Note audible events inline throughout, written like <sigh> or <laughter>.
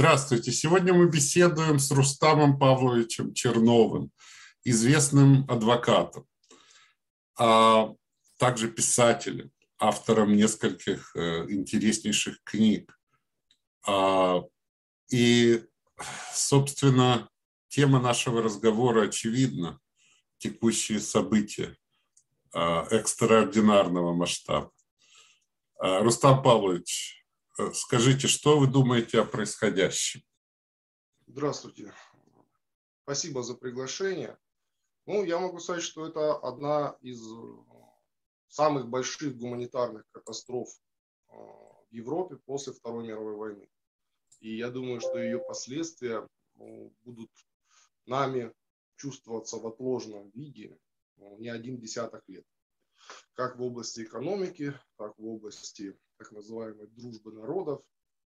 Здравствуйте. Сегодня мы беседуем с Рустамом Павловичем Черновым, известным адвокатом, а также писателем, автором нескольких э, интереснейших книг. А, и, собственно, тема нашего разговора очевидна. Текущие события а, экстраординарного масштаба. А, Рустам Павлович, скажите, что вы думаете о происходящем? Здравствуйте. Спасибо за приглашение. Ну, я могу сказать, что это одна из э, самых больших гуманитарных катастроф э, в Европе после Второй мировой войны. И я думаю, что ее последствия ну, будут нами чувствоваться в отложенном виде ну, не один десяток лет. Как в области экономики, так в области так называемой дружбы народов,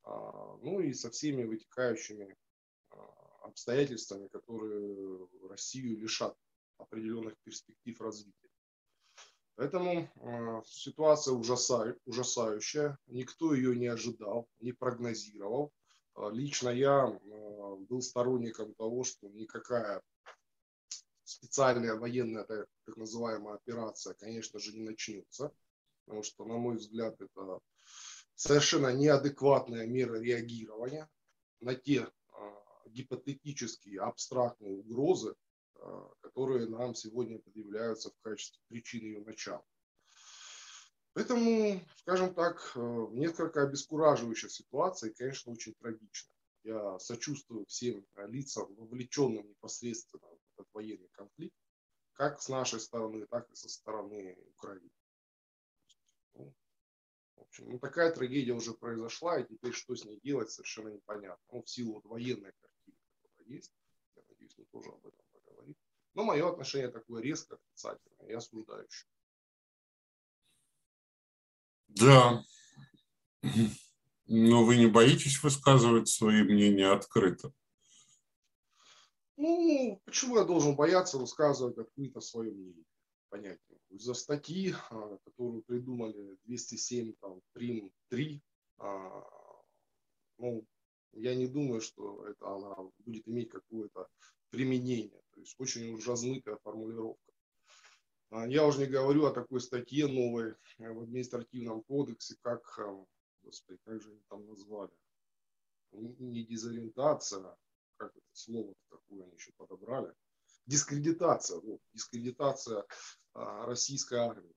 а, ну и со всеми вытекающими а, обстоятельствами, которые Россию лишат определенных перспектив развития. Поэтому а, ситуация ужасающая, никто ее не ожидал, не прогнозировал. Лично я был сторонником того, что никакая специальная военная так называемая операция, конечно же, не начнется, потому что, на мой взгляд, это совершенно неадекватная мера реагирования на те а, гипотетические, абстрактные угрозы, а, которые нам сегодня предъявляются в качестве причины ее начала. Поэтому, скажем так, э, несколько обескураживающая ситуация и, конечно, очень трагичная. Я сочувствую всем лицам, вовлеченным непосредственно в этот военный конфликт, как с нашей стороны, так и со стороны Украины. В общем, ну, такая трагедия уже произошла, и теперь что с ней делать, совершенно непонятно. Ну, в силу вот военной картины, которая есть, я надеюсь, мы тоже об этом поговорим. Но мое отношение такое резко отрицательное и осуждающее. Да. Но вы не боитесь высказывать свои мнения открыто? Ну, почему я должен бояться высказывать открыто свое мнение? Понятно за статьи, а, которую придумали 207 там, прим 3, а, ну, я не думаю, что это она будет иметь какое-то применение. То есть очень уж размытая формулировка. А, я уже не говорю о такой статье новой в административном кодексе, как, господи, как же они там назвали, не дезориентация, как это слово такое они еще подобрали, дискредитация, вот, дискредитация а, российской армии.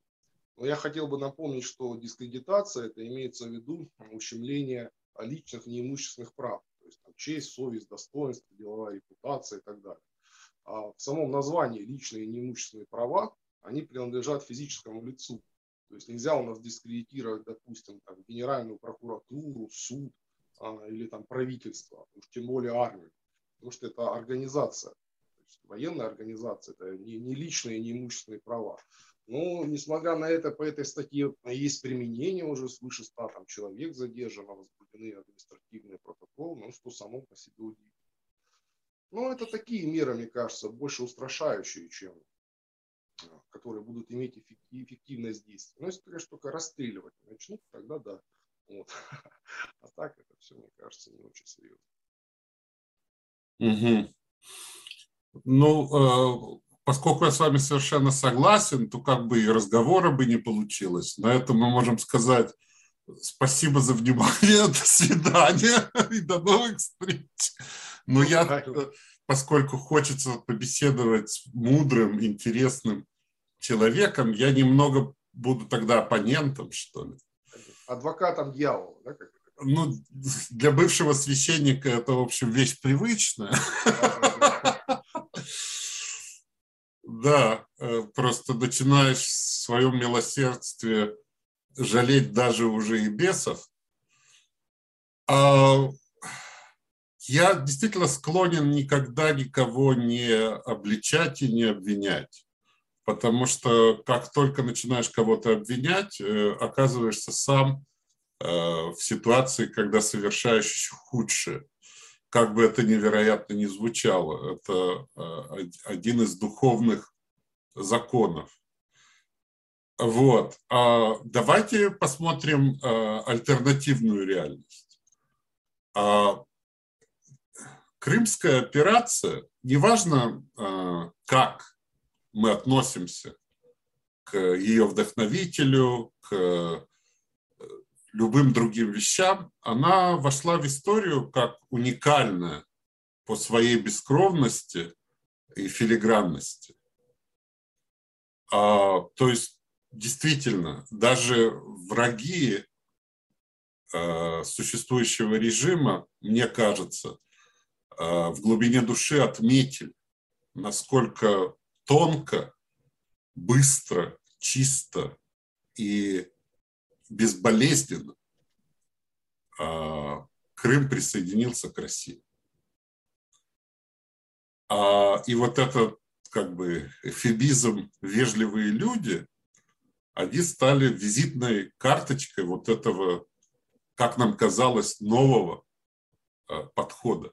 Но я хотел бы напомнить, что дискредитация это имеется в виду ущемление личных неимущественных прав, то есть там, честь, совесть, достоинство, деловая репутация и так далее. А в самом названии личные неимущественные права, они принадлежат физическому лицу. То есть нельзя у нас дискредитировать, допустим, там, Генеральную прокуратуру, суд а, или там правительство, уж тем более армию, потому что это организация военная организация, это не, не личные, не имущественные права. Но, несмотря на это, по этой статье есть применение уже свыше 100 там, человек задержано, возбуждены административные протоколы, ну, что само по себе удивительно. Но это такие меры, мне кажется, больше устрашающие, чем а, которые будут иметь эффективность действия. Но если, конечно, только расстреливать начнут, тогда да. Вот. <laughs> А так это все, мне кажется, не очень серьезно. Угу. Ну, э, поскольку я с вами совершенно согласен, то как бы и разговора бы не получилось. На этом мы можем сказать спасибо за внимание, <laughs> до свидания и до новых встреч. Но я, э, поскольку хочется побеседовать с мудрым, интересным человеком, я немного буду тогда оппонентом, что ли. Адвокатом дьявола, да? Ну, для бывшего священника это, в общем, вещь привычная. Да, э, просто начинаешь в своем милосердстве жалеть даже уже и бесов. А я действительно склонен никогда никого не обличать и не обвинять. Потому что как только начинаешь кого-то обвинять, э, оказываешься сам э, в ситуации, когда совершаешь худшее как бы это невероятно не звучало, это э, один из духовных законов. Вот. А давайте посмотрим э, альтернативную реальность. А Крымская операция, неважно э, как мы относимся к ее вдохновителю, к любым другим вещам, она вошла в историю как уникальная по своей бескровности и филигранности. А, то есть, действительно, даже враги а, существующего режима, мне кажется, а, в глубине души отметили, насколько тонко, быстро, чисто и безболезненно а, Крым присоединился к России. А, и вот этот как бы эфебизм «вежливые люди», они стали визитной карточкой вот этого, как нам казалось, нового а, подхода.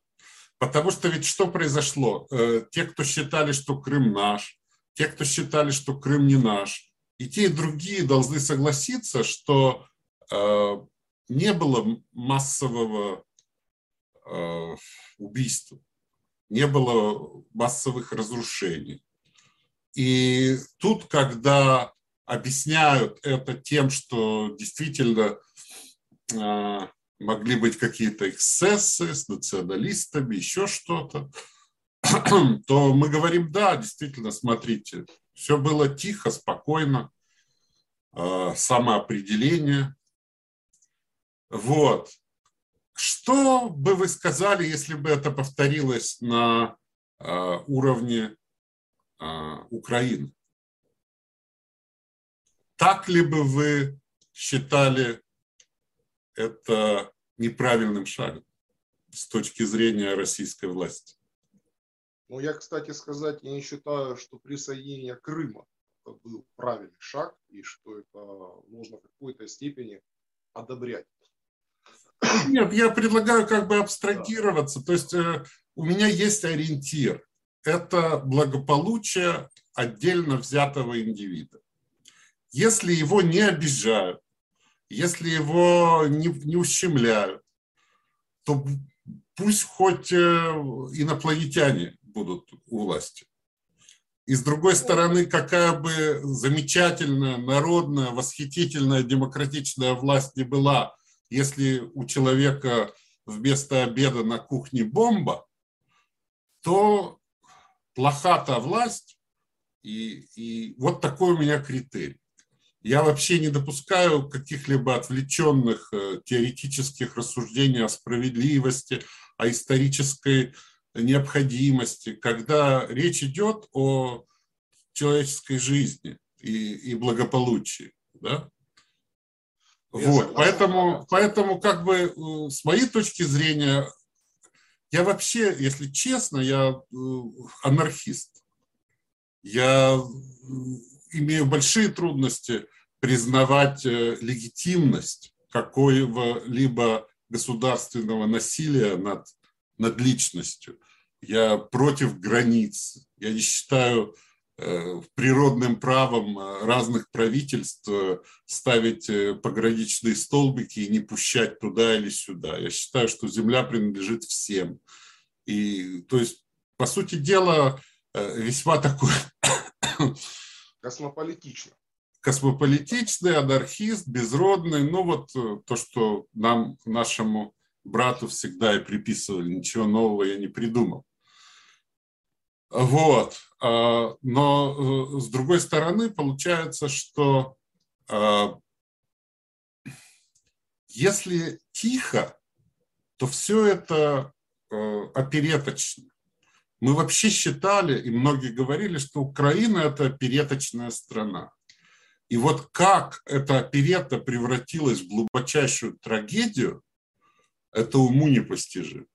Потому что ведь что произошло? Э, те, кто считали, что Крым наш, те, кто считали, что Крым не наш, и те, и другие должны согласиться, что э, не было массового э, убийства, не было массовых разрушений. И тут, когда объясняют это тем, что действительно э, могли быть какие-то эксцессы с националистами, еще что-то, <clears throat> то мы говорим, да, действительно, смотрите, все было тихо, спокойно, э, самоопределение. Вот. Что бы вы сказали, если бы это повторилось на э, уровне э, Украины? Так ли бы вы считали это неправильным шагом с точки зрения российской власти? Ну, я, кстати сказать, я не считаю, что присоединение Крыма это был правильный шаг и что это нужно в какой-то степени одобрять. Нет, я предлагаю как бы абстрагироваться. Да. То есть э, у меня есть ориентир. Это благополучие отдельно взятого индивида. Если его не обижают, если его не, не ущемляют, то пусть хоть э, инопланетяне будут у власти. И с другой стороны, какая бы замечательная, народная, восхитительная, демократичная власть не была, если у человека вместо обеда на кухне бомба, то плоха та власть, и, и вот такой у меня критерий. Я вообще не допускаю каких-либо отвлеченных э, теоретических рассуждений о справедливости, о исторической необходимости, когда речь идет о человеческой жизни и, и благополучии. Да? вот, поэтому, поэтому как бы э, с моей точки зрения, я вообще, если честно, я э, анархист. Я э, имею большие трудности признавать легитимность какого-либо государственного насилия над, над личностью я против границ. Я не считаю э, природным правом э, разных правительств э, ставить пограничные столбики и не пущать туда или сюда. Я считаю, что земля принадлежит всем. И, то есть, по сути дела, весьма такой... <coughs> Космополитично. Космополитичный, анархист, безродный. Ну, вот то, что нам, нашему брату всегда и приписывали. Ничего нового я не придумал. Вот. А, но э, с другой стороны, получается, что а, если тихо, то все это э, опереточно. Мы вообще считали, и многие говорили, что Украина – это опереточная страна. И вот как эта оперета превратилась в глубочайшую трагедию, это уму непостижимо.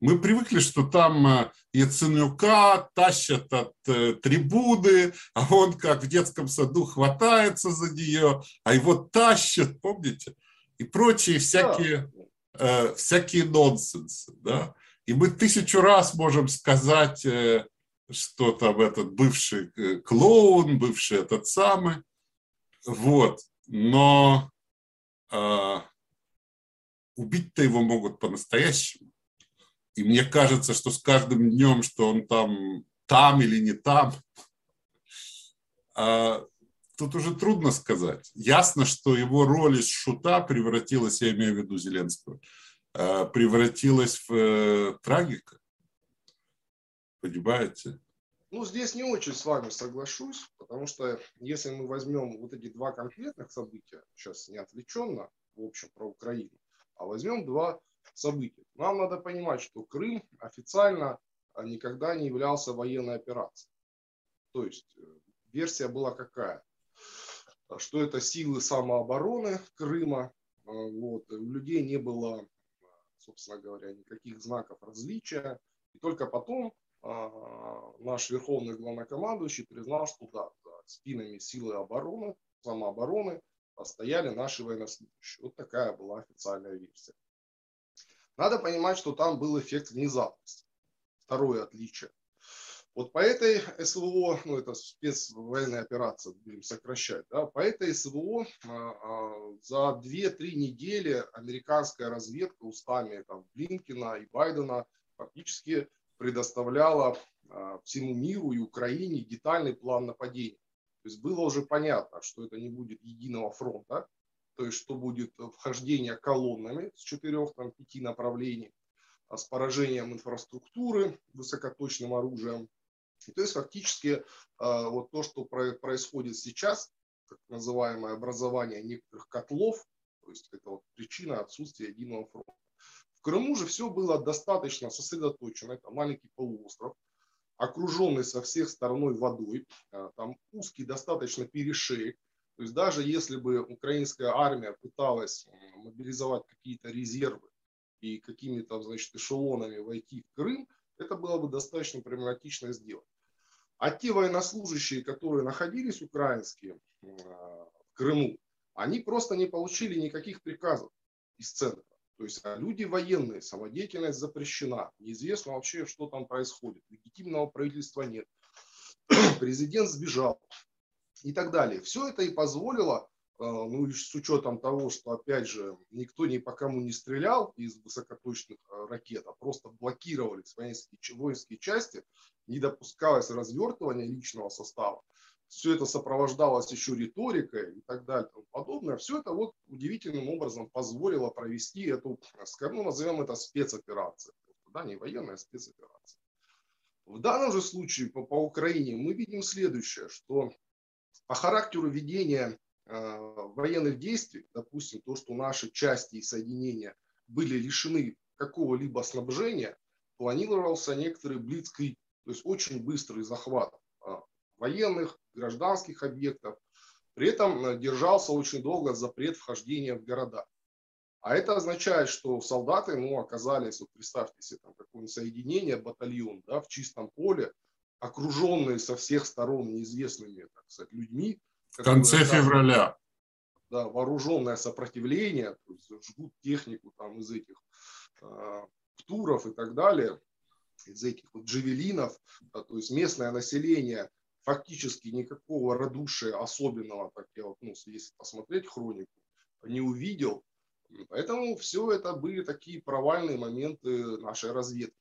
Мы привыкли, что там э, Яценюка тащат от э, трибуны, а он как в детском саду хватается за нее, а его тащат, помните? И прочие всякие, да. э, всякие нонсенсы. Да? И мы тысячу раз можем сказать, э, что там этот бывший э, клоун, бывший этот самый. Вот. Но э, убить-то его могут по-настоящему. И мне кажется, что с каждым днем, что он там, там или не там, <laughs> а, тут уже трудно сказать. Ясно, что его роль из шута превратилась, я имею в виду Зеленского, а, превратилась в э, трагика. Понимаете? Ну, здесь не очень с вами соглашусь, потому что если мы возьмем вот эти два конкретных события, сейчас не в общем, про Украину, а возьмем два события. Нам надо понимать, что Крым официально а, никогда не являлся военной операцией. То есть э, версия была какая? Что это силы самообороны Крыма. А, вот. У людей не было, собственно говоря, никаких знаков различия. И только потом а, наш верховный главнокомандующий признал, что да, за спинами силы обороны, самообороны стояли наши военнослужащие. Вот такая была официальная версия. Надо понимать, что там был эффект внезапности. Второе отличие. Вот по этой СВО, ну это спецвоенная операция, будем сокращать, да, по этой СВО а, а, за 2-3 недели американская разведка устами там, Блинкина и Байдена фактически предоставляла а, всему миру и Украине детальный план нападения. То есть было уже понятно, что это не будет единого фронта, то есть что будет вхождение колоннами с четырех, там, пяти направлений, а, с поражением инфраструктуры высокоточным оружием. И то есть фактически а, вот то, что происходит сейчас, так называемое образование некоторых котлов, то есть это вот причина отсутствия единого фронта. Крыму же все было достаточно сосредоточено. Это маленький полуостров, окруженный со всех сторон водой. А, там узкий достаточно перешеек. То есть даже если бы украинская армия пыталась мобилизовать какие-то резервы и какими-то, значит, эшелонами войти в Крым, это было бы достаточно проблематично сделать. А те военнослужащие, которые находились украинские в Крыму, они просто не получили никаких приказов из центра. То есть а люди военные, самодеятельность запрещена. Неизвестно вообще, что там происходит. Легитимного правительства нет. <clears throat> Президент сбежал и так далее. Все это и позволило, э, ну с учетом того, что, опять же, никто ни по кому не стрелял из высокоточных э, ракет, а просто блокировались воинские, воинские части, не допускалось развертывания личного состава все это сопровождалось еще риторикой и так далее и тому подобное, все это вот удивительным образом позволило провести эту, ну, назовем это спецоперацией, да, не военная, а спецоперация. В данном же случае по, по Украине мы видим следующее, что по характеру ведения э, военных действий, допустим, то, что наши части и соединения были лишены какого-либо снабжения, планировался некоторый блицкий, то есть очень быстрый захват военных, гражданских объектов. При этом э, держался очень долго запрет вхождения в города. А это означает, что солдаты ну, оказались, вот представьте себе, там какое-нибудь соединение, батальон да, в чистом поле, окруженные со всех сторон неизвестными так сказать, людьми. В конце февраля. Да, вооруженное сопротивление, то есть жгут технику там из этих э, птуров и так далее, из этих вот джевелинов, да, то есть местное население фактически никакого радушия особенного, так я вот, ну, если посмотреть хронику, не увидел. Поэтому все это были такие провальные моменты нашей разведки,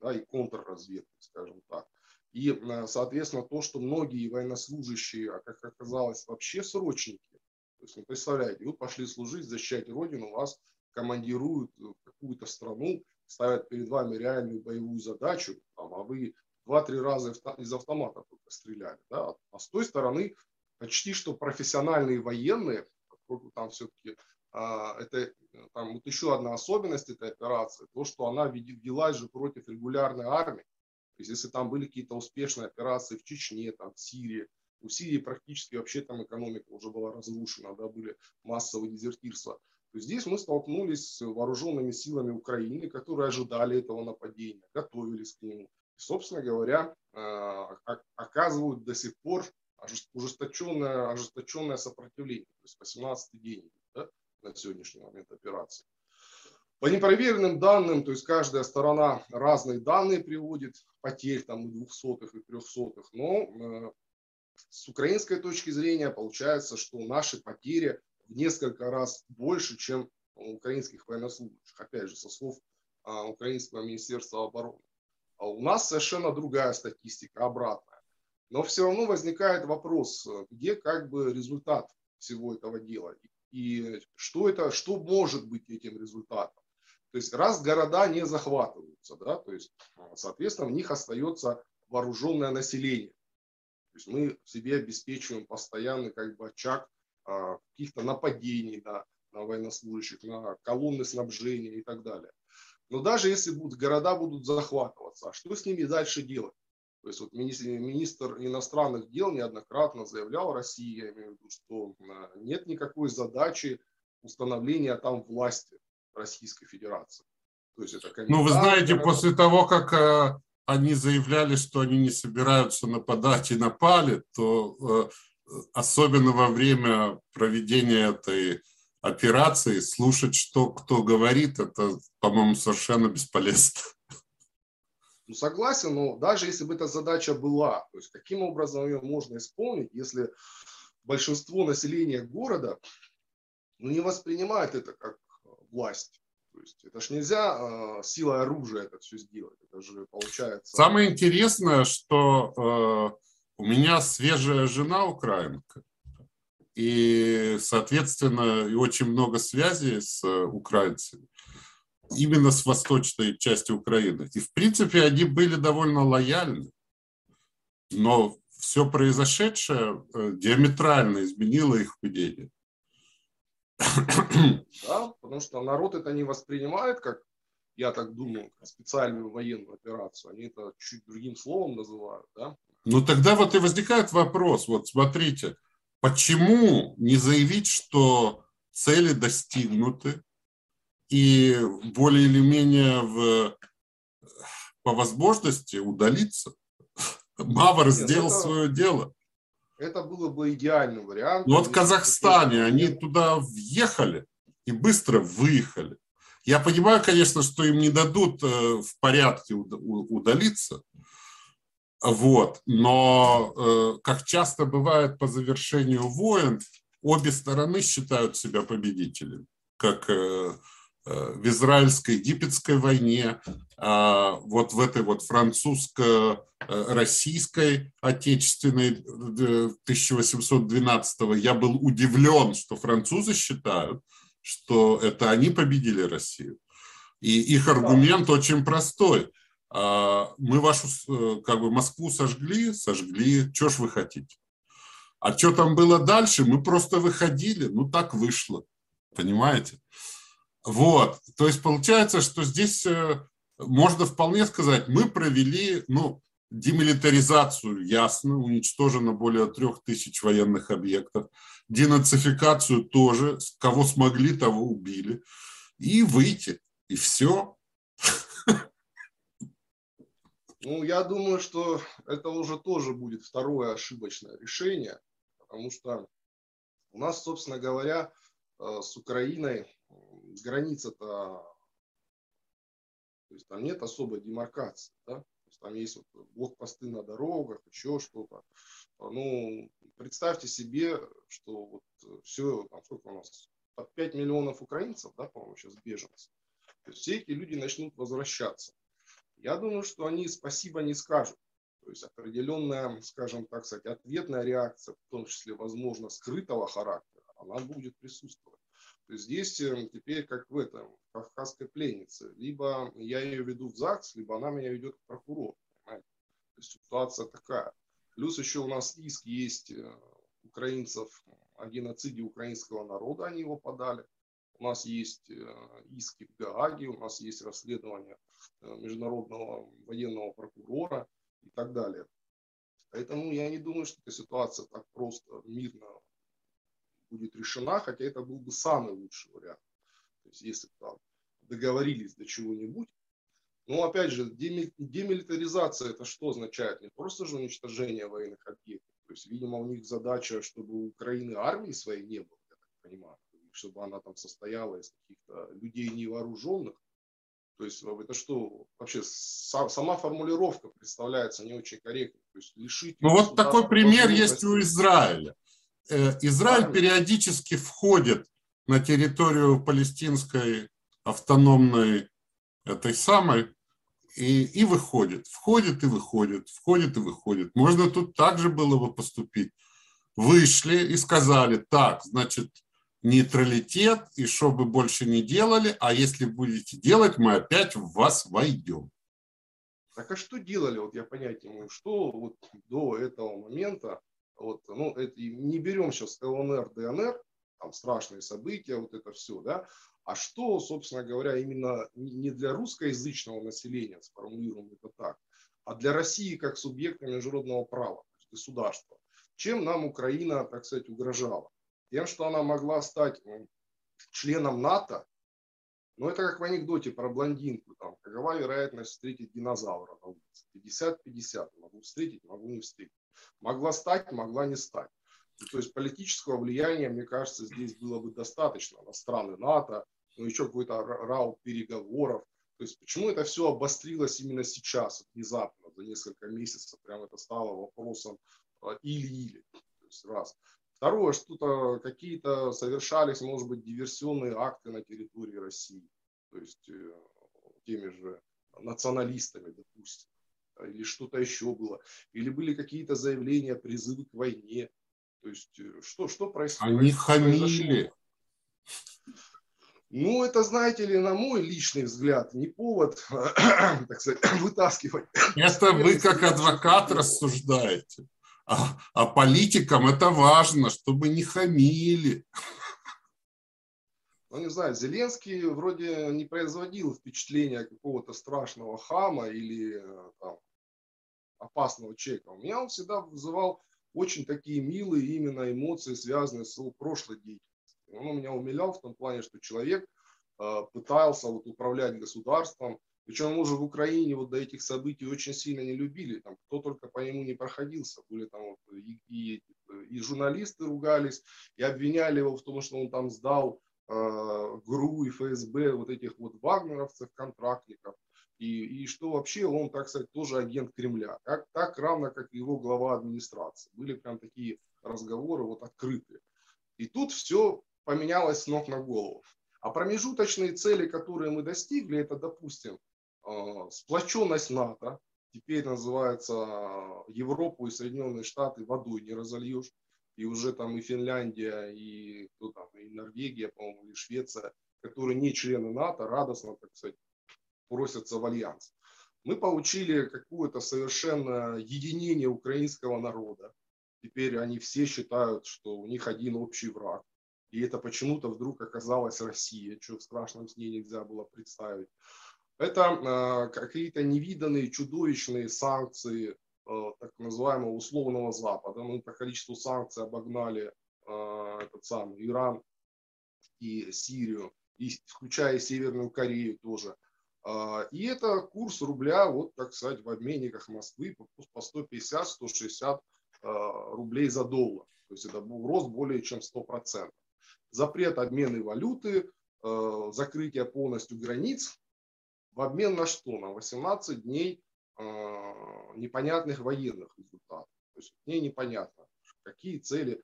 да, и контрразведки, скажем так. И, э, соответственно, то, что многие военнослужащие, а как оказалось, вообще срочники, то есть, вы представляете, вы пошли служить, защищать Родину, вас командируют в какую-то страну, ставят перед вами реальную боевую задачу, там, а вы два-три раза из автомата только стреляли. Да? А с той стороны почти что профессиональные военные, поскольку там все-таки а, это там вот еще одна особенность этой операции, то, что она велась же против регулярной армии. То есть, если там были какие-то успешные операции в Чечне, там, в Сирии, у Сирии практически вообще там экономика уже была разрушена, да, были массовые дезертирства. То здесь мы столкнулись с вооруженными силами Украины, которые ожидали этого нападения, готовились к нему собственно говоря, э, оказывают до сих пор ужесточенное, ожесточенное сопротивление. То есть 18 день да, на сегодняшний момент операции. По непроверенным данным, то есть каждая сторона разные данные приводит, потерь там и двухсотых, и трехсотых, но э, с украинской точки зрения получается, что наши потери в несколько раз больше, чем у украинских военнослужащих. Опять же, со слов а, украинского министерства обороны. А у нас совершенно другая статистика, обратная. Но все равно возникает вопрос, где как бы результат всего этого дела и что это, что может быть этим результатом. То есть раз города не захватываются, да, то есть, соответственно, в них остается вооруженное население. То есть мы себе обеспечиваем постоянный как бы очаг а, каких-то нападений да, на военнослужащих, на колонны снабжения и так далее. Но даже если будут, города будут захватываться, а что с ними дальше делать? То есть вот министр, министр иностранных дел неоднократно заявлял России, я имею в виду, что а, нет никакой задачи установления там власти Российской Федерации. То есть это ну, вы знаете, после того, как э, они заявляли, что они не собираются нападать и напали, то э, особенно во время проведения этой операции слушать, что кто говорит, это, по-моему, совершенно бесполезно. Ну, согласен, но даже если бы эта задача была, то есть каким образом ее можно исполнить, если большинство населения города ну, не воспринимает это как власть. То есть это ж нельзя э, силой оружия это все сделать. Это же получается... Самое интересное, что э, у меня свежая жена украинка. И, соответственно, и очень много связей с э, украинцами именно с восточной части Украины. И, в принципе, они были довольно лояльны. Но все произошедшее э, диаметрально изменило их поведение. Да, потому что народ это не воспринимает как, я так думаю, специальную военную операцию. Они это чуть другим словом называют. Да? Ну тогда вот и возникает вопрос. Вот смотрите, почему не заявить, что цели достигнуты, и более или менее в, по возможности удалиться. <laughs> Мавр Нет, сделал это, свое дело. Это было бы идеальный вариант. Ну, вот в Казахстане они туда въехали и быстро выехали. Я понимаю, конечно, что им не дадут э, в порядке удалиться, вот, но, э, как часто бывает по завершению войн, обе стороны считают себя победителями, как э, Э, в израильско-египетской войне, а вот в этой вот французско-российской отечественной 1812 э, я был удивлен, что французы считают, что это они победили Россию. И их аргумент очень простой. А, мы вашу, э, как бы, Москву сожгли, сожгли, что ж вы хотите? А что там было дальше? Мы просто выходили, ну так вышло, понимаете? Вот, то есть получается, что здесь э, можно вполне сказать, мы провели, ну, демилитаризацию, ясно, уничтожено более трех тысяч военных объектов, денацификацию тоже, кого смогли, того убили, и выйти, и все. Ну, я думаю, что это уже тоже будет второе ошибочное решение, потому что у нас, собственно говоря, э, с Украиной граница-то, то есть там нет особой демаркации, да? то есть там есть вот блокпосты на дорогах, еще что-то. Ну, представьте себе, что вот все, там сколько у нас, под 5 миллионов украинцев, да, по-моему, сейчас беженцев. То есть все эти люди начнут возвращаться. Я думаю, что они спасибо не скажут. То есть определенная, скажем так сказать, ответная реакция, в том числе, возможно, скрытого характера, она будет присутствовать. То есть здесь э, теперь как в этом, в кавказской пленнице. Либо я ее веду в ЗАГС, либо она меня ведет к прокурору. Понимаете? То есть ситуация такая. Плюс еще у нас иск есть э, украинцев о геноциде украинского народа, они его подали. У нас есть э, иски в Гааге, у нас есть расследование международного военного прокурора и так далее. Поэтому я не думаю, что эта ситуация так просто мирно будет решена, хотя это был бы самый лучший вариант. То есть если там договорились до чего-нибудь. Но опять же, демилитаризация это что означает? Не просто же уничтожение военных объектов. То есть, видимо, у них задача, чтобы у Украины армии своей не было, я так понимаю, чтобы она там состояла из каких-то людей невооруженных. То есть это что вообще сама формулировка представляется не очень корректной. То есть лишить. Ну вот такой пример есть у Израиля. Э, Израиль периодически входит на территорию палестинской автономной этой самой и, и выходит, входит и выходит, входит и выходит. Можно тут также было бы поступить. Вышли и сказали, так, значит, нейтралитет, и что вы больше не делали, а если будете делать, мы опять в вас войдем. Так а что делали, вот я понять не могу, что вот до этого момента, вот, ну, это, не берем сейчас ЛНР, ДНР, там страшные события, вот это все, да, а что, собственно говоря, именно не для русскоязычного населения, сформулируем это так, а для России как субъекта международного права, государства. Чем нам Украина, так сказать, угрожала? Тем, что она могла стать ну, членом НАТО, ну, это как в анекдоте про блондинку. Там, какова вероятность встретить динозавра на улице? 50-50. Могу встретить, могу не встретить. Могла стать, могла не стать. То есть политического влияния, мне кажется, здесь было бы достаточно на страны НАТО, ну еще какой-то раунд переговоров. То есть почему это все обострилось именно сейчас, внезапно, за несколько месяцев, прям это стало вопросом а, или-или. То есть раз. Второе, что-то какие-то совершались, может быть, диверсионные акты на территории России, то есть э, теми же националистами, допустим, или что-то еще было, или были какие-то заявления, призывы к войне, то есть э, что, что происходит? Они хамили. Ну, это, знаете ли, на мой личный взгляд, не повод, <coughs> так сказать, <coughs> вытаскивать. Это вы как адвокат рассуждаете. А, а политикам это важно, чтобы не хамили. Ну, не знаю, Зеленский вроде не производил впечатления какого-то страшного хама или э, там, опасного человека. У меня он всегда вызывал очень такие милые именно эмоции, связанные с его прошлой деятельностью. Он меня умилял в том плане, что человек э, пытался вот управлять государством, причем уже в Украине вот до этих событий очень сильно не любили. Там, кто только по нему не проходился. Были там вот и, и, и журналисты ругались, и обвиняли его в том, что он там сдал э, ГРУ и ФСБ вот этих вот вагнеровцев, контрактников. И, и что вообще он, так сказать, тоже агент Кремля. Как, так равно, как и его глава администрации. Были прям такие разговоры вот открытые. И тут все поменялось с ног на голову. А промежуточные цели, которые мы достигли, это, допустим, сплоченность НАТО, теперь называется а, Европу и Соединенные Штаты водой не разольешь, и уже там и Финляндия, и, кто там, и Норвегия, по-моему, и Швеция, которые не члены НАТО, радостно, так сказать, просятся в альянс. Мы получили какое-то совершенно единение украинского народа. Теперь они все считают, что у них один общий враг. И это почему-то вдруг оказалась Россия, что в страшном сне нельзя было представить. Это э, какие-то невиданные, чудовищные санкции э, так называемого условного Запада. Мы по количеству санкций обогнали э, этот самый Иран и Сирию, и, включая Северную Корею тоже. И это курс рубля, вот, так сказать, в обменниках Москвы по 150-160 рублей за доллар. То есть это был рост более чем 100%. Запрет обмена валюты, закрытие полностью границ в обмен на что? На 18 дней э, непонятных военных результатов. То есть мне непонятно, какие цели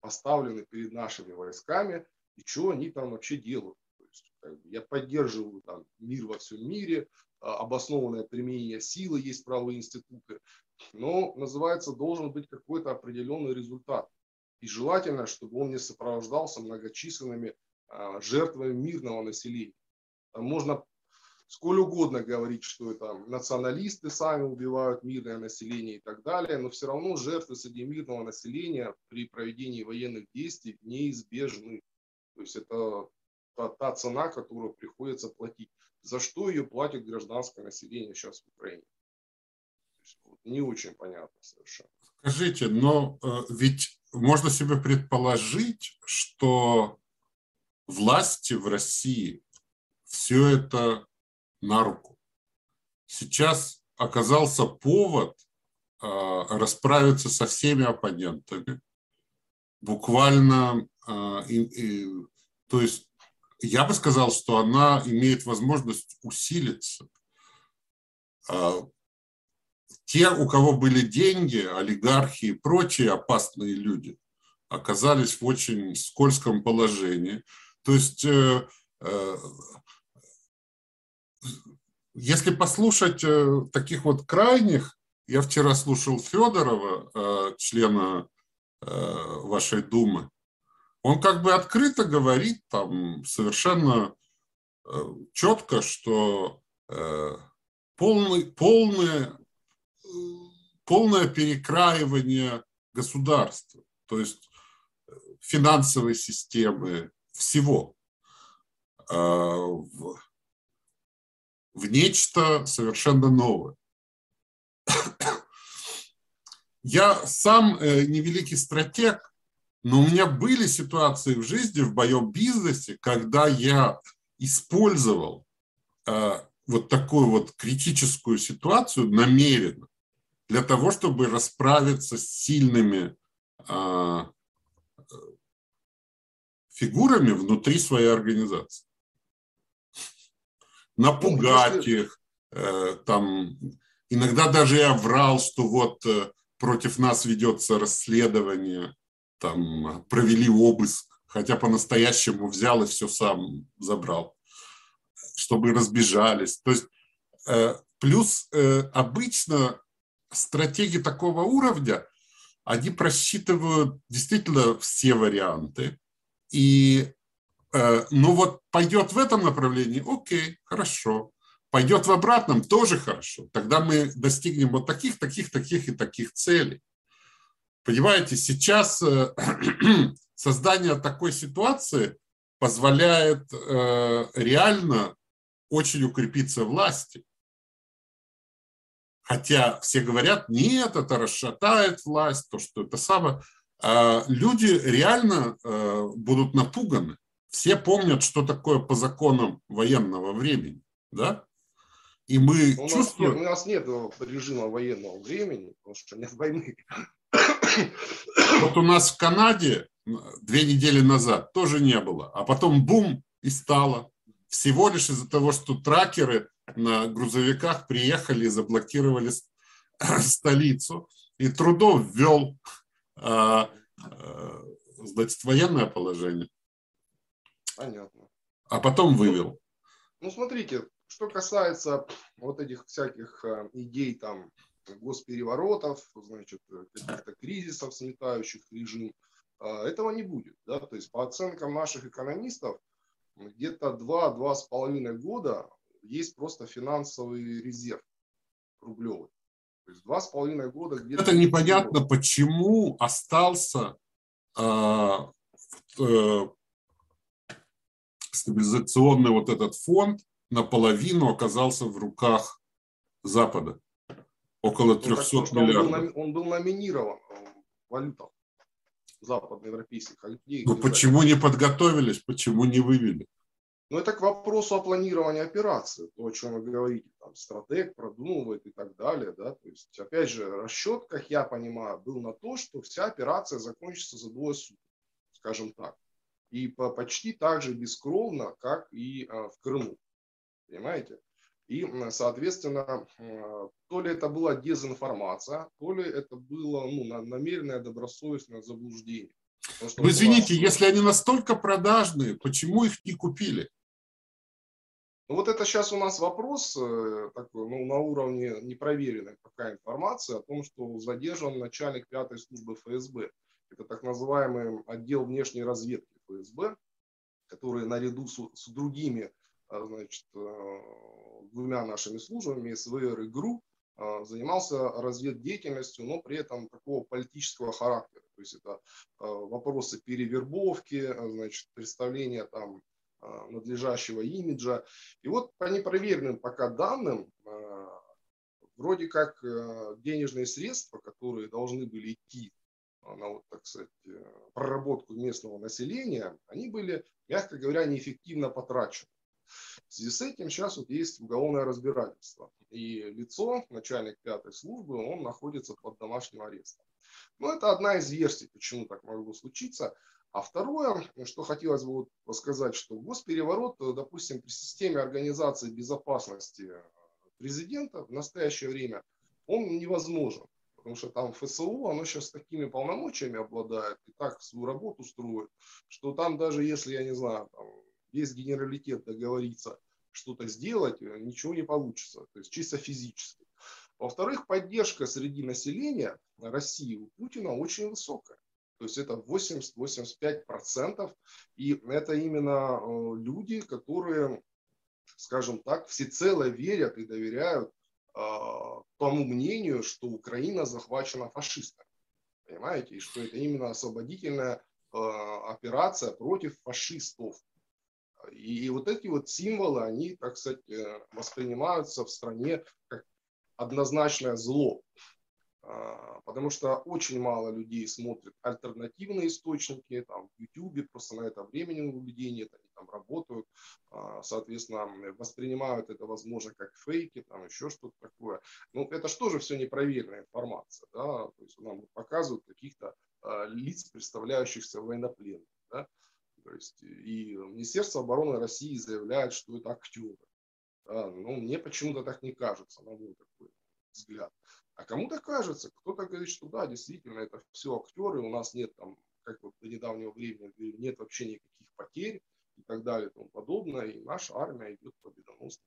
поставлены перед нашими войсками и что они там вообще делают. То есть, как бы, я поддерживаю там, мир во всем мире, а, обоснованное применение силы, есть правовые институты, но, называется, должен быть какой-то определенный результат. И желательно, чтобы он не сопровождался многочисленными а, жертвами мирного населения. Можно сколь угодно говорить, что это националисты сами убивают мирное население и так далее, но все равно жертвы среди мирного населения при проведении военных действий неизбежны. То есть это та, та цена, которую приходится платить. За что ее платит гражданское население сейчас в Украине? Не очень понятно совершенно. Скажите, но э, ведь можно себе предположить, что власти в России все это на руку. Сейчас оказался повод а, расправиться со всеми оппонентами. Буквально, а, и, и, то есть я бы сказал, что она имеет возможность усилиться. А, те, у кого были деньги, олигархи и прочие опасные люди, оказались в очень скользком положении. То есть э, э, если послушать э, таких вот крайних, я вчера слушал Федорова, э, члена вашей Думы, он как бы открыто говорит там совершенно четко, что полный, полное, полное перекраивание государства, то есть финансовой системы, всего в нечто совершенно новое. Я сам э, невеликий стратег, но у меня были ситуации в жизни, в моем бизнесе, когда я использовал э, вот такую вот критическую ситуацию намеренно для того, чтобы расправиться с сильными э, фигурами внутри своей организации напугать их, э, там, иногда даже я врал, что вот э, против нас ведется расследование, там, провели обыск, хотя по-настоящему взял и все сам забрал, чтобы разбежались. То есть э, плюс обычно стратегии такого уровня, они просчитывают действительно все варианты, и ну вот пойдет в этом направлении, окей, хорошо. Пойдет в обратном, тоже хорошо. Тогда мы достигнем вот таких, таких, таких и таких целей. Понимаете, сейчас э, <clears throat> создание такой ситуации позволяет э, реально очень укрепиться власти. Хотя все говорят, нет, это расшатает власть, то, что это самое. А люди реально будут напуганы все помнят, что такое по законам военного времени, да? И мы у чувствуем... Нас нет, у нас нет режима военного времени, потому что нет войны. Вот у нас в Канаде две недели назад тоже не было, а потом бум и стало. Всего лишь из-за того, что тракеры на грузовиках приехали и заблокировали <clears throat> столицу. И Трудов ввел а, а, значит, военное положение. Понятно. А потом вывел. Ну, смотрите, что касается вот этих всяких э, идей там госпереворотов, значит, каких-то кризисов, сметающих режим, э, этого не будет. Да? То есть по оценкам наших экономистов, где-то 2-2,5 года есть просто финансовый резерв рублевый. То есть два с половиной года где-то... Это непонятно, почему остался э, э, стабилизационный вот этот фонд наполовину оказался в руках Запада. Около 300 ну, миллиардов. Он был, он был номинирован валютам западноевропейских. А ну почему не подготовились, почему не вывели? Ну, это к вопросу о планировании операции, то, о чем вы говорите, там, стратег продумывает и так далее, да, то есть, опять же, расчет, как я понимаю, был на то, что вся операция закончится за двое суток, скажем так и почти так же бескровно, как и а, в Крыму. Понимаете? И, соответственно, а, то ли это была дезинформация, то ли это было ну, намеренное добросовестное заблуждение. Вы извините, вас... если они настолько продажные, почему их не купили? Ну вот это сейчас у нас вопрос э, такой, ну, на уровне непроверенной пока информации о том, что задержан начальник пятой службы ФСБ. Это так называемый отдел внешней разведки ФСБ, который наряду с, с другими а, значит, э, двумя нашими службами, СВР и ГРУ, а, занимался разведдеятельностью, но при этом такого политического характера. То есть это вопросы перевербовки, значит, представления там надлежащего имиджа. И вот по непроверенным пока данным, вроде как э, денежные средства, которые должны были идти на вот, так сказать, э, проработку местного населения, они были, мягко говоря, неэффективно потрачены. В связи с этим сейчас вот есть уголовное разбирательство. И лицо, начальник пятой службы, он находится под домашним арестом. Но это одна из версий, почему так могло случиться. А второе, что хотелось бы вот сказать, что госпереворот, допустим, при системе организации безопасности президента в настоящее время, он невозможен. Потому что там ФСУ, оно сейчас такими полномочиями обладает и так свою работу строит, что там даже если, я не знаю, там, есть генералитет договориться что-то сделать, ничего не получится, то есть чисто физически. Во-вторых, поддержка среди населения России у Путина очень высокая. То есть это 80-85%. И это именно люди, которые, скажем так, всецело верят и доверяют тому мнению, что Украина захвачена фашистами. Понимаете? И что это именно освободительная операция против фашистов. И, вот эти вот символы, они, так сказать, э, воспринимаются в стране как однозначное зло. А, потому что очень мало людей смотрят альтернативные источники, там, в YouTube просто на это времени у людей нет, они там работают, а, соответственно, воспринимают это, возможно, как фейки, там, еще что-то такое. Ну, это же тоже все непроверенная информация, да, то есть нам показывают каких-то а, лиц, представляющихся военнопленными, да, то есть и Министерство обороны России заявляет, что это актеры. Да, ну, мне почему-то так не кажется, на мой такой взгляд. А кому-то кажется, кто-то говорит, что да, действительно, это все актеры, у нас нет там, как вот до недавнего времени, нет вообще никаких потерь и так далее и тому подобное, и наша армия идет победоносным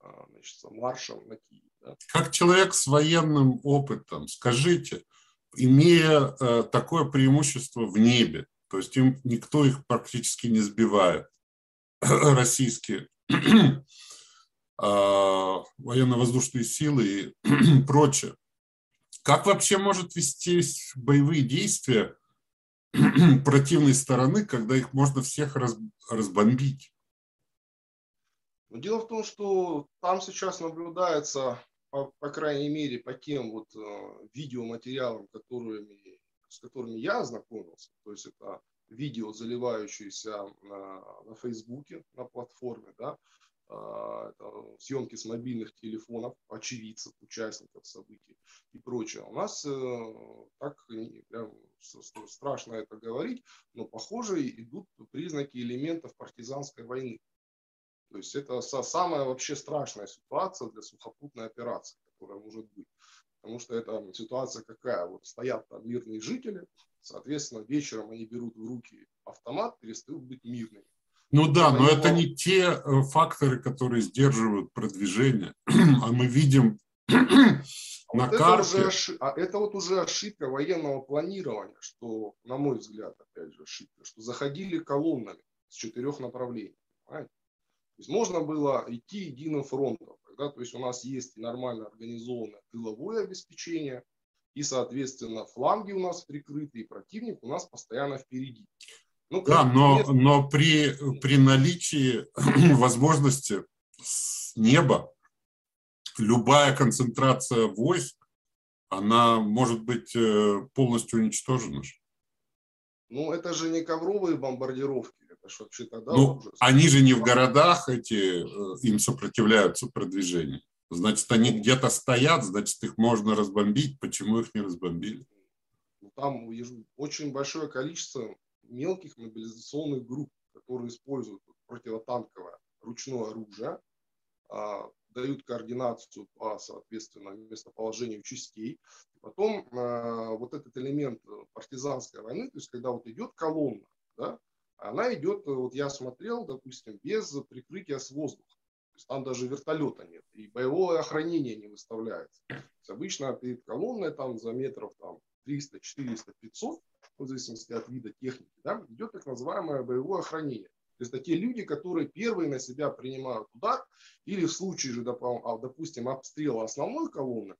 а, значит, маршем на Киев. Да. Как человек с военным опытом, скажите, имея э, такое преимущество в небе, то есть им никто их практически не сбивает, <clears throat> российские <clears throat> а, военно-воздушные силы и <clears throat> прочее. Как вообще может вести боевые действия <clears throat> противной стороны, когда их можно всех раз, разбомбить? Ну, дело в том, что там сейчас наблюдается, по, по крайней мере, по тем вот э, видеоматериалам, которыми с которыми я ознакомился, то есть это видео, заливающиеся на, на Фейсбуке, на платформе, да, съемки с мобильных телефонов очевидцев, участников событий и прочее. У нас э, так прям страшно это говорить, но похоже идут признаки элементов партизанской войны. То есть это самая вообще страшная ситуация для сухопутной операции, которая может быть. Потому что это ситуация какая? Вот стоят там мирные жители, соответственно, вечером они берут в руки автомат, перестают быть мирными. Ну да, но это не те э, факторы, которые сдерживают продвижение. <clears throat> А мы видим <clears throat> на вот карте... Это, уже, а это вот уже ошибка военного планирования, что, на мой взгляд, опять же, ошибка, что заходили колоннами с четырех направлений. Понимаете? То есть можно было идти единым фронтом да, то есть у нас есть нормально организованное тыловое обеспечение, и, соответственно, фланги у нас прикрыты, и противник у нас постоянно впереди. Ну, да, но, но при, при наличии <clears throat> возможности с неба любая концентрация войск, она может быть э, полностью уничтожена. Ну, это же не ковровые бомбардировки. Это ж вообще тогда ну, ужас. Они же не в городах, эти, э, им сопротивляются продвижению. Значит, они где-то стоят, значит, их можно разбомбить. Почему их не разбомбили? Ну, там очень большое количество мелких мобилизационных групп, которые используют противотанковое ручное оружие, а, дают координацию по, соответственно, местоположению частей. Потом а, вот этот элемент партизанской войны, то есть когда вот идет колонна, да, она идет, вот я смотрел, допустим, без прикрытия с воздуха. То есть там даже вертолета нет, и боевое охранение не выставляется. То есть обычно перед колонной там за метров там, 300, 400, 500, в зависимости от вида техники, да, идет так называемое боевое охранение. То есть те люди, которые первые на себя принимают удар, или в случае же, а, допустим, обстрела основной колонны,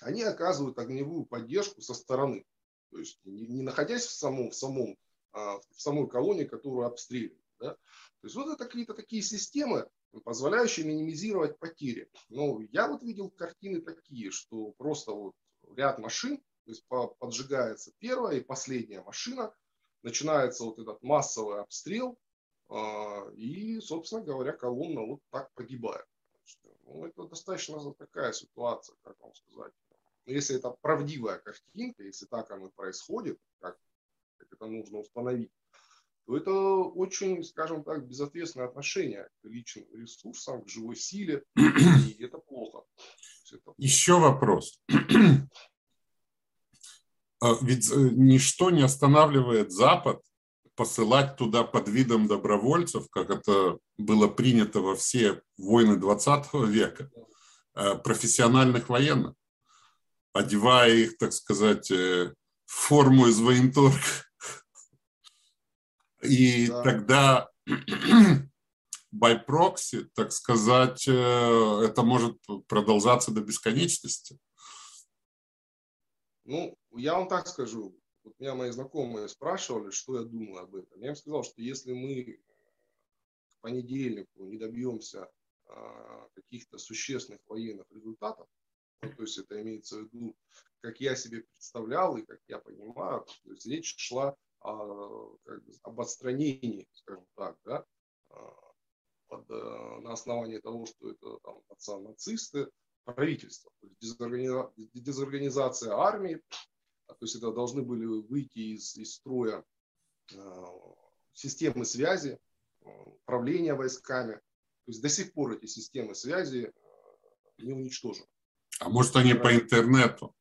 они оказывают огневую поддержку со стороны. То есть не находясь в самом, в самом а, в самой колонии, которую обстреливают. Да? То есть вот это какие-то такие системы, позволяющие минимизировать потери. Но я вот видел картины такие, что просто вот ряд машин, то есть поджигается первая и последняя машина, начинается вот этот массовый обстрел, а, и, собственно говоря, колонна вот так погибает. Ну, это достаточно такая ситуация, как вам сказать. Но если это правдивая картинка, если так оно происходит, как как это нужно установить, то это очень, скажем так, безответственное отношение к личным ресурсам, к живой силе, и это плохо. Это плохо. Еще вопрос. А, ведь э, ничто не останавливает Запад посылать туда под видом добровольцев, как это было принято во все войны 20 века, э, профессиональных военных, одевая их, так сказать, в форму из военторга. <laughs> И да. тогда <clears throat> by proxy, так сказать, это может продолжаться до бесконечности. Ну, я вам так скажу. Вот меня мои знакомые спрашивали, что я думаю об этом. Я им сказал, что если мы к понедельнику не добьемся а, каких-то существенных военных результатов, ну, то есть это имеется в виду, как я себе представлял и как я понимаю, то есть речь шла о, как бы, об отстранении, скажем так, да, а, под, э, на основании того, что это там, отца нацисты, правительства, дезорганизация, армии, то есть это должны были выйти из, из строя э, системы связи, э, управления войсками. То есть до сих пор эти системы связи не уничтожены. А может они по интернету?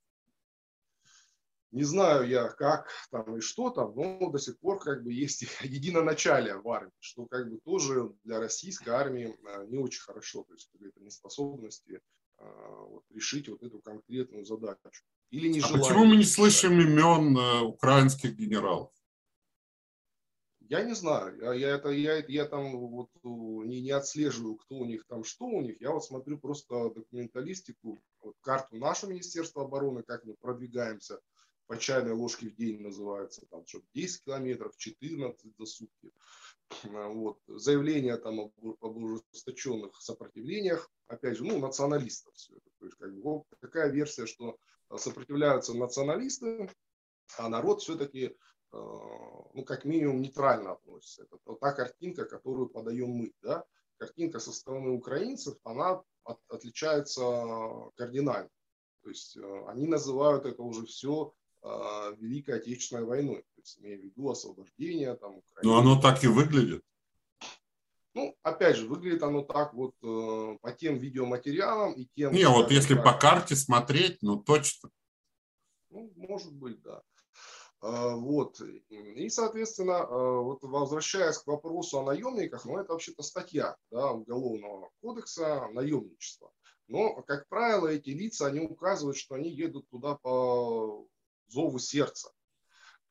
Не знаю я, как там и что там, но до сих пор как бы есть <laughs> единоначалие в армии, что как бы тоже для российской армии не очень хорошо, то есть какой-то неспособности а, вот, решить вот эту конкретную задачу. Или не а почему мы не слышим имен э, украинских генералов? Я не знаю, я, я, это, я, я там вот не, не отслеживаю, кто у них там, что у них. Я вот смотрю просто документалистику, вот карту нашего Министерства обороны, как мы продвигаемся по чайной ложке в день называется, там что 10 километров, 14 за сутки. А, вот. Заявление там об, об ужесточенных сопротивлениях, опять же, ну, националистов все это. То есть, как бы, вот такая версия, что сопротивляются националисты, а народ все-таки, а, ну, как минимум, нейтрально относится. Это та картинка, которую подаем мы, да. Картинка со стороны украинцев, она от, отличается кардинально. То есть а, они называют это уже все Великой Отечественной войной есть имею в виду освобождение там. Украины. Ну, оно так и выглядит. Ну, опять же, выглядит оно так вот э, по тем видеоматериалам и тем... Не, вот если так, по карте смотреть, ну точно. Ну, может быть, да. Э, вот. И, соответственно, э, вот возвращаясь к вопросу о наемниках, ну, это вообще-то статья да, Уголовного кодекса наемничества. Но, как правило, эти лица, они указывают, что они едут туда по зову сердца.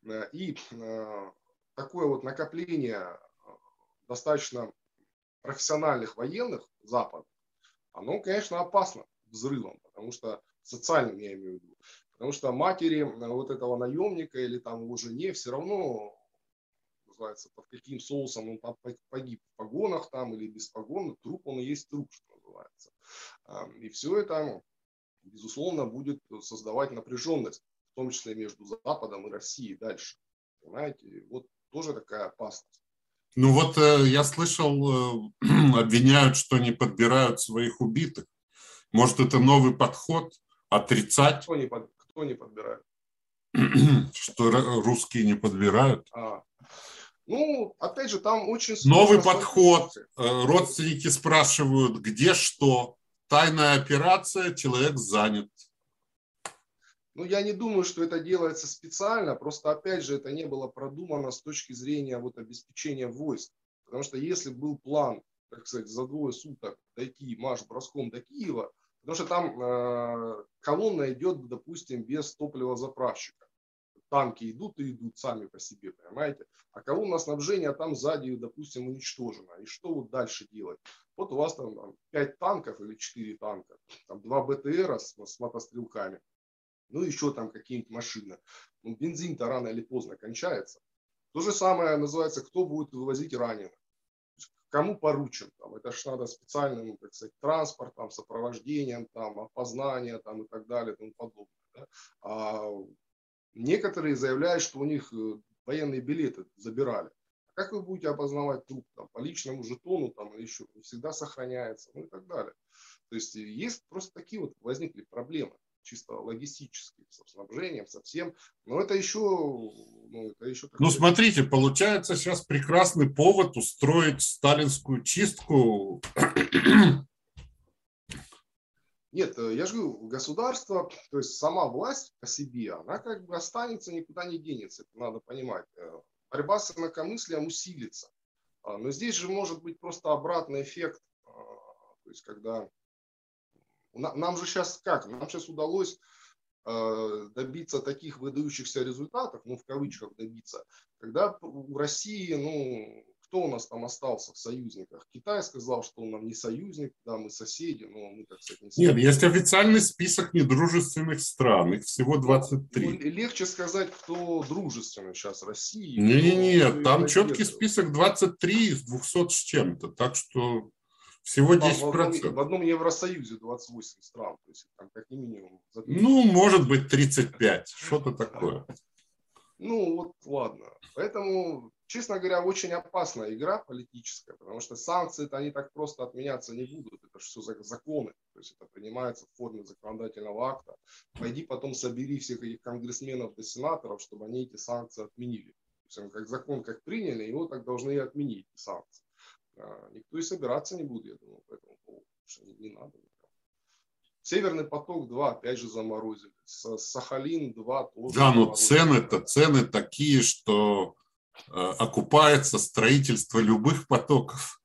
Э, и э, такое вот накопление э, достаточно профессиональных военных Запада, оно, конечно, опасно взрывом, потому что социальным я имею в виду. Потому что матери вот этого наемника или там его жене все равно, называется, под каким соусом он погиб, в погонах там или без погон, труп он и есть труп, что называется. И все это, безусловно, будет создавать напряженность в том числе между Западом и Россией дальше. Понимаете, вот тоже такая опасность. Ну вот э, я слышал, э, <clears throat> обвиняют, что не подбирают своих убитых. Может, это новый подход, отрицать? Кто не, под, кто не подбирает? <clears throat> что русские не подбирают? А. Ну, опять же, там очень... Новый подход. Э, родственники спрашивают, где что. Тайная операция, человек занят. Ну, я не думаю, что это делается специально, просто, опять же, это не было продумано с точки зрения вот обеспечения войск. Потому что если был план, так сказать, за двое суток дойти марш-броском до Киева, потому что там э, колонна идет, допустим, без топливозаправщика. Танки идут и идут сами по себе, понимаете? А колонна снабжения там сзади, допустим, уничтожена. И что вот дальше делать? Вот у вас там, там 5 танков или 4 танка, там 2 БТРа с, с мотострелками – ну еще там какие-нибудь машины. Ну, бензин-то рано или поздно кончается. То же самое называется, кто будет вывозить раненых. Кому поручен, там, это же надо специальным, так сказать, транспортом, сопровождением, там, опознание там, и так далее и тому подобное. Да? А некоторые заявляют, что у них э, военные билеты забирали. А как вы будете опознавать труп там, по личному жетону там, еще всегда сохраняется, ну и так далее. То есть есть просто такие вот возникли проблемы чисто логистически, со снабжением, со всем. Но это еще... Ну, это еще ну смотрите, получается сейчас прекрасный повод устроить сталинскую чистку. Нет, э, я же говорю, государство, то есть сама власть по себе, она как бы останется, никуда не денется. Это надо понимать. Э, борьба с инакомыслием усилится. А, но здесь же может быть просто обратный эффект, а, то есть когда нам же сейчас как? Нам сейчас удалось а, добиться таких выдающихся результатов, ну в кавычках добиться, когда у России, ну кто у нас там остался в союзниках? Китай сказал, что он нам не союзник, да, мы соседи, но мы так с этим... Нет, есть официальный список недружественных стран, их всего 23. Ну, легче сказать, кто дружественный сейчас России. Не-не-не, там четкий список 23 из 200 с чем-то, так что всего 10%. В одном, в одном Евросоюзе 28 стран, то есть там как минимум. Ну, может быть 35, что-то такое. Ну, вот ладно. Поэтому честно говоря, очень опасная игра политическая, потому что санкции-то они так просто отменяться не будут. Это же все законы. То есть это принимается в форме законодательного акта. Пойди потом собери всех этих конгрессменов до сенаторов, чтобы они эти санкции отменили. То есть как закон как приняли, его так должны и отменить, санкции. А, никто и собираться не будет, я думаю, по этому поводу. Что не, не надо. Северный поток-2 опять же заморозили. Сахалин-2 тоже Да, но цены-то, цены такие, что Э, окупается строительство любых потоков.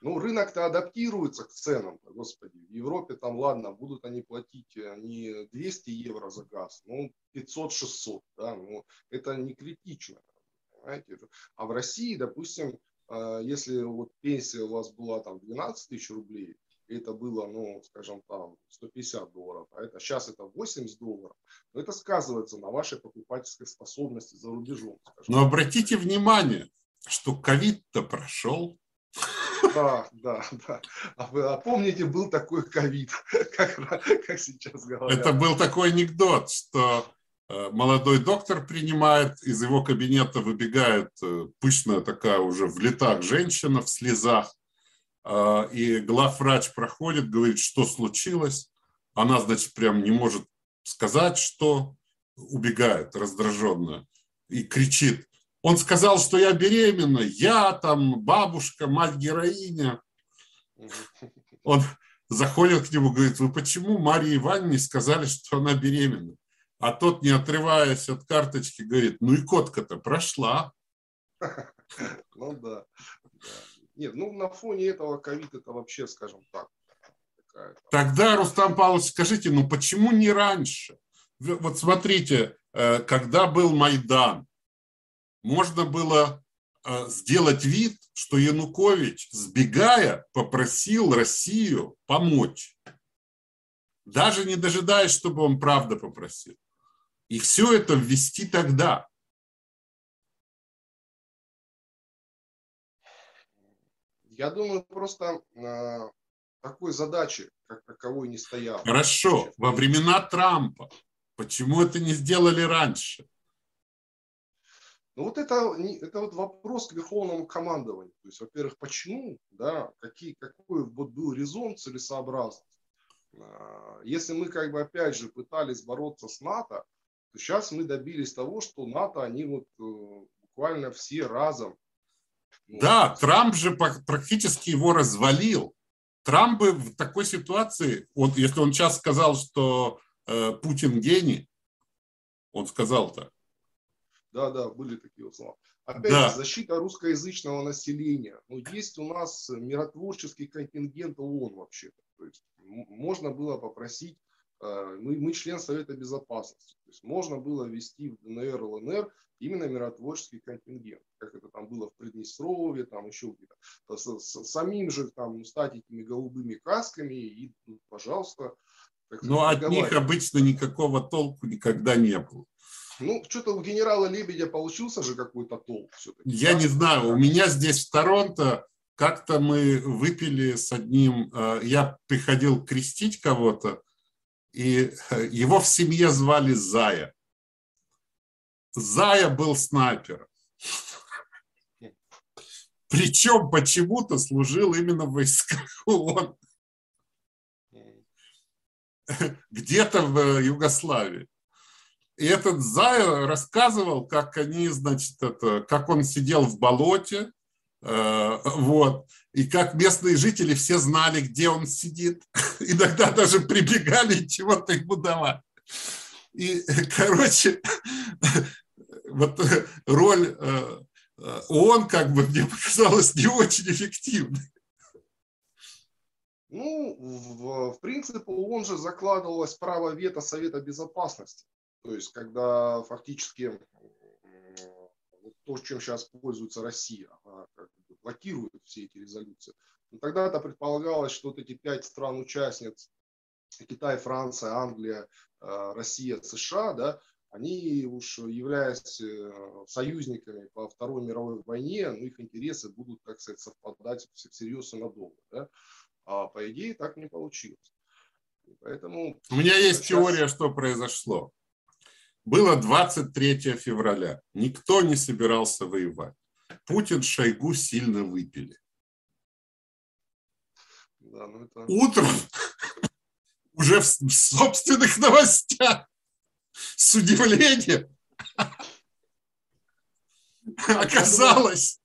Ну, рынок-то адаптируется к ценам, господи. В Европе там, ладно, будут они платить э, не 200 евро за газ, ну, 500-600, да, ну, это не критично, понимаете. А в России, допустим, если вот пенсия у вас была там 12 тысяч рублей, это было, ну, скажем, там 150 долларов, а это сейчас это 80 долларов, но это сказывается на вашей покупательской способности за рубежом. Но обратите внимание, что ковид-то прошел. Да, да, да. А вы а помните, был такой ковид, <laughs> как, как сейчас говорят. Это был такой анекдот, что молодой доктор принимает, из его кабинета выбегает э, пышная такая уже в летах женщина в слезах, а, и главврач проходит, говорит, что случилось. Она, значит, прям не может сказать, что убегает раздраженная и кричит. Он сказал, что я беременна, я там бабушка, мать-героиня. Он заходит к нему, говорит, вы почему Марии Ивановне сказали, что она беременна? А тот, не отрываясь от карточки, говорит, ну и котка-то прошла. <laughs> Ну да. Нет, ну на фоне этого ковид это вообще, скажем так. Тогда, Рустам Павлович, скажите, ну почему не раньше? Вот смотрите, э, когда был Майдан, можно было э, сделать вид, что Янукович, сбегая, попросил Россию помочь. Даже не дожидаясь, чтобы он правда попросил. И все это ввести тогда. Я думаю, просто э, такой задачи, как таковой, не стояло. Хорошо, во времена Трампа. Почему это не сделали раньше? Ну вот это, это вот вопрос к верховному командованию. То есть, во-первых, почему, да, какие, какой вот был резон, целесообразность. А, если мы как бы опять же пытались бороться с НАТО, то сейчас мы добились того, что НАТО, они вот э, буквально все разом да, Трамп же практически его развалил. Трамп бы в такой ситуации, вот если он сейчас сказал, что э, Путин гений, он сказал так. Да, да, были такие вот слова. Опять да. же, защита русскоязычного населения. Ну, есть у нас миротворческий контингент ООН вообще-то. То есть можно было попросить, мы, мы член Совета Безопасности, то есть можно было ввести в ДНР, ЛНР именно миротворческий контингент, как это там было в Приднестровье, там еще где-то. С, с, самим же там стать этими голубыми касками и, ну, пожалуйста. Но от них обычно никакого толку никогда не было. Ну, что-то у генерала Лебедя получился же какой-то толк все-таки. Я да? не знаю, у меня здесь в Торонто как-то мы выпили с одним, э, я приходил крестить кого-то, и э, его в семье звали Зая. Зая был снайпером. Причем почему-то служил именно в войсках ООН. Где-то в Югославии. И этот Зая рассказывал, как они, значит, это, как он сидел в болоте, э, вот, и как местные жители все знали, где он сидит. <laughs> Иногда даже прибегали чего-то ему давать. И, <laughs> короче, <laughs> вот роль ООН, как бы, мне показалась не очень эффективной. Ну, в, в принципе, ООН же закладывалось право вето Совета Безопасности. То есть, когда фактически то, чем сейчас пользуется Россия, как бы блокирует все эти резолюции. Но тогда это предполагалось, что вот эти пять стран-участниц, Китай, Франция, Англия, э, Россия, США, да, они уж являясь э, союзниками по Второй мировой войне, ну, их интересы будут, так сказать, совпадать всерьез и надолго. Да? А по идее так не получилось. И поэтому У меня есть сейчас... теория, что произошло. Было 23 февраля. Никто не собирался воевать. Путин, Шойгу сильно выпили. Да, ну это... Утром <laughs> уже в собственных новостях с удивлением оказалось,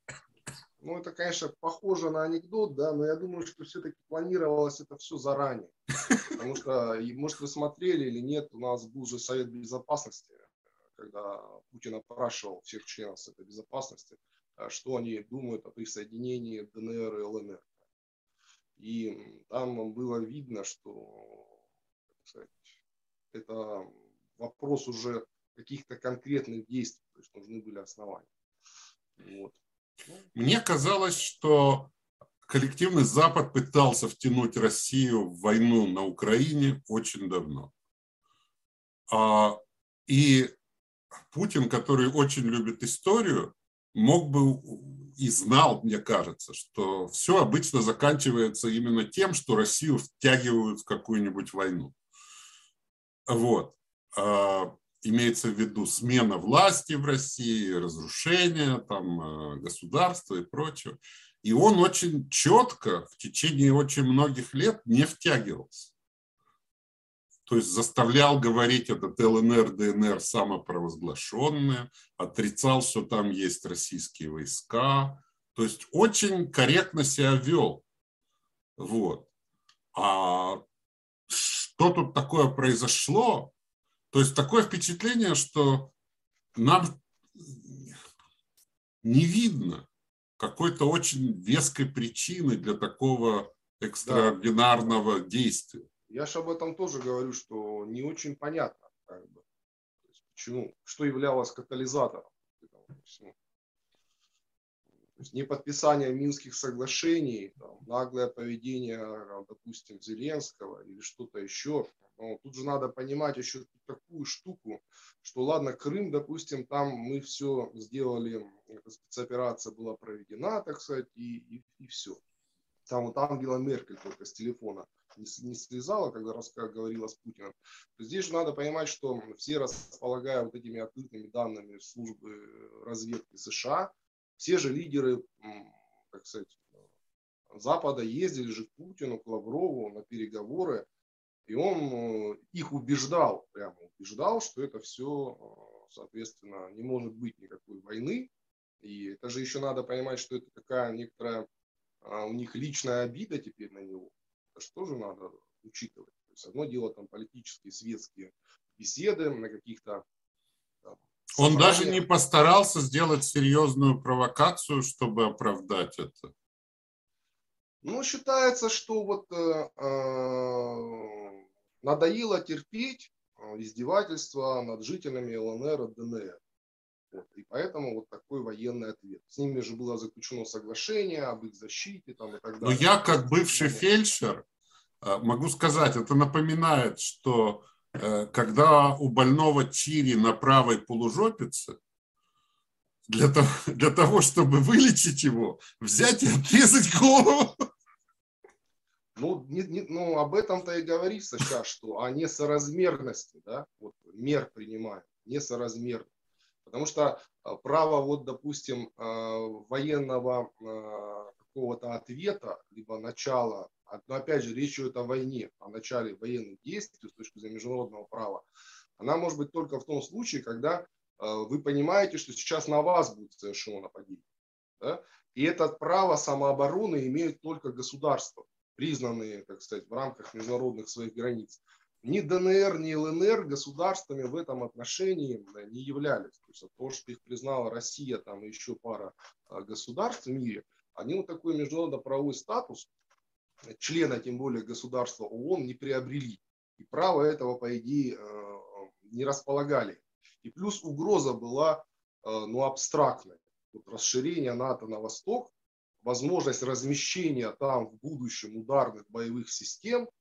ну, это, конечно, похоже на анекдот, да, но я думаю, что все-таки планировалось это все заранее. Потому что, может, вы смотрели или нет, у нас был же Совет Безопасности, когда Путин опрашивал всех членов Совета Безопасности, что они думают о присоединении ДНР и ЛНР. И там было видно, что сказать, это вопрос уже каких-то конкретных действий, то есть нужны были основания. Вот. Мне казалось, что коллективный Запад пытался втянуть Россию в войну на Украине очень давно. А, и Путин, который очень любит историю, мог бы и знал, мне кажется, что все обычно заканчивается именно тем, что Россию втягивают в какую-нибудь войну. Вот. А, имеется в виду смена власти в России, разрушение там, э, государства и прочего. И он очень четко в течение очень многих лет не втягивался. То есть заставлял говорить этот ЛНР, ДНР самопровозглашенные, отрицал, что там есть российские войска. То есть очень корректно себя вел. Вот. А что тут такое произошло, то есть такое впечатление, что нам не видно какой-то очень веской причины для такого экстраординарного да. действия. Я же об этом тоже говорю, что не очень понятно, как бы, почему, что являлось катализатором всему. То есть неподписание Минских соглашений, там, наглое поведение, допустим, Зеленского или что-то еще, но тут же надо понимать еще такую штуку, что ладно, Крым, допустим, там мы все сделали, эта спецоперация была проведена, так сказать, и, и, и все. Там вот Ангела Меркель только с телефона не, слезала, когда говорила с Путиным. Здесь же надо понимать, что все располагая вот этими открытыми данными службы разведки США, все же лидеры, так сказать, Запада ездили же к Путину, к Лаврову на переговоры, и он э, их убеждал, прямо убеждал, что это все, э, соответственно, не может быть никакой войны. И это же еще надо понимать, что это такая некоторая а, у них личная обида теперь на него. Это что же надо учитывать. То есть одно дело там политические, светские беседы на каких-то он даже не постарался сделать серьезную провокацию, чтобы оправдать это. Ну, считается, что вот э, э, надоело терпеть э, издевательства над жителями ЛНР и ДНР. Вот, и поэтому вот такой военный ответ. С ними же было заключено соглашение об их защите там, и так далее. Но я, как бывший фельдшер, э, могу сказать, это напоминает, что э, когда у больного чири на правой полужопице, для того, <laughs> для того, чтобы вылечить его, взять и отрезать голову. Ну, не, не, ну, об этом-то и говорится сейчас, что о несоразмерности, да, вот мер принимают, несоразмерно. Потому что а, право, вот, допустим, а, военного а, какого-то ответа, либо начала, но опять же, речь идет о войне, о начале военных действий с точки зрения международного права, она может быть только в том случае, когда вы понимаете, что сейчас на вас будет совершено нападение. Да? И это право самообороны имеют только государство признанные, так сказать, в рамках международных своих границ. Ни ДНР, ни ЛНР государствами в этом отношении не являлись. То есть то, что их признала Россия, там еще пара а, государств в мире, они вот такой международно-правовой статус члена, тем более государства ООН, не приобрели. И право этого, по идее, э, не располагали. И плюс угроза была э, ну, абстрактной. Вот расширение НАТО на восток, возможность размещения там в будущем ударных боевых систем – Э,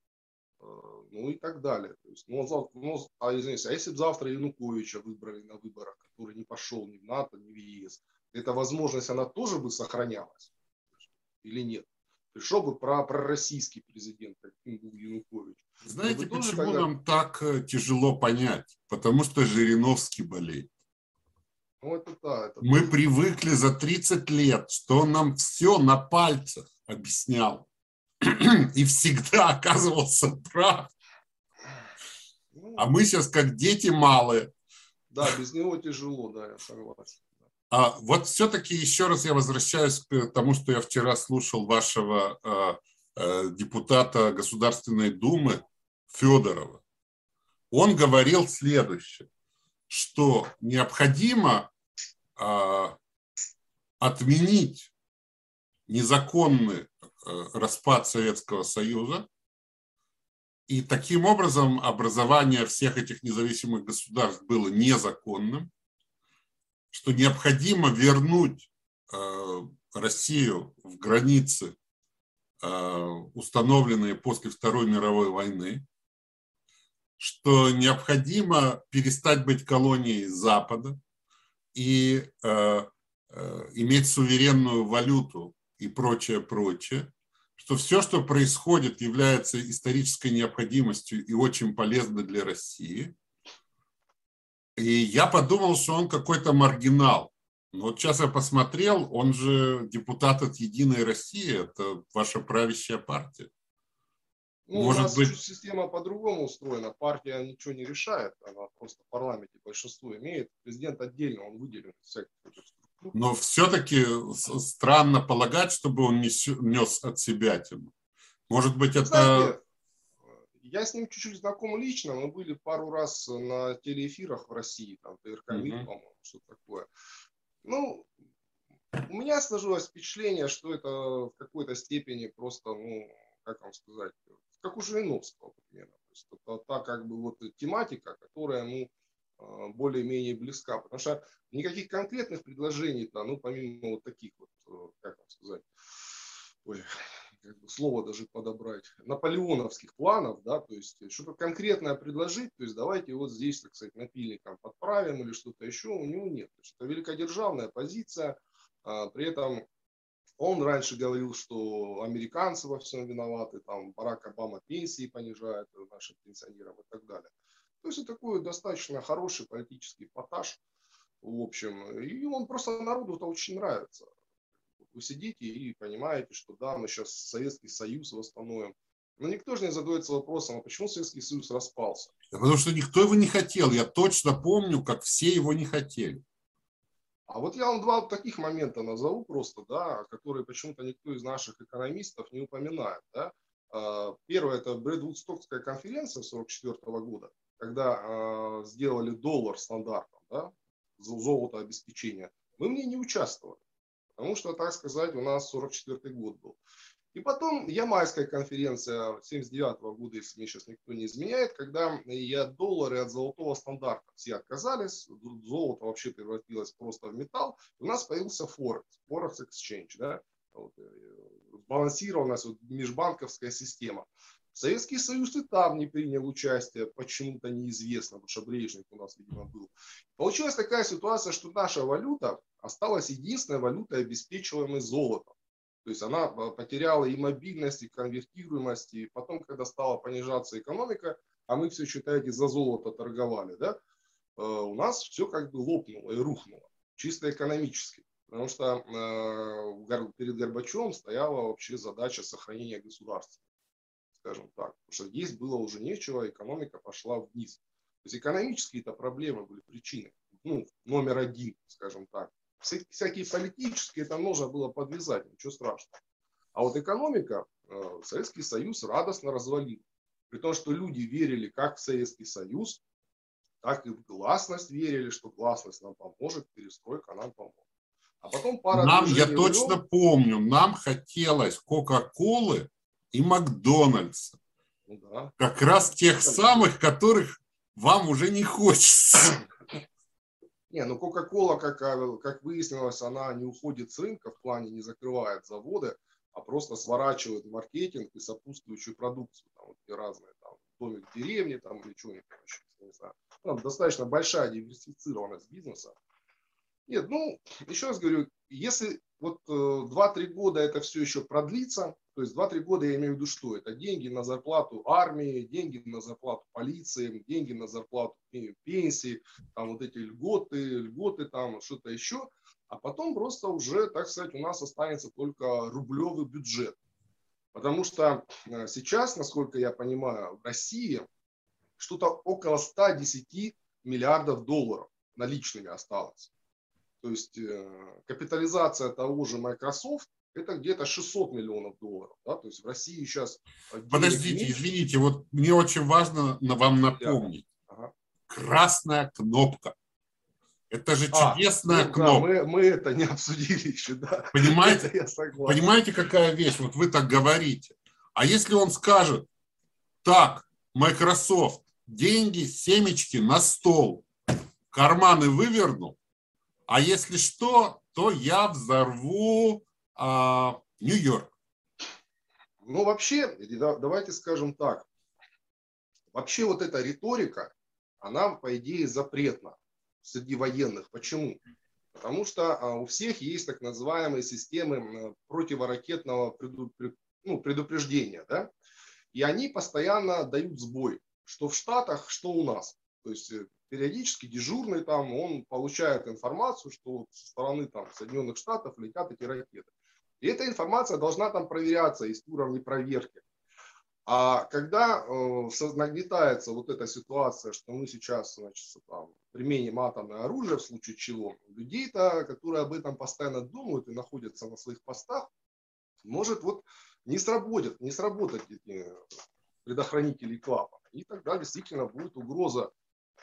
ну и так далее. То есть, ну, ну, а, извините, а если бы завтра Януковича выбрали на выборах, который не пошел ни в НАТО, ни в ЕС, эта возможность, она тоже бы сохранялась? Или нет? Пришел бы про, пророссийский президент, каким был Янукович. Знаете, почему тогда... нам так э, тяжело понять? Потому что Жириновский болеет. Ну, это да, это Мы привыкли за 30 лет, что он нам все на пальцах объяснял. <clears throat> и всегда <laughs> оказывался прав. А мы сейчас как дети малые. Да, без него тяжело, да, я согласен. А вот все-таки еще раз я возвращаюсь к тому, что я вчера слушал вашего э, э, депутата Государственной Думы Федорова. Он говорил следующее, что необходимо э, отменить незаконный Э, распад Советского Союза. И таким образом образование всех этих независимых государств было незаконным, что необходимо вернуть э, Россию в границы, э, установленные после Второй мировой войны, что необходимо перестать быть колонией Запада и иметь суверенную валюту и прочее, прочее, что все, что происходит, является исторической необходимостью и очень полезно для России. И я подумал, что он какой-то маргинал. Но вот сейчас я посмотрел, он же депутат от «Единой России», это ваша правящая партия. Ну, Может у нас быть... система по-другому устроена. Партия ничего не решает, она просто в парламенте большинство имеет. Президент отдельно, он выделен из всяких но все-таки странно полагать, чтобы он нес от себя тему. Может быть, это... Знаете, я с ним чуть-чуть знаком лично. Мы были пару раз на телеэфирах в России, там, ТРК МИД, по-моему, что такое. Ну, у меня сложилось впечатление, что это в какой-то степени просто, ну, как вам сказать, как у Жириновского примерно. То есть это та как бы вот тематика, которая, ну, более-менее близка. Потому что никаких конкретных предложений, -то, ну, помимо вот таких вот, э, как вам сказать, ой, как бы слово даже подобрать, наполеоновских планов, да, то есть что-то конкретное предложить, то есть давайте вот здесь, так сказать, напильником подправим или что-то еще, у него нет. То есть это великодержавная позиция, а, при этом он раньше говорил, что американцы во всем виноваты, там Барак Обама пенсии понижает нашим пенсионерам и так далее. То есть это такой достаточно хороший политический потаж, в общем. И он просто народу-то очень нравится. Вы сидите и понимаете, что да, мы сейчас Советский Союз восстановим. Но никто же не задается вопросом, а почему Советский Союз распался? Потому что никто его не хотел. Я точно помню, как все его не хотели. А вот я вам два таких момента назову просто, да, которые почему-то никто из наших экономистов не упоминает. Да. А, первое – это Бредвудстокская конференция 1944 года, когда э, сделали доллар стандартом, да, золото обеспечения, мы в ней не участвовали. Потому что, так сказать, у нас 44 год был. И потом Ямайская конференция 79 -го года, если мне сейчас никто не изменяет, когда и от доллара, и от золотого стандарта все отказались, золото вообще превратилось просто в металл, у нас появился Форекс, Форекс Exchange, да, вот, э, балансированность, вот, межбанковская система. Советский Союз и там не принял участие, почему-то неизвестно, потому что Брежнев у нас, видимо, был. Получилась такая ситуация, что наша валюта осталась единственной валютой, обеспечиваемой золотом. То есть она а, потеряла и мобильность, и конвертируемость, и потом, когда стала понижаться экономика, а мы все, считаете, за золото торговали, да, э, у нас все как бы лопнуло и рухнуло, чисто экономически. Потому что э, перед Горбачевым стояла вообще задача сохранения государства скажем так. Потому что есть было уже нечего, экономика пошла вниз. То есть экономические-то проблемы были причиной. Ну, номер один, скажем так. Всякие политические это можно было подвязать, ничего страшного. А вот экономика, э, Советский Союз радостно развалил. При том, что люди верили как в Советский Союз, так и в гласность верили, что гласность нам поможет, перестройка нам поможет. А потом пара Нам, я точно ввел. помню, нам хотелось Кока-Колы и Макдональдса. Ну, да. Как раз тех самых, которых вам уже не хочется. Не, ну Кока-Кола, как, как выяснилось, она не уходит с рынка, в плане не закрывает заводы, а просто сворачивает маркетинг и сопутствующую продукцию. Там вот разные, там, домик в деревне, там, или что-нибудь, не знаю. Там достаточно большая диверсифицированность бизнеса. Нет, ну, еще раз говорю, если вот э, 2-3 года это все еще продлится, то есть 2-3 года я имею в виду что? Это деньги на зарплату армии, деньги на зарплату полиции, деньги на зарплату пенсии, там вот эти льготы, льготы там, что-то еще. А потом просто уже, так сказать, у нас останется только рублевый бюджет. Потому что э, сейчас, насколько я понимаю, в России что-то около 110 миллиардов долларов наличными осталось. То есть э, капитализация того же Microsoft это где-то 600 миллионов долларов. Да? То есть в России сейчас... Подождите, меньше. извините, вот мне очень важно вам напомнить. Ага. Красная кнопка. Это же а, чудесная ну, кнопка. Да, мы, мы это не обсудили еще, да. Понимаете, <laughs> понимаете, какая вещь? Вот вы так говорите. А если он скажет, так, Microsoft, деньги, семечки на стол, карманы вывернул, а если что, то я взорву а, Нью-Йорк. Ну, вообще, давайте скажем так. Вообще вот эта риторика, она, по идее, запретна среди военных. Почему? Потому что а, у всех есть так называемые системы противоракетного ну, предупреждения. Да? И они постоянно дают сбой, что в Штатах, что у нас. То есть э, периодически дежурный там, он получает информацию, что со стороны там, Соединенных Штатов летят эти ракеты. И эта информация должна там проверяться, есть уровни проверки. А когда э, нагнетается вот эта ситуация, что мы сейчас значит, там, применим атомное оружие, в случае чего, людей-то, которые об этом постоянно думают и находятся на своих постах, может вот не сработать, не сработать эти предохранители клапана. И тогда действительно будет угроза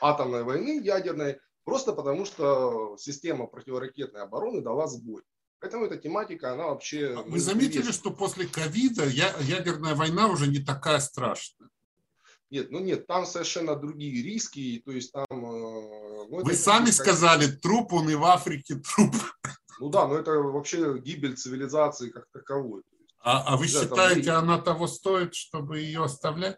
атомной войны ядерной, просто потому что система противоракетной обороны дала сбой. Поэтому эта тематика, она вообще... А вы заметили, интересна. что после ковида ядерная война уже не такая страшная? Нет, ну нет, там совершенно другие риски, то есть там... Э, ну, Вы сами сказали, труп он и в Африке труп. Ну да, но это вообще гибель цивилизации как таковой. А, а вы да, считаете, там... она того стоит, чтобы ее оставлять?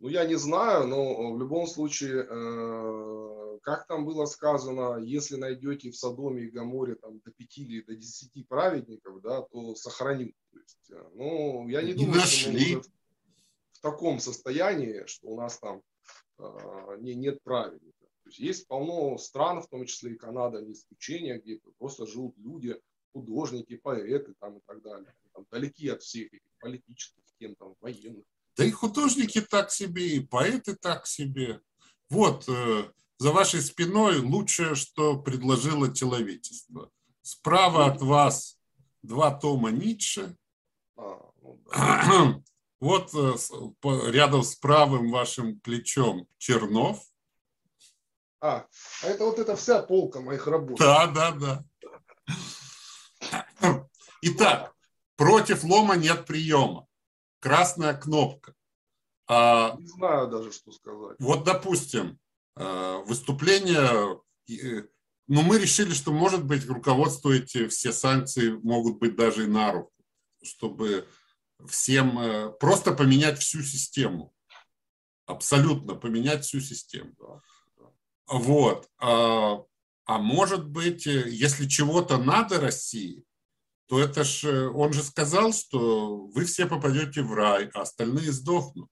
Ну, я не знаю, но в любом случае, э, как там было сказано, если найдете в Содоме и Гаморе там, до 5 или до 10 праведников, да, то сохраню. То есть, э, ну, я не, не думаю, нашли. что мы в таком состоянии, что у нас там э, не, нет праведников. То есть, есть полно стран, в том числе и Канада, не исключение, где просто живут люди, художники, поэты там, и так далее. Там, далеки от всех этих политических тем, там, военных. Да и художники так себе, и поэты так себе. Вот, э, за вашей спиной лучшее, что предложило человечество. Справа от вас два тома Ницше. А, ну <clears throat> вот э, рядом с правым вашим плечом Чернов. А, а это вот эта вся полка моих работ. Да, да, да. <clears throat> Итак, против лома нет приема красная кнопка. А, Не знаю даже, что сказать. Вот, допустим, выступление, э, ну, мы решили, что, может быть, руководство эти все санкции могут быть даже и на руку, чтобы всем э, просто поменять всю систему. Абсолютно поменять всю систему. Вот. А, а может быть, если чего-то надо России, то это ж, э, он же сказал, что вы все попадете в рай, а остальные сдохнут.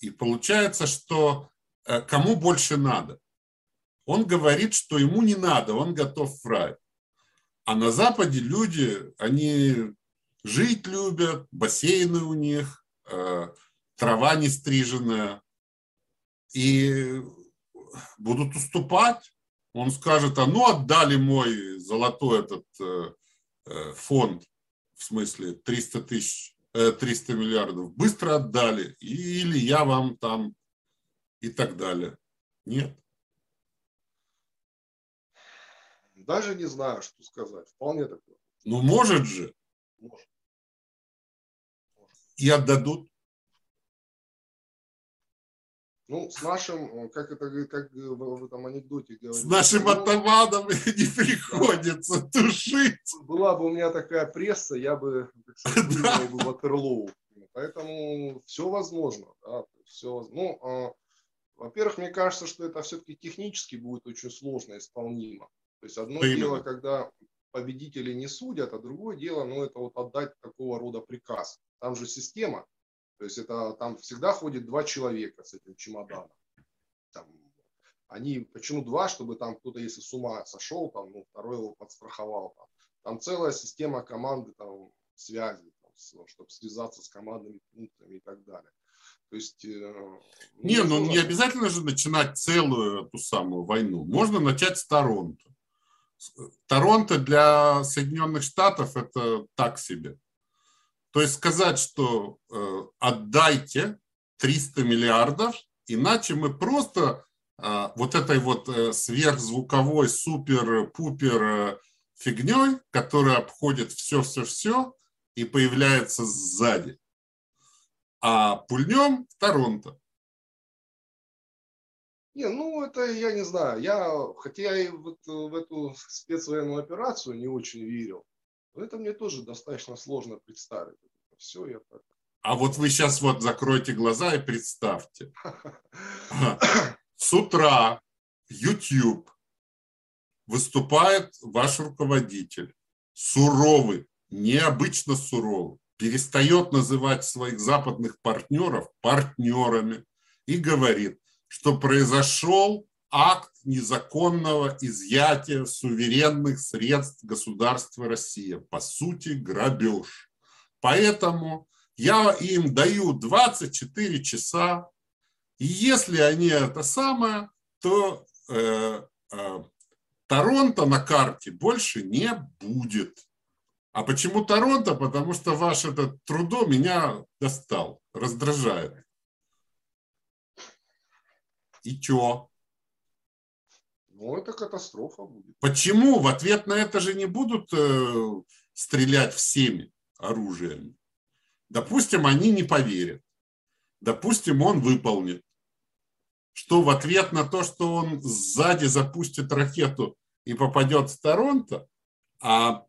И получается, что э, кому больше надо? Он говорит, что ему не надо, он готов в рай. А на Западе люди, они жить любят, бассейны у них, э, трава не стриженная. И будут уступать. Он скажет, а ну отдали мой золотой этот Э, фонд, в смысле 300 тысяч 300 миллиардов, быстро отдали, или я вам там и так далее. Нет. Даже не знаю, что сказать. Вполне такое. Ну, может же. Может. И отдадут. Ну, с нашим, э, как это как в этом анекдоте говорится. С нашим ну, атаманом <laughs> не приходится да. тушить. Была бы у меня такая пресса, я бы, так сказать, <laughs> да. бы Ватерлоу. Поэтому все возможно. Да, все, ну, а, во-первых, мне кажется, что это все-таки технически будет очень сложно исполнимо. То есть одно Именно. дело, когда победители не судят, а другое дело, ну, это вот отдать такого рода приказ. Там же система, то есть это там всегда ходит два человека с этим чемоданом. Там, они, почему два, чтобы там кто-то, если с ума сошел, там, ну, второй его подстраховал. Там, там целая система команды там, связи, там, чтобы связаться с командными пунктами и так далее. То есть, э, не, ну не обязательно же начинать целую эту самую войну. Можно начать с Торонто. Торонто для Соединенных Штатов это так себе. То есть сказать, что э, отдайте 300 миллиардов, иначе мы просто э, вот этой вот э, сверхзвуковой супер-пупер э, фигней, которая обходит все-все-все и появляется сзади. А пульнем в Торонто. Не, ну это я не знаю. Я, хотя я и вот в эту спецвоенную операцию не очень верил, но это мне тоже достаточно сложно представить. Все я так. А вот вы сейчас вот закройте глаза и представьте. С утра YouTube выступает ваш руководитель, суровый, необычно суровый, перестает называть своих западных партнеров партнерами и говорит, что произошел акт незаконного изъятия суверенных средств государства Россия. По сути, грабеж. Поэтому я им даю 24 часа, и если они это самое, то э, э, Торонто на карте больше не будет. А почему Торонто? Потому что ваш этот трудо меня достал, раздражает. И чё? Ну, это катастрофа будет. Почему? В ответ на это же не будут э, стрелять всеми оружием. Допустим, они не поверят. Допустим, он выполнит. Что в ответ на то, что он сзади запустит ракету и попадет в Торонто, а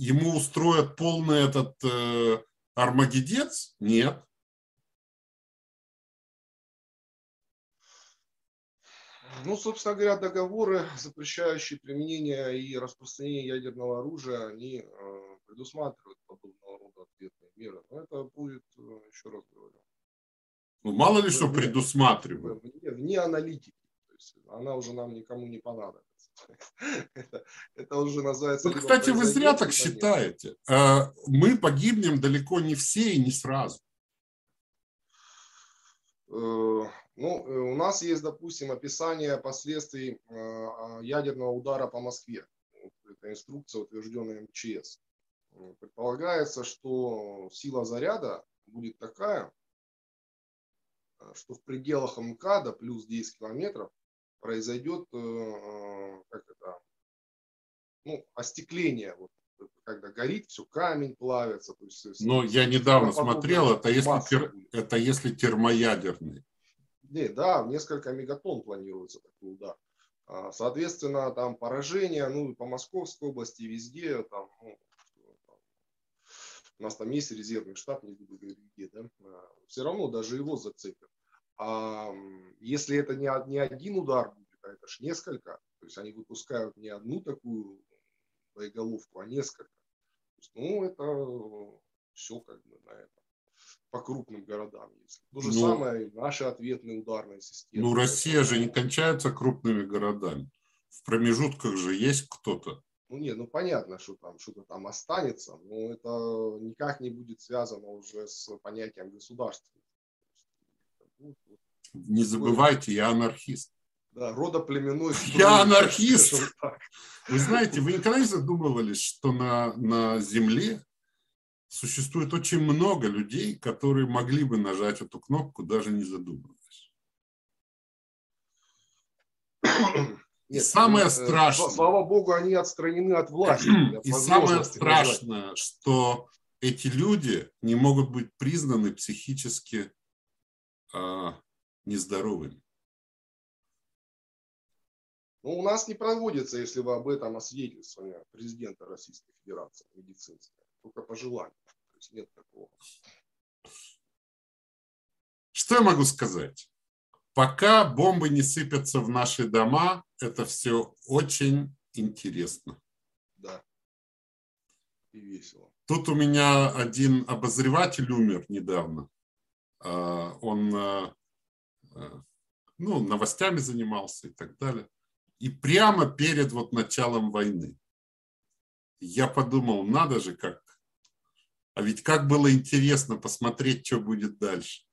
ему устроят полный этот э, армагедец? Нет. Ну, собственно говоря, договоры, запрещающие применение и распространение ядерного оружия, они э, предусматривают подобного рода ответные меры. Но это будет, э, еще раз говорю. Ну, мало ли что предусматривают. Вне, вне аналитики. Есть она уже нам никому не понадобится. <laughs> это, это уже называется... Ну, кстати, вы зря так считаете. А, мы погибнем далеко не все и не сразу. Э, ну, э, у нас есть, допустим, описание последствий ядерного удара по Москве. Это инструкция, утвержденная МЧС. Предполагается, что сила заряда будет такая, э, что в пределах МКАДа плюс 10 километров произойдет э, э, как это, ну, остекление, вот, когда горит, все, камень плавится. То есть, Но я недавно смотрел, это если, тер, это если термоядерный. Не, да, в несколько мегатонн планируется такой удар. А, соответственно, там поражение, ну, по Московской области, везде, там, ну, у нас там есть резервный штаб, не буду говорить где, да, а, все равно даже его зацепят. А если это не, не один удар будет, а это ж несколько, то есть они выпускают не одну такую боеголовку, а несколько. Есть, ну, это все как бы на это по крупным городам. Если. То же ну, самое наши ответные ударные системы. Ну, Россия же не кончается крупными городами. В промежутках же есть кто-то. Ну нет, ну понятно, что там что-то там останется, но это никак не будет связано уже с понятием государства. Не забывайте, я анархист. Да, родоплеменной Я анархист. Вы знаете, вы никогда не задумывались, что на, на Земле существует очень много людей, которые могли бы нажать эту кнопку, даже не задумываясь. Нет, самое ну, страшное... Слава богу, они отстранены от власти. <clears throat> И самое страшное, что эти люди не могут быть признаны психически а, нездоровыми. Ну, у нас не проводится, если вы об этом освидетельствование президента Российской Федерации медицинское, только по желанию. То есть нет такого. Что я могу сказать? Пока бомбы не сыпятся в наши дома, это все очень интересно. Да. И весело. Тут у меня один обозреватель умер недавно. А, он а, а, ну, новостями занимался и так далее. И прямо перед вот началом войны я подумал, надо же как. А ведь как было интересно посмотреть, что будет дальше.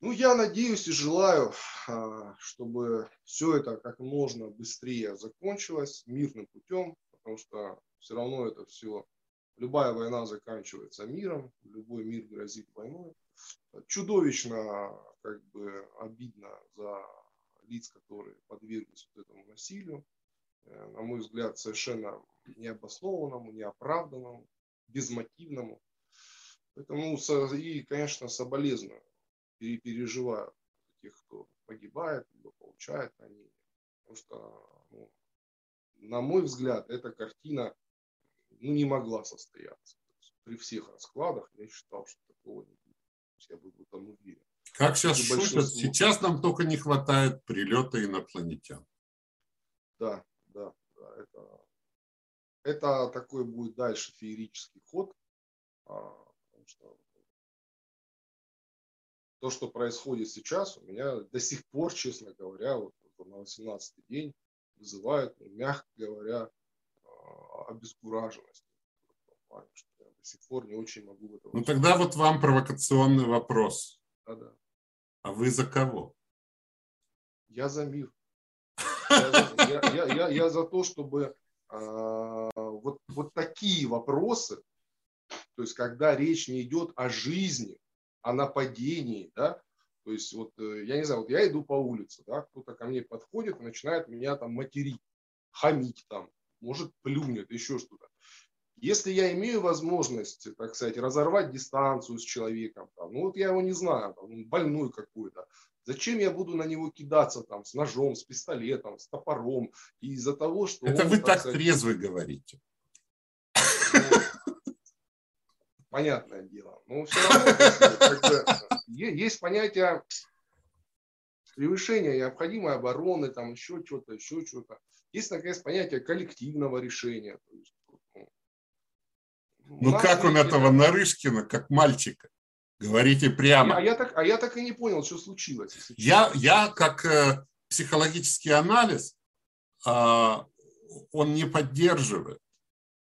Ну, я надеюсь и желаю, чтобы все это как можно быстрее закончилось мирным путем, потому что все равно это все, любая война заканчивается миром, любой мир грозит войной. Чудовищно как бы обидно за лиц, которые подверглись вот этому насилию. Э, на мой взгляд, совершенно необоснованному, неоправданному, безмотивному. Поэтому и, конечно, соболезную, переживаю тех, кто погибает, либо получает ранения. Потому что, ну, на мой взгляд, эта картина ну, не могла состояться. При всех раскладах я считал, что такого не будет. Я был в этом уверен. Как сейчас шутят, большинство... сейчас нам только не хватает прилета инопланетян. Да, да, да. Это, это такой будет дальше феерический ход. А, что то, что происходит сейчас, у меня до сих пор, честно говоря, вот на 18 день вызывает, ну, мягко говоря, обескураженность. Что я до сих пор не очень могу в это Ну тогда вот вам провокационный вопрос. Да, да. А вы за кого? Я за мир. <laughs> Я, я, я, я за то, чтобы э, вот, вот такие вопросы, то есть когда речь не идет о жизни, о нападении, да, то есть вот э, я не знаю, вот я иду по улице, да, кто-то ко мне подходит и начинает меня там материть, хамить там, может плюнет, еще что-то. Если я имею возможность, так сказать, разорвать дистанцию с человеком, там, ну вот я его не знаю, там, он больной какой-то, зачем я буду на него кидаться там с ножом, с пистолетом, с топором из-за того, что... Это он, вы так, так сказать, трезвый говорите. Понятное дело. Но все равно есть понятие превышения необходимой обороны, там еще что-то, еще что-то. Есть, наконец, понятие коллективного решения. Есть, ну как он этого Нарышкина, как мальчика? Говорите прямо. А я так, а я так и не понял, что случилось. Я, я как э, психологический анализ, э, он не поддерживает.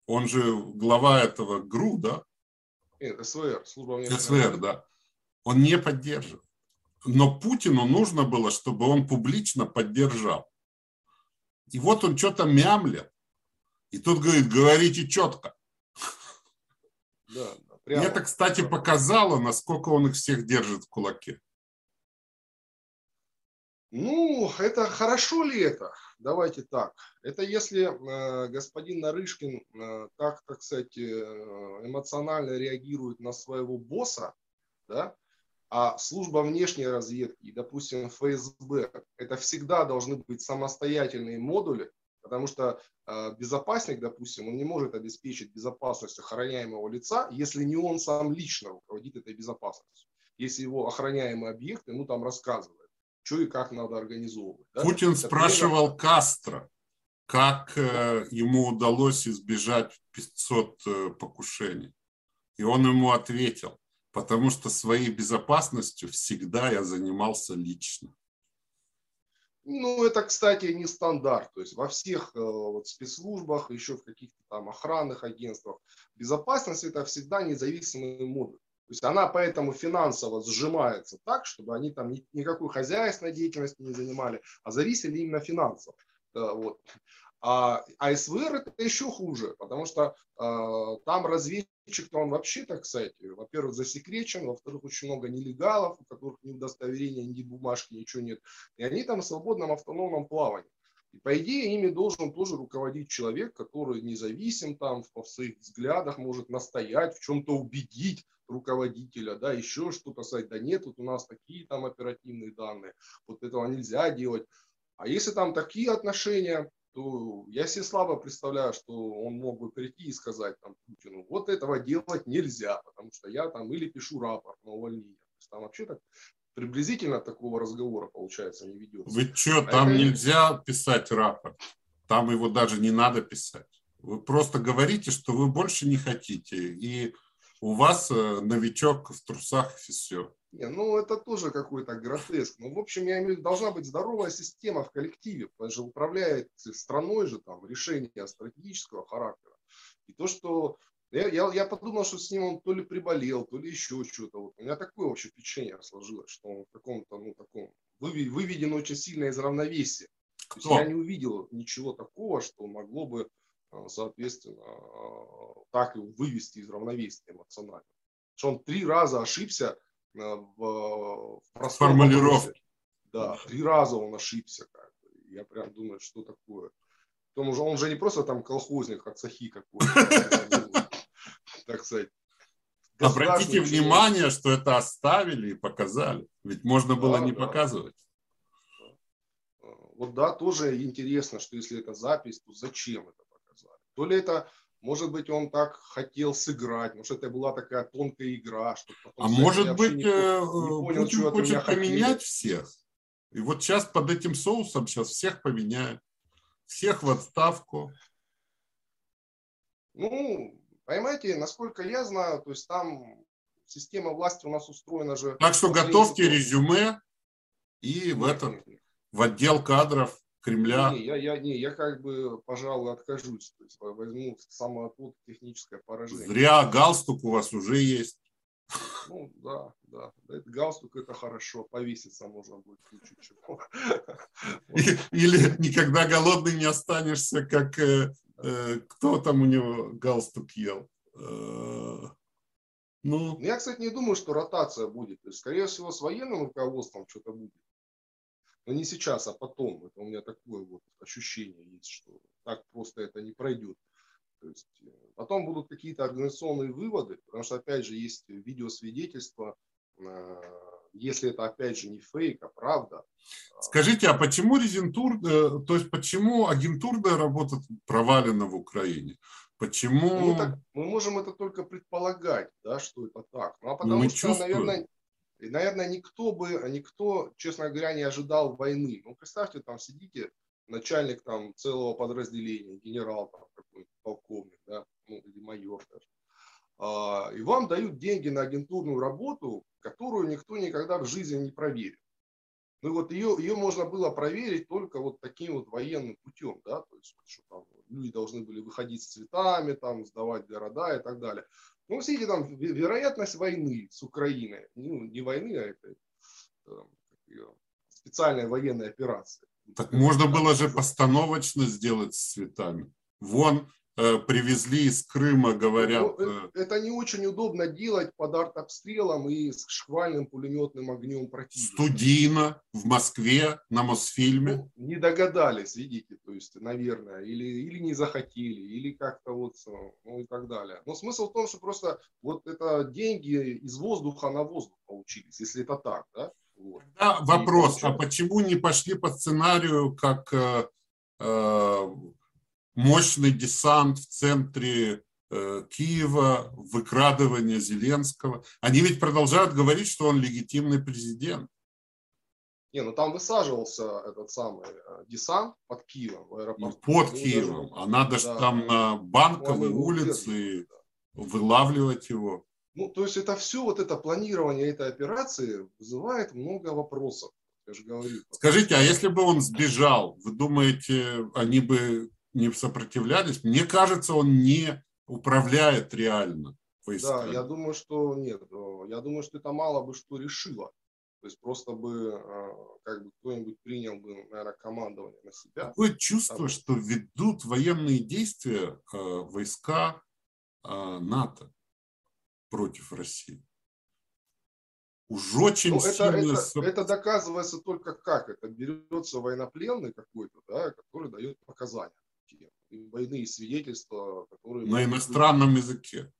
Он же глава этого ГРУ, да? Нет, СВР, служба СВР, да. Он не поддерживает. Но Путину нужно было, чтобы он публично поддержал. И вот он что-то мямлет. И тут говорит, говорите четко. Да, прямо. И это, кстати, показало, насколько он их всех держит в кулаке. Ну, это хорошо ли это? Давайте так. Это если э, господин Нарышкин э, так, так сказать, э, эмоционально реагирует на своего босса, да, а служба внешней разведки, допустим, ФСБ, это всегда должны быть самостоятельные модули, потому что э, безопасник, допустим, он не может обеспечить безопасность охраняемого лица, если не он сам лично руководит этой безопасностью. Если его охраняемый объект ему там рассказывает, что и как надо организовывать. Да? Путин это спрашивал примерно... Кастро, как э, ему удалось избежать 500 э, покушений. И он ему ответил, потому что своей безопасностью всегда я занимался лично. Ну, это, кстати, не стандарт. То есть во всех э, вот, спецслужбах, еще в каких-то там охранных агентствах, безопасность это всегда независимый модуль. То есть она поэтому финансово сжимается так, чтобы они там ни, никакой хозяйственной деятельности не занимали, а зависели именно финансово. Э, вот. А, а СВР это еще хуже, потому что э, там разведчик-то он вообще, так сказать, во-первых, засекречен, во-вторых, очень много нелегалов, у которых ни удостоверения, ни бумажки, ничего нет. И они там в свободном автономном плавании. И по идее ими должен тоже руководить человек, который независим там в своих взглядах, может настоять, в чем-то убедить руководителя, да, еще что-то сказать, да нет, вот у нас такие там оперативные данные, вот этого нельзя делать. А если там такие отношения, то я себе слабо представляю, что он мог бы прийти и сказать там Путину, вот этого делать нельзя, потому что я там или пишу рапорт на увольнение. То есть там вообще так приблизительно такого разговора, получается, не ведется. Вы что, а там это... нельзя писать рапорт? Там его даже не надо писать. Вы просто говорите, что вы больше не хотите, и у вас э, новичок в трусах и все. Не, ну, это тоже какой-то гротеск. Ну, в общем, я имею должна быть здоровая система в коллективе, потому что управляет страной же там решение стратегического характера. И то, что я, я, я подумал, что с ним он то ли приболел, то ли еще что-то. Вот. У меня такое вообще впечатление сложилось, что он в каком-то, ну, таком, выведен очень сильно из равновесия. То есть я не увидел ничего такого, что могло бы, а, соответственно, а, так его вывести из равновесия эмоционально. Что он три раза ошибся в, в формулировке. Да, три раза он ошибся. Как бы. Я прям думаю, что такое. Потому что он же не просто там колхозник, как Сахи какой-то. Так сказать. Обратите внимание, что это оставили и показали. Ведь можно было не показывать. Вот да, тоже интересно, что если это запись, то зачем это показали? То ли это может быть, он так хотел сыграть, может, это была такая тонкая игра. Что потом, а может быть, не, э, понял, Путин хочет поменять хотели. всех. И вот сейчас под этим соусом сейчас всех поменяют. Всех в отставку. Ну, понимаете, насколько я знаю, то есть там система власти у нас устроена же... Так что готовьте резюме и в этот, в отдел кадров Кремля? Не, я, я, не, я как бы, пожалуй, откажусь. То есть возьму самоотвод техническое поражение. Зря галстук у вас уже есть. Ну, да, да. Этот галстук это хорошо. Повеситься можно будет кучу чего. <laughs> Или никогда голодный не останешься, как э, э, кто там у него галстук ел. Э, ну. Я, кстати, не думаю, что ротация будет. То есть, скорее всего, с военным руководством что-то будет. Но не сейчас, а потом. Это у меня такое вот ощущение есть, что так просто это не пройдет. То есть э, потом будут какие-то организационные выводы, потому что, опять же, есть видеосвидетельства, э, если это, опять же, не фейк, а правда. Скажите, а почему резентур, э, то есть почему агентурная работа провалена в Украине? Почему? Ну, так, мы можем это только предполагать, да, что это так. Ну, а потому мы что, чувствуем. наверное, и, наверное, никто бы, никто, честно говоря, не ожидал войны. Ну, представьте, там сидите, начальник там целого подразделения, генерал там какой-нибудь, полковник, да, ну, или майор даже. А, и вам дают деньги на агентурную работу, которую никто никогда в жизни не проверит. Ну вот ее, ее можно было проверить только вот таким вот военным путем, да, то есть что там люди должны были выходить с цветами, там сдавать города и так далее. Ну, видите, там вероятность войны с Украиной, ну, не войны, а это там, специальная военная операция. Так можно было же постановочно сделать с цветами. Вон привезли из Крыма, говорят. Ну, э, это не очень удобно делать под артобстрелом и с шквальным пулеметным огнем противника. Студийно в Москве на Мосфильме. Ну, не догадались, видите, то есть, наверное, или, или не захотели, или как-то вот, ну и так далее. Но смысл в том, что просто вот это деньги из воздуха на воздух получились, если это так, да? Вот. Да, вопрос, а почему не пошли по сценарию, как э, э, мощный десант в центре э, Киева, выкрадывание Зеленского. Они ведь продолжают говорить, что он легитимный президент. Не, ну там высаживался этот самый э, десант под Киевом в аэропорту. Ну, под ну, Киевом, даже, а надо же да, там на Банковой ну, улице да. вылавливать его. Ну, то есть это все, вот это планирование этой операции вызывает много вопросов. Я же говорю. Скажите, а если бы он сбежал, вы думаете, они бы не сопротивлялись. Мне кажется, он не управляет реально войсками. Да, я думаю, что нет. Я думаю, что это мало бы что решило. То есть просто бы как бы кто-нибудь принял бы, наверное, командование на себя. Такое чувство, Там... что ведут военные действия войска НАТО против России. Уж очень ну, это, это, это доказывается только как. Это берется военнопленный какой-то, да, который дает показания. И двойные свидетельства, которые... На иностранном языке.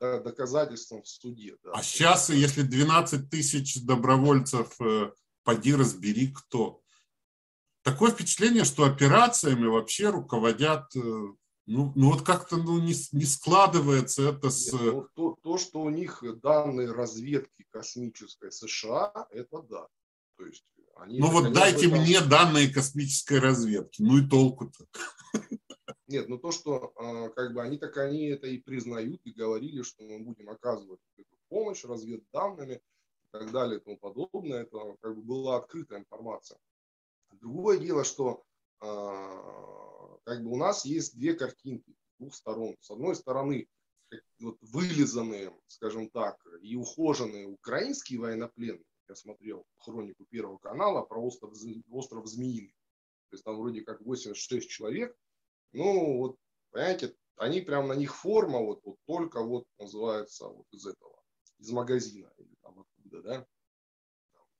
Да, доказательством в суде. Да. А сейчас, если 12 тысяч добровольцев, э, поди разбери кто. Такое впечатление, что операциями вообще руководят э, ну, ну вот как-то ну, не, не складывается это с... Нет, ну, то, то, что у них данные разведки космической США, это да. То есть они, ну вот дайте этом... мне данные космической разведки, ну и толку-то. Нет, ну то, что а, как бы они так они это и признают, и говорили, что мы будем оказывать помощь разведданными и так далее и тому подобное, это как бы была открытая информация. Другое дело, что а, как бы у нас есть две картинки двух сторон. С одной стороны, вот вылизанные, скажем так, и ухоженные украинские военнопленные. Я смотрел хронику Первого канала про остров, остров Змеиный. То есть там вроде как 86 человек. Ну, вот, понимаете, они прям на них форма вот, вот только вот называется вот из этого, из магазина или там откуда, да.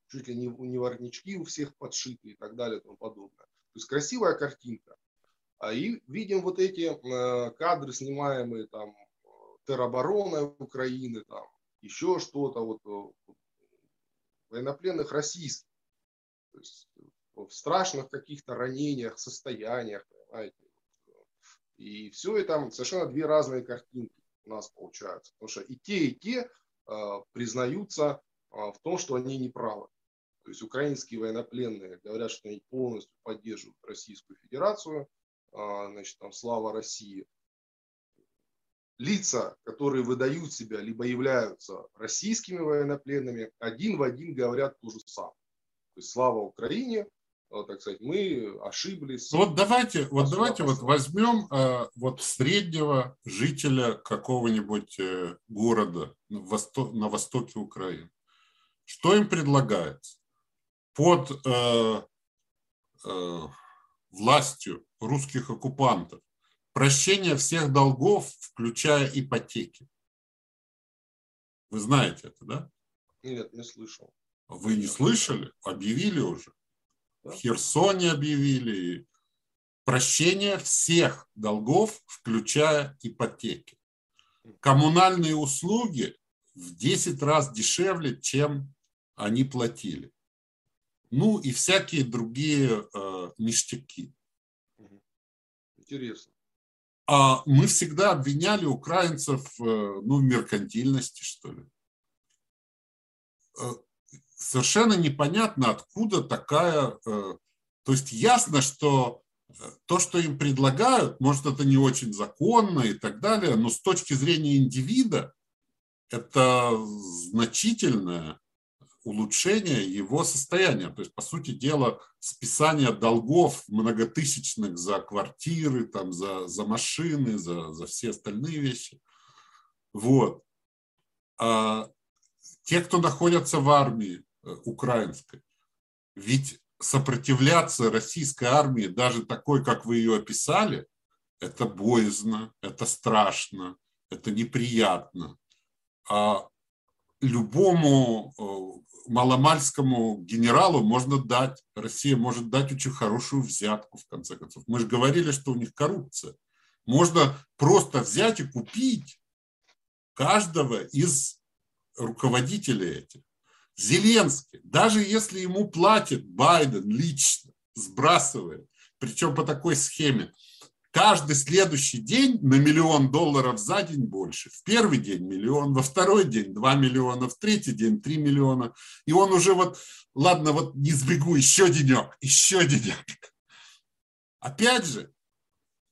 Чуть ли не, не воротнички у всех подшиты и так далее и тому подобное. То есть красивая картинка. А и видим вот эти э, кадры, снимаемые там теробороной Украины, там еще что-то, вот э, военнопленных российских. То есть в страшных каких-то ранениях, состояниях, понимаете. И все это совершенно две разные картинки у нас получаются. Потому что и те, и те э, признаются э, в том, что они не правы. То есть украинские военнопленные говорят, что они полностью поддерживают Российскую Федерацию, а, значит, там, слава России. Лица, которые выдают себя, либо являются российскими военнопленными, один в один говорят то же самое. То есть слава Украине, а, так сказать, мы ошиблись. Вот давайте, вот давайте вот возьмем э, вот среднего жителя какого-нибудь э, города на востоке Украины. Что им предлагается? Под э, э, властью русских оккупантов. Прощение всех долгов, включая ипотеки. Вы знаете это, да? Нет, не слышал. Вы не слышали? Объявили уже. В Херсоне объявили. Прощение всех долгов, включая ипотеки. Коммунальные услуги в 10 раз дешевле, чем они платили. Ну и всякие другие э, ништяки. Интересно. А мы всегда обвиняли украинцев э, ну, в меркантильности, что ли. Э, совершенно непонятно, откуда такая... Э, то есть ясно, что то, что им предлагают, может, это не очень законно и так далее, но с точки зрения индивида это значительная улучшения его состояния. То есть, по сути дела, списание долгов многотысячных за квартиры, там, за, за машины, за, за все остальные вещи. Вот. А те, кто находятся в армии э, украинской, ведь сопротивляться российской армии, даже такой, как вы ее описали, это боязно, это страшно, это неприятно. А любому э, маломальскому генералу можно дать, Россия может дать очень хорошую взятку, в конце концов. Мы же говорили, что у них коррупция. Можно просто взять и купить каждого из руководителей этих. Зеленский, даже если ему платит Байден лично, сбрасывает, причем по такой схеме, каждый следующий день на миллион долларов за день больше. В первый день миллион, во второй день 2 миллиона, в третий день 3 миллиона. И он уже вот, ладно, вот не сбегу, еще денек, еще денек. Опять же,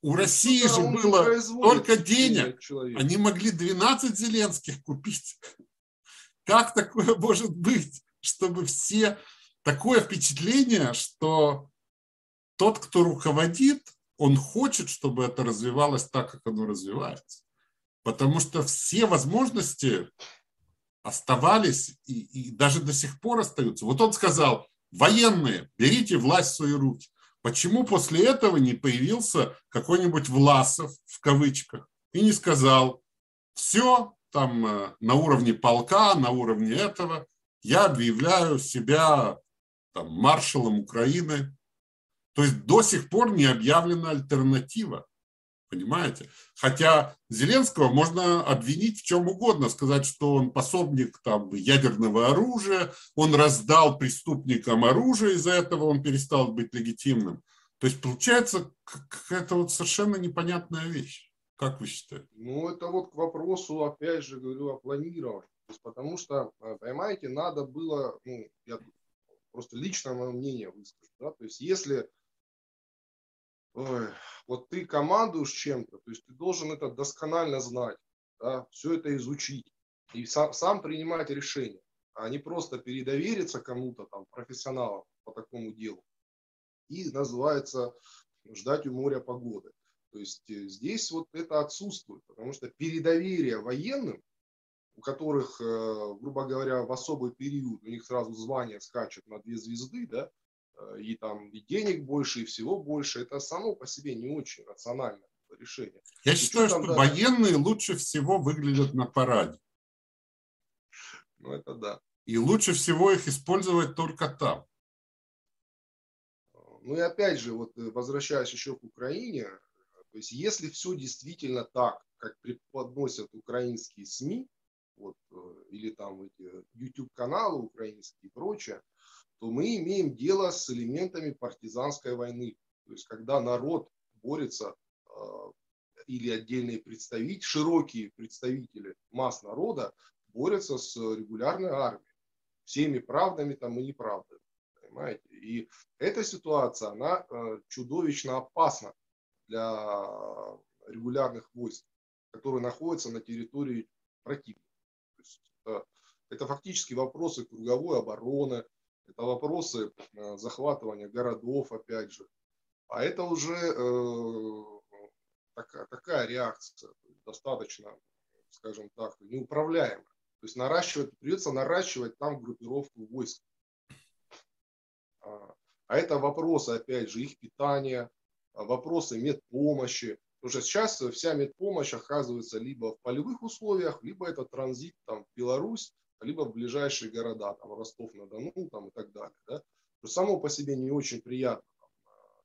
у России же было только денег. Они могли 12 Зеленских купить. Как такое <laughs> может быть, чтобы все... Такое впечатление, что тот, кто руководит, он хочет, чтобы это развивалось так, как оно развивается. Потому что все возможности оставались и, и даже до сих пор остаются. Вот он сказал, военные, берите власть в свои руки. Почему после этого не появился какой-нибудь Власов, в кавычках, и не сказал, все, там э, на уровне полка, на уровне этого, я объявляю себя там, маршалом Украины. То есть до сих пор не объявлена альтернатива. Понимаете? Хотя Зеленского можно обвинить в чем угодно, сказать, что он пособник там, ядерного оружия, он раздал преступникам оружие, из-за этого он перестал быть легитимным. То есть получается какая-то вот совершенно непонятная вещь. Как вы считаете? Ну, это вот к вопросу, опять же, говорю, о планировании. Потому что, э, понимаете, надо было, ну, я просто личное мое мнение выскажу, да, то есть если ой, вот ты командуешь чем-то, то есть ты должен это досконально знать, да, все это изучить и сам, сам принимать решения, а не просто передовериться кому-то там, профессионалам по такому делу и называется ждать у моря погоды. То есть э, здесь вот это отсутствует, потому что передоверие военным, у которых, э, грубо говоря, в особый период у них сразу звание скачет на две звезды, да, Э, и там и денег больше, и всего больше, это само по себе не очень рациональное решение. Я и считаю, что даже... военные лучше всего выглядят на параде. Ну, это да. И лучше всего их использовать только там. Ну и опять же, вот возвращаясь еще к Украине, то есть если все действительно так, как преподносят украинские СМИ, вот, э, или там эти YouTube-каналы украинские и прочее, то мы имеем дело с элементами партизанской войны. То есть когда народ борется э, или отдельные представители, широкие представители масс народа борются с регулярной армией. Всеми правдами там и неправдами. Понимаете? И эта ситуация, она э, чудовищно опасна для регулярных войск, которые находятся на территории противника. это, это фактически вопросы круговой обороны, это вопросы э, захватывания городов, опять же. А это уже э, такая, такая реакция, достаточно, скажем так, неуправляемая. То есть наращивать, придется наращивать там группировку войск. А, а это вопросы, опять же, их питания, вопросы медпомощи. Потому что сейчас вся медпомощь оказывается либо в полевых условиях, либо это транзит там, в Беларусь, либо в ближайшие города, там Ростов-на-Дону там, и так далее. Да? То само по себе не очень приятно там,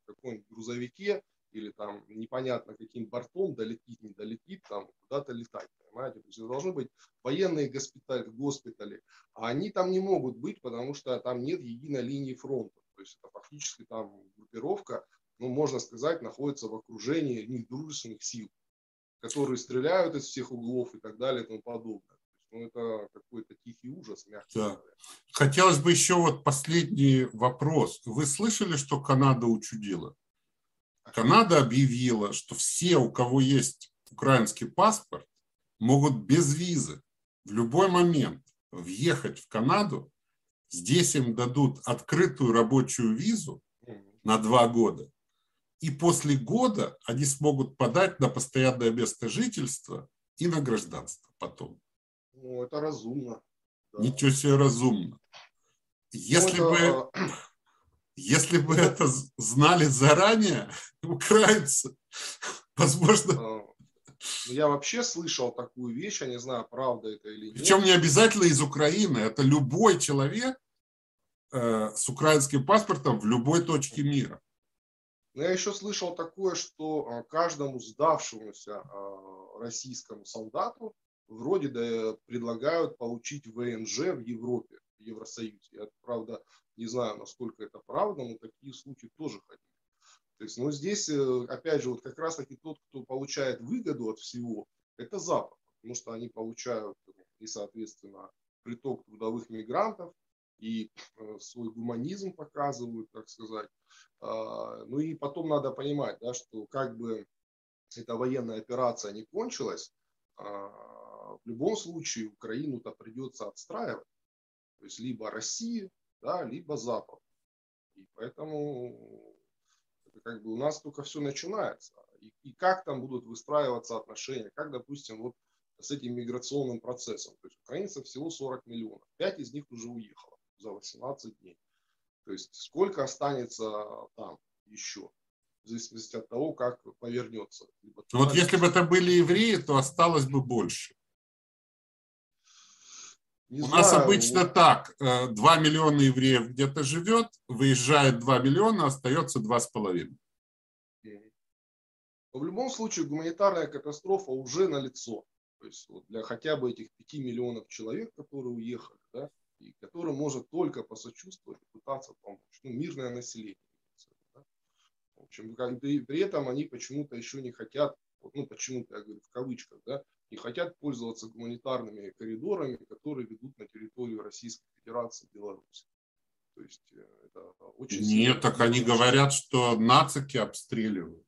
на каком-нибудь грузовике или там непонятно каким бортом долетит, не долетит, там куда-то летать, понимаете? То есть должны быть военные госпитали, госпитали, а они там не могут быть, потому что там нет единой линии фронта. То есть это фактически там группировка, ну, можно сказать, находится в окружении недружественных сил, которые стреляют из всех углов и так далее и тому подобное. Ну, это какой-то тихий ужас, мягко да. говоря. Хотелось бы еще вот последний вопрос. Вы слышали, что Канада учудила? Канада объявила, что все, у кого есть украинский паспорт, могут без визы в любой момент въехать в Канаду. Здесь им дадут открытую рабочую визу на два года. И после года они смогут подать на постоянное место жительства и на гражданство потом. Ну, это разумно. Да. Ничего себе разумно. Если ну, это... бы, <clears throat> <clears throat> если бы это знали заранее, <laughs> украинцы, возможно... А, ну, я вообще слышал такую вещь, я не знаю, правда это или нет. Причем не обязательно из Украины, это любой человек э, с украинским паспортом в любой точке мира. Но я еще слышал такое, что а, каждому сдавшемуся а, российскому солдату вроде да предлагают получить ВНЖ в Европе, в Евросоюзе. Я, правда, не знаю, насколько это правда, но такие случаи тоже ходили. То есть, ну, здесь, э, опять же, вот как раз таки тот, кто получает выгоду от всего, это Запад, потому что они получают и, соответственно, приток трудовых мигрантов, и э, свой гуманизм показывают, так сказать. А, ну и потом надо понимать, да, что как бы эта военная операция не кончилась, а, в любом случае Украину-то придется отстраивать. То есть либо Россия, да, либо Запад. И поэтому это как бы у нас только все начинается. И, и как там будут выстраиваться отношения, как, допустим, вот с этим миграционным процессом. То есть украинцев всего 40 миллионов. 5 из них уже уехало за 18 дней. То есть сколько останется там еще? В зависимости от того, как повернется. Вот если бы это были евреи, то осталось бы больше. Не У знаю, нас обычно вот... так, 2 э, миллиона евреев где-то живет, выезжает 2 миллиона, остается 2,5. Но в любом случае гуманитарная катастрофа уже налицо. То есть вот для хотя бы этих 5 миллионов человек, которые уехали, да, и которым может только посочувствовать и пытаться помочь. Ну, мирное население. Да. В общем, при, при этом они почему-то еще не хотят, ну почему-то я говорю в кавычках, да, не хотят пользоваться гуманитарными коридорами, которые ведут на территорию Российской Федерации Беларуси. То есть э, это очень... Нет, так они говорят, что нацики обстреливают.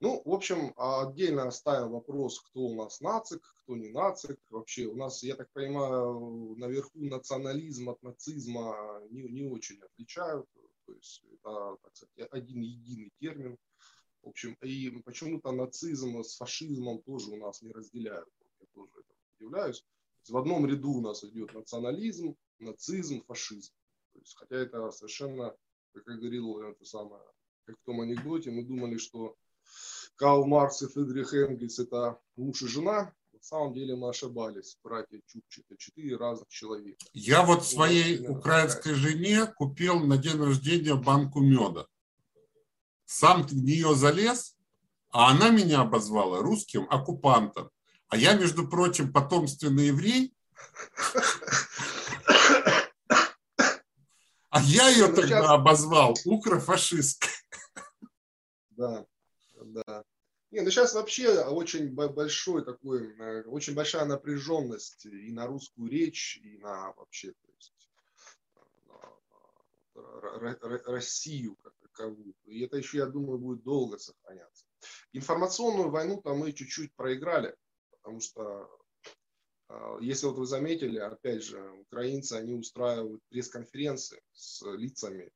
Ну, в общем, отдельно оставим вопрос, кто у нас нацик, кто не нацик. Вообще у нас, я так понимаю, наверху национализм от нацизма не, не очень отличают. То есть это, так сказать, один единый термин. В общем, и почему-то нацизм с фашизмом тоже у нас не разделяют. Я тоже это удивляюсь. В одном ряду у нас идет национализм, нацизм, фашизм. То есть, хотя это совершенно, как я говорил, это самое, как в том анекдоте, мы думали, что Карл Маркс и Фридрих Энгельс – это муж и жена. На самом деле мы ошибались, братья Чукчи. Это четыре разных человека. Я вот своей украинской жене купил на день рождения банку меда сам в нее залез, а она меня обозвала русским оккупантом. А я, между прочим, потомственный еврей. А я ее ну, тогда обозвал укрофашисткой. Да, да. Не, ну сейчас вообще очень большой такой, э, очень большая напряженность и на русскую речь, и на вообще, то есть, на Россию как таковую. И это еще, я думаю, будет долго сохраняться. Информационную войну-то мы чуть-чуть проиграли, потому что, а, если вот вы заметили, опять же, украинцы, они устраивают пресс-конференции с лицами,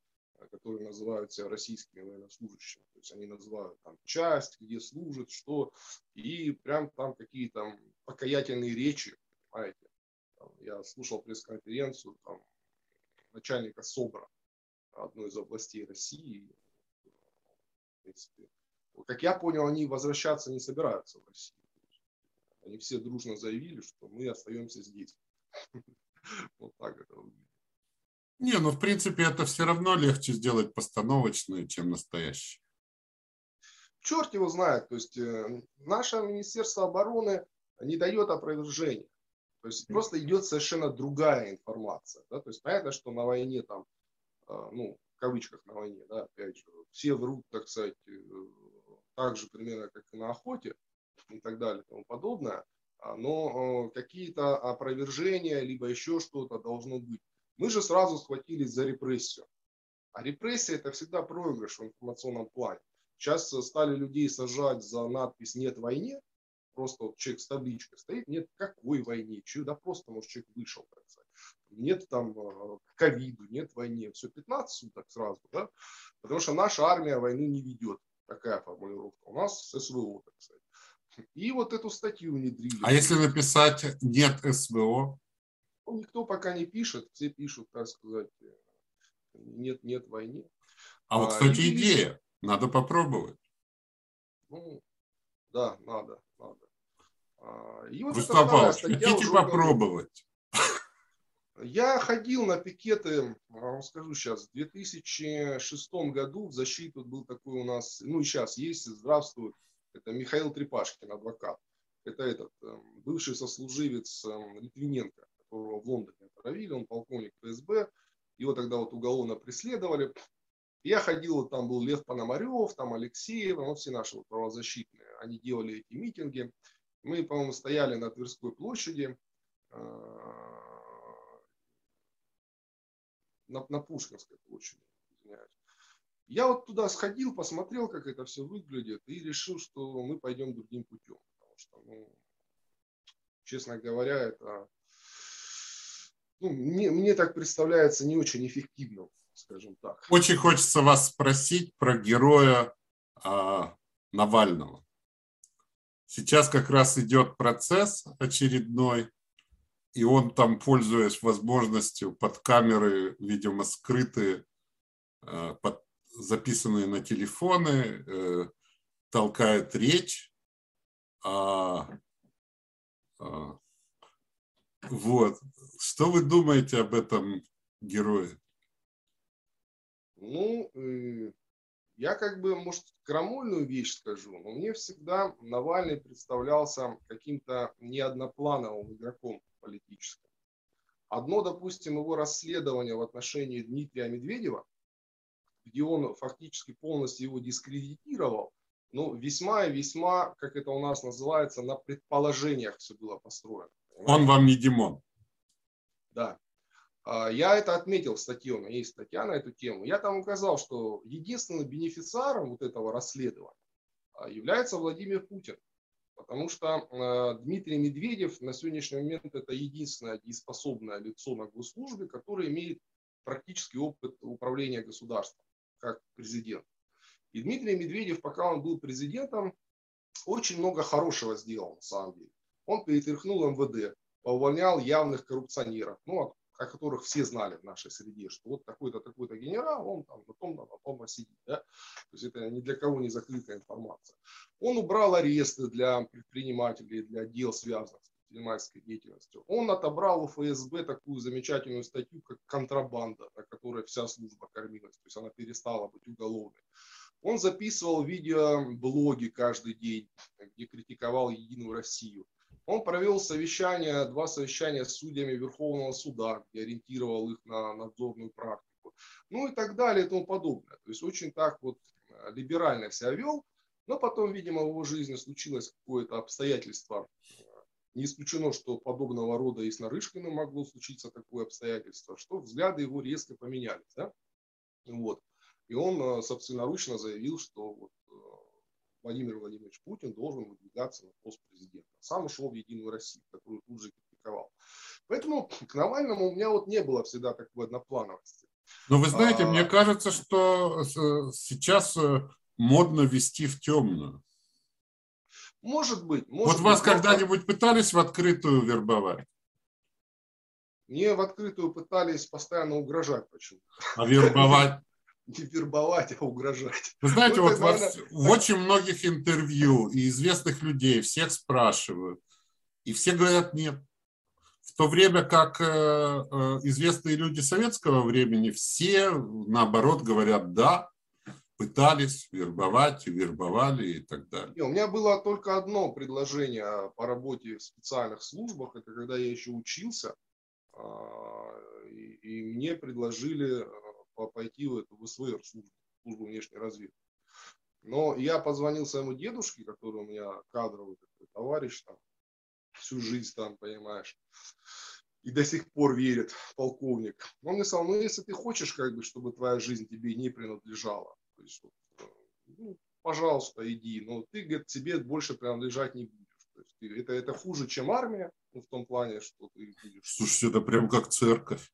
которые называют себя российскими военнослужащими. То есть они называют там часть, где служат, что, и прям там какие-то покаятельные речи, понимаете. Я слушал пресс-конференцию там, начальника СОБРа, одной из областей России. В принципе, как я понял, они возвращаться не собираются в Россию. Они все дружно заявили, что мы остаемся здесь. <laughs> Вот так это выглядит. Не, ну в принципе это все равно легче сделать постановочную, чем настоящее. Черт его знает. То есть э, наше Министерство обороны не дает опровержения. То есть просто идет совершенно другая информация. Да? То есть понятно, что на войне там а, ну, в кавычках на войне, да, опять же, все врут, так сказать, э, так же примерно, как и на охоте и так далее и тому подобное, а, но какие-то опровержения, либо еще что-то должно быть. Мы же сразу схватились за репрессию. А репрессия это всегда проигрыш в информационном плане. Сейчас стали людей сажать за надпись «Нет войне», просто вот человек с табличкой стоит, нет какой войне, че, да просто, может, человек вышел, так сказать. Нет там э, ковиду, нет войне, все 15 суток сразу, да, потому что наша армия войну не ведет, такая формулировка, у нас СВО, так сказать. И вот эту статью внедрили. А если написать «нет СВО»? Ну, никто пока не пишет, все пишут, так сказать, «нет, нет войне». А, а вот, кстати, и идея, надо попробовать. Ну, да, надо, надо. А, и вот Густав Павлович, хотите попробовать? Я ходил на пикеты, вам скажу сейчас, в 2006 году в защиту был такой у нас, ну и сейчас есть, здравствует, это Михаил Трепашкин, адвокат. Это этот эм, бывший сослуживец эм, Литвиненко, которого в Лондоне отравили, он полковник ФСБ, его тогда вот уголовно преследовали. Я ходил, там был Лев Пономарев, там Алексеев, ну, все наши вот правозащитные, они делали эти митинги. Мы, по-моему, стояли на Тверской площади, э, на, на Пушкинской площади, извиняюсь. Я вот туда сходил, посмотрел, как это все выглядит, и решил, что мы пойдем другим путем. Потому что, ну, честно говоря, это ну, мне, мне так представляется не очень эффективным, скажем так. Очень хочется вас спросить про героя а, Навального. Сейчас как раз идет процесс очередной, и он там, пользуясь возможностью под камеры, видимо, скрытые, э, под, записанные на телефоны, э, толкает речь. А, а, вот. Что вы думаете об этом герое? Ну, э, я как бы, может, крамольную вещь скажу, но мне всегда Навальный представлялся каким-то неодноплановым игроком политическим. Одно, допустим, его расследование в отношении Дмитрия Медведева, где он фактически полностью его дискредитировал, ну, весьма и весьма, как это у нас называется, на предположениях все было построено. Он вам не Димон. Да. А, я это отметил в статье, у меня есть статья на эту тему. Я там указал, что единственным бенефициаром вот этого расследования а, является Владимир Путин. Потому что а, Дмитрий Медведев на сегодняшний момент это единственное дееспособное лицо на госслужбе, которое имеет практический опыт управления государством, как президент. И Дмитрий Медведев, пока он был президентом, очень много хорошего сделал на самом деле. Он перетряхнул МВД, увольнял явных коррупционеров. Ну, о которых все знали в нашей среде, что вот такой-то, такой-то генерал, он там на том, на том сидит. Да? То есть это ни для кого не закрытая информация. Он убрал аресты для предпринимателей, для дел, связанных с предпринимательской деятельностью. Он отобрал у ФСБ такую замечательную статью, как контрабанда, на которой вся служба кормилась. То есть она перестала быть уголовной. Он записывал видеоблоги каждый день, где критиковал Единую Россию. Он провел совещания, два совещания с судьями Верховного суда, где ориентировал их на надзорную практику. Ну и так далее и тому подобное. То есть очень так вот э, либерально себя вел, но потом, видимо, в его жизни случилось какое-то обстоятельство. Не исключено, что подобного рода и с Нарышкиным могло случиться такое обстоятельство, что взгляды его резко поменялись. Да? Вот. И он э, собственноручно заявил, что вот Владимир Владимирович Путин должен выдвигаться на пост президента. Сам ушел в Единую Россию, которую тут же критиковал. Поэтому к Навальному у меня вот не было всегда такой одноплановости. Но вы знаете, а... мне кажется, что сейчас э, модно вести в темную. Может быть. Может вот вас когда-нибудь пытались в открытую вербовать? Мне в открытую пытались постоянно угрожать почему-то. А вербовать? Не вербовать, а угрожать. Вы знаете, вот во, в очень многих интервью и известных людей всех спрашивают, и все говорят нет. В то время как э, э, известные люди советского времени все, наоборот, говорят да, пытались вербовать, вербовали и так далее. Не, у меня было только одно предложение по работе в специальных службах, это когда я еще учился, а, и, и мне предложили пойти в эту ВСВР службу, службу внешней разведки. Но я позвонил своему дедушке, который у меня кадровый такой товарищ там, всю жизнь там, понимаешь, и до сих пор верит, полковник. Он мне сказал, ну если ты хочешь, как бы, чтобы твоя жизнь тебе не принадлежала, то есть, вот, ну, пожалуйста, иди, но ты, говорит, тебе больше принадлежать не будешь. То есть, ты, это, это хуже, чем армия, ну, в том плане, что ты будешь... Слушайте, это прям как церковь.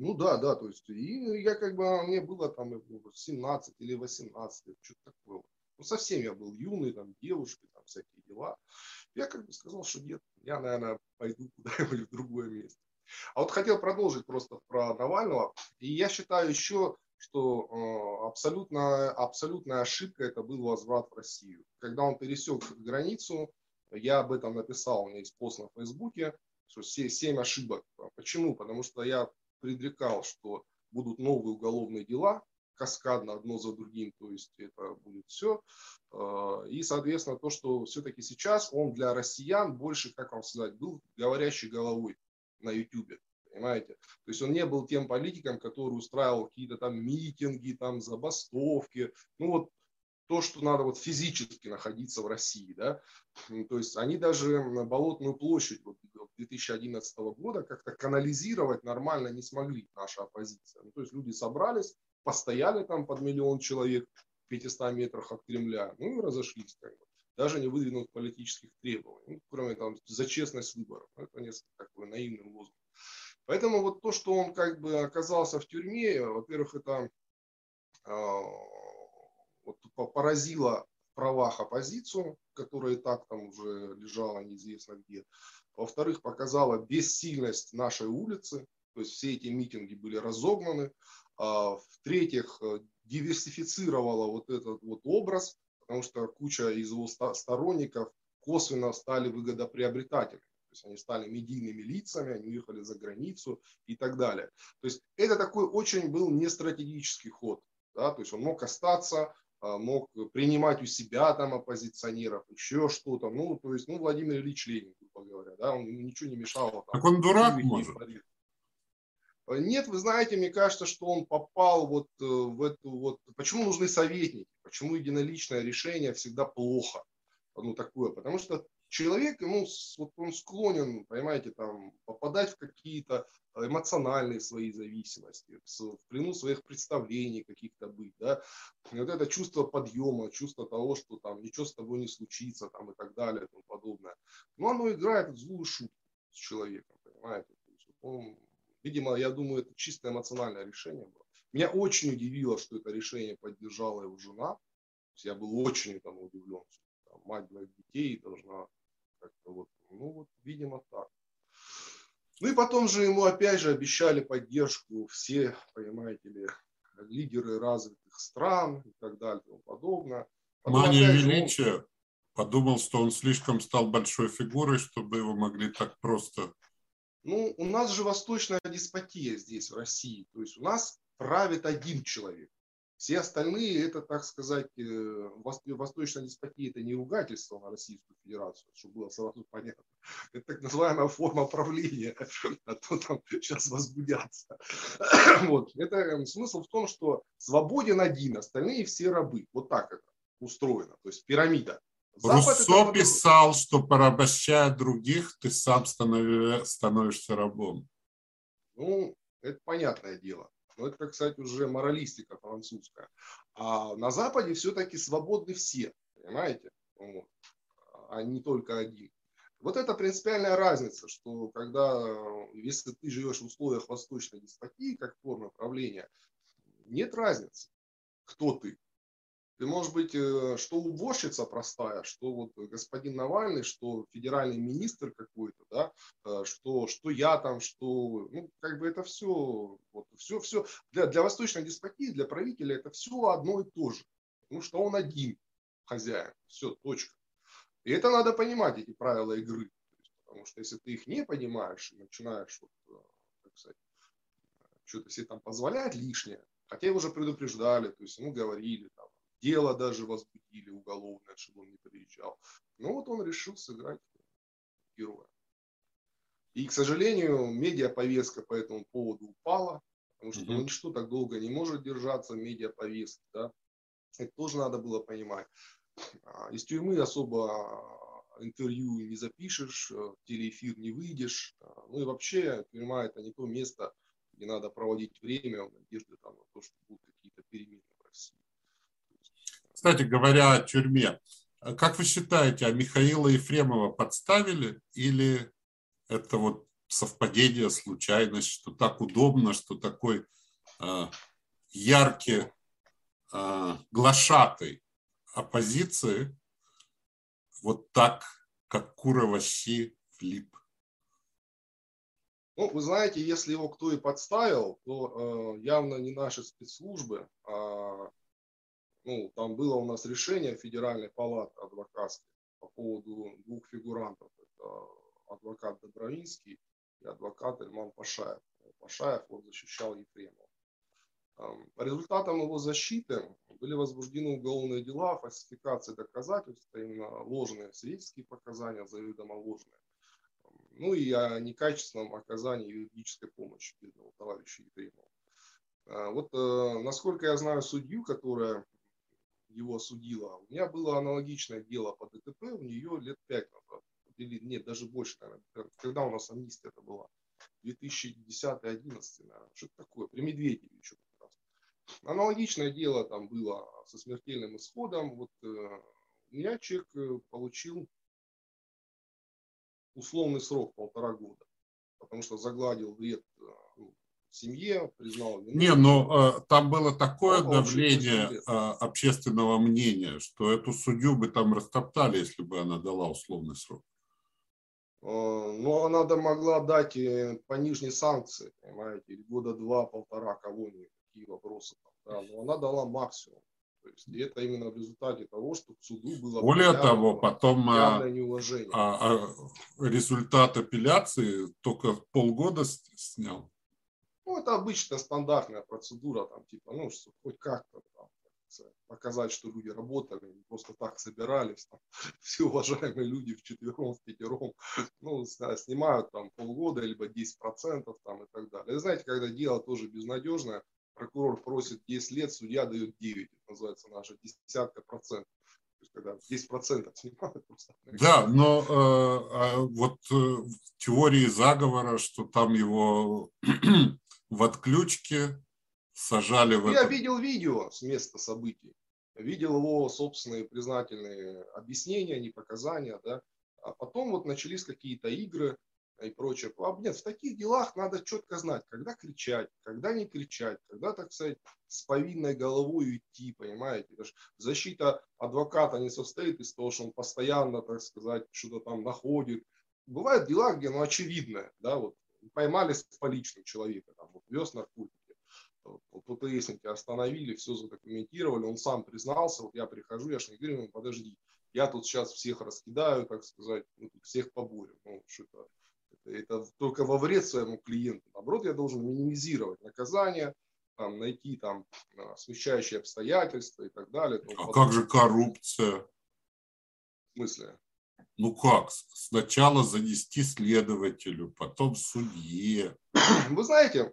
Ну да, да, то есть, и я как бы, мне было там 17 или 18, что-то такое. Ну, совсем я был юный, там, девушки, там, всякие дела. Я как бы сказал, что нет, я, наверное, пойду <laughs> куда-нибудь в другое место. А вот хотел продолжить просто про Навального. И я считаю еще, что э, абсолютно, абсолютная ошибка это был возврат в Россию. Когда он пересек границу, я об этом написал, у меня есть пост на Фейсбуке, что 7 ошибок. Почему? Потому что я предрекал, что будут новые уголовные дела, каскадно одно за другим, то есть это будет все. А, и, соответственно, то, что все-таки сейчас он для россиян больше, как вам сказать, был говорящей головой на YouTube. Понимаете? То есть он не был тем политиком, который устраивал какие-то там митинги, там забастовки. Ну вот то, что надо вот физически находиться в России, да, то есть они даже Болотную площадь вот 2011 года как-то канализировать нормально не смогли, наша оппозиция. Ну, то есть люди собрались, постояли там под миллион человек в 500 метрах от Кремля, ну и разошлись как бы. Даже не выдвинув политических требований, ну, кроме там за честность выборов. Ну, это несколько такой наивный лозунг. Поэтому вот то, что он как бы оказался в тюрьме, во-первых, это вот, поразило правах оппозицию, которая и так там уже лежала неизвестно где. Во-вторых, показала бессильность нашей улицы, то есть все эти митинги были разогнаны. А, в-третьих, э, диверсифицировала вот этот вот образ, потому что куча из его сторонников косвенно стали выгодоприобретателями. То есть они стали медийными лицами, они уехали за границу и так далее. То есть это такой очень был не стратегический ход. Да? То есть он мог остаться, мог принимать у себя там оппозиционеров, еще что-то. Ну, то есть, ну, Владимир Ильич Ленин, грубо говоря, да, он ничего не мешал. Там, так он дурак, может? Нет, вы знаете, мне кажется, что он попал вот э, в эту вот... Почему нужны советники? Почему единоличное решение всегда плохо? Ну, такое. Потому что человек, ну, вот он склонен, понимаете, там, попадать в какие-то эмоциональные свои зависимости, в плену своих представлений каких-то быть, да, и вот это чувство подъема, чувство того, что там ничего с тобой не случится, там, и так далее, и тому подобное. Но оно играет злую шутку с человеком, понимаете, он, видимо, я думаю, это чисто эмоциональное решение было. Меня очень удивило, что это решение поддержала его жена, я был очень этому удивлен, там, мать двоих детей должна как-то вот, ну вот, видимо, так. Ну и потом же ему опять же обещали поддержку все, понимаете ли, лидеры развитых стран и так далее и тому подобное. Потом, Мания величия он... подумал, что он слишком стал большой фигурой, чтобы его могли так просто... Ну, у нас же восточная деспотия здесь, в России. То есть у нас правит один человек. Все остальные, это, так сказать, э, восточная деспотия, это не ругательство на Российскую Федерацию, чтобы было сразу понятно. Это так называемая форма правления, <laughs> а то там сейчас возбудятся. <coughs> Вот. Это эм, смысл в том, что свободен один, остальные все рабы. Вот так это устроено, то есть пирамида. Руссо это... писал, что порабощая других, ты сам становишься рабом. Ну, это понятное дело. Но это, кстати, уже моралистика французская. А на Западе все-таки свободны все, понимаете? Вот. А не только один. Вот это принципиальная разница, что когда, если ты живешь в условиях восточной деспотии, как форма правления, нет разницы, кто ты. Ты можешь быть, э, что уборщица простая, что вот господин Навальный, что федеральный министр какой-то, да, э, что, что я там, что, ну, как бы это все, вот, все, все, для, для восточной деспотии, для правителя это все одно и то же, потому что он один хозяин, все, точка. И это надо понимать, эти правила игры, потому что если ты их не понимаешь и начинаешь, вот, э, как сказать, что-то себе там позволять лишнее, хотя его уже предупреждали, то есть ему говорили, там, дело даже возбудили уголовное, чтобы он не приезжал. Но вот он решил сыграть героя. И, к сожалению, медиаповестка по этому поводу упала, потому что ну, ничто так долго не может держаться медиаповестки. Да? Это тоже надо было понимать. А, из тюрьмы особо интервью не запишешь, в телеэфир не выйдешь. А, ну и вообще тюрьма это не то место, где надо проводить время в надежде там, на то, что будут какие-то перемены в России. Кстати говоря о тюрьме, как вы считаете, а Михаила Ефремова подставили или это вот совпадение, случайность, что так удобно, что такой э, яркий э, глашатый оппозиции вот так, как кура в щи? Ну, вы знаете, если его кто и подставил, то э, явно не наши спецслужбы, а ну, там было у нас решение Федеральной палаты адвокатской по поводу двух фигурантов. Это адвокат Добровинский и адвокат Эльман Пашаев. Пашаев вот защищал Ефремова. По результатам его защиты были возбуждены уголовные дела, фальсификации доказательств, именно ложные свидетельские показания, заведомо ложные. Ну и о некачественном оказании юридической помощи бедного товарища Ефремова. А вот, э, насколько я знаю судью, которая его осудила. У меня было аналогичное дело по ДТП, у нее лет пять назад. Или нет, даже больше, наверное. Когда у нас амнистия это была? 2010-2011, наверное. Что-то такое. При Медведеве как раз. Аналогичное дело там было со смертельным исходом. Вот э, у меня человек э, получил условный срок полтора года. Потому что загладил вред, э, в семье, признал вину. Не, но э, там было такое Он давление э, общественного мнения, что эту судью бы там растоптали, если бы она дала условный срок. Э, но она могла дать по нижней санкции, понимаете, года два-полтора кого-нибудь, такие вопросы. Да, но она дала максимум. То есть, это именно в результате того, что к суду было Более того, потом а. А, а, результат апелляции только полгода снял. Это обычная стандартная процедура, там, типа, ну, что хоть как-то там, показать, что люди работали, просто так собирались, там, <laughs> все уважаемые люди в четвером, в пятером, <laughs> ну, снимают там полгода, либо 10% там и так далее. И знаете, когда дело тоже безнадежное, прокурор просит 10 лет, судья дает 9, это называется наша десятка процентов. Когда 10 процентов <laughs> снимают. Да, но э, а вот э, в теории заговора, что там его в отключке сажали в Я это... видел видео с места событий. Видел его собственные признательные объяснения, не показания, да. А потом вот начались какие-то игры, и прочее. А нет, в таких делах надо четко знать, когда кричать, когда не кричать, когда, так сказать, с повинной головой идти, понимаете. Даже защита адвоката не состоит из того, что он постоянно, так сказать, что-то там находит. Бывают дела, где, ну, очевидно, да, вот поймали с поличным человека, там, вот, вез наркотики. ПТСники остановили, все задокументировали, он сам признался, вот я прихожу, я же не говорю, подожди, я тут сейчас всех раскидаю, так сказать, ну, всех поборем. Ну, что-то это только во вред своему клиенту. Наоборот, я должен минимизировать наказание, там, найти там а, смещающие обстоятельства и так далее. А потом... как же коррупция? В смысле? Ну как? Сначала занести следователю, потом судье. <clears throat> Вы знаете,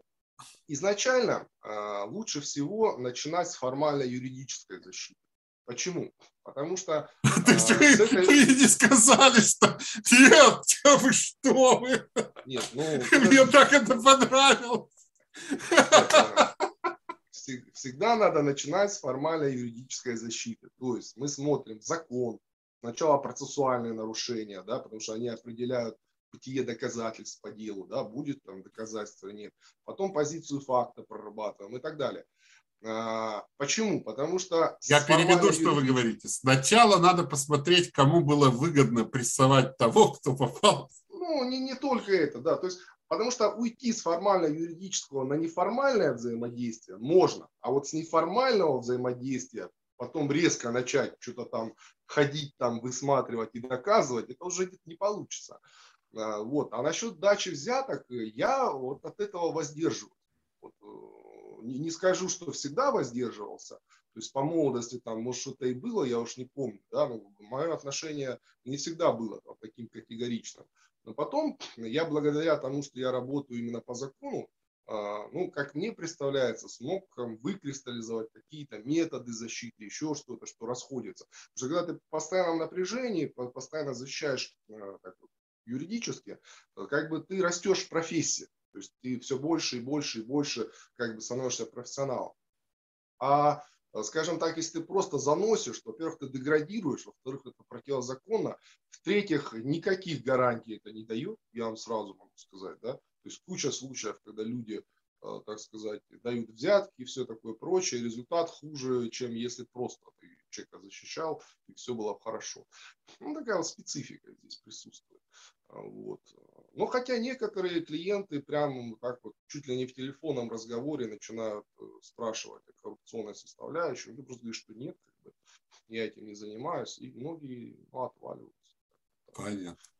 изначально э, лучше всего начинать с формальной юридической защиты. Почему? Потому что... То есть вы, этой... вы не сказали, что нет, вы что вы? Нет, ну... <laughs> Мне так это понравилось. <laughs> Всегда надо начинать с формальной юридической защиты. То есть мы смотрим закон, сначала процессуальные нарушения, да, потому что они определяют бытие доказательств по делу, да, будет там доказательство или нет. Потом позицию факта прорабатываем и так далее. А, почему? Потому что... Я переведу, что вы говорите. Сначала надо посмотреть, кому было выгодно прессовать того, кто попал. Ну, не, не только это, да. То есть, потому что уйти с формально-юридического на неформальное взаимодействие можно, а вот с неформального взаимодействия потом резко начать что-то там ходить, там высматривать и доказывать, это уже не получится. А, вот. А насчет дачи взяток я вот от этого воздерживаюсь. Вот э, не, не скажу, что всегда воздерживался, то есть по молодости там, может, что-то и было, я уж не помню, да, но мое отношение не всегда было таким категоричным. Но потом я благодаря тому, что я работаю именно по закону, ну, как мне представляется, смог выкристаллизовать какие-то методы защиты, еще что-то, что расходится. Потому что когда ты в постоянном напряжении, постоянно защищаешь а, так, юридически, как бы ты растешь в профессии. То есть ты все больше и больше и больше как бы становишься профессионалом. А, скажем так, если ты просто заносишь, то, во-первых, ты деградируешь, во-вторых, это противозаконно, в-третьих, никаких гарантий это не дает, я вам сразу могу сказать, да, то есть куча случаев, когда люди, э, так сказать, дают взятки и все такое прочее, результат хуже, чем если просто ты человека защищал и все было хорошо. Ну, такая вот специфика здесь присутствует. А, вот. Но хотя некоторые клиенты прям так вот чуть ли не в телефонном разговоре начинают э, спрашивать о коррупционной составляющей. Я просто говорю, что нет, как бы, я этим не занимаюсь, и многие ну, отваливаются. Понятно.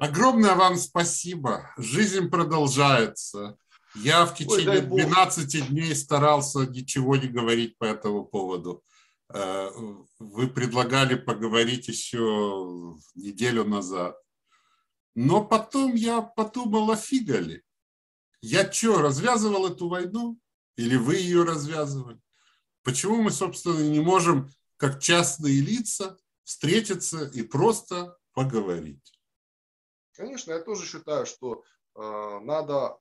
Огромное вам спасибо. Жизнь продолжается. Я в течение Ой, 12 дней старался ничего не говорить по этому поводу. Э, вы предлагали поговорить еще неделю назад. Но потом я подумал, а фига ли? Я что, развязывал эту войну? Или вы ее развязывали? Почему мы, собственно, не можем, как частные лица, встретиться и просто поговорить? Конечно, я тоже считаю, что э, надо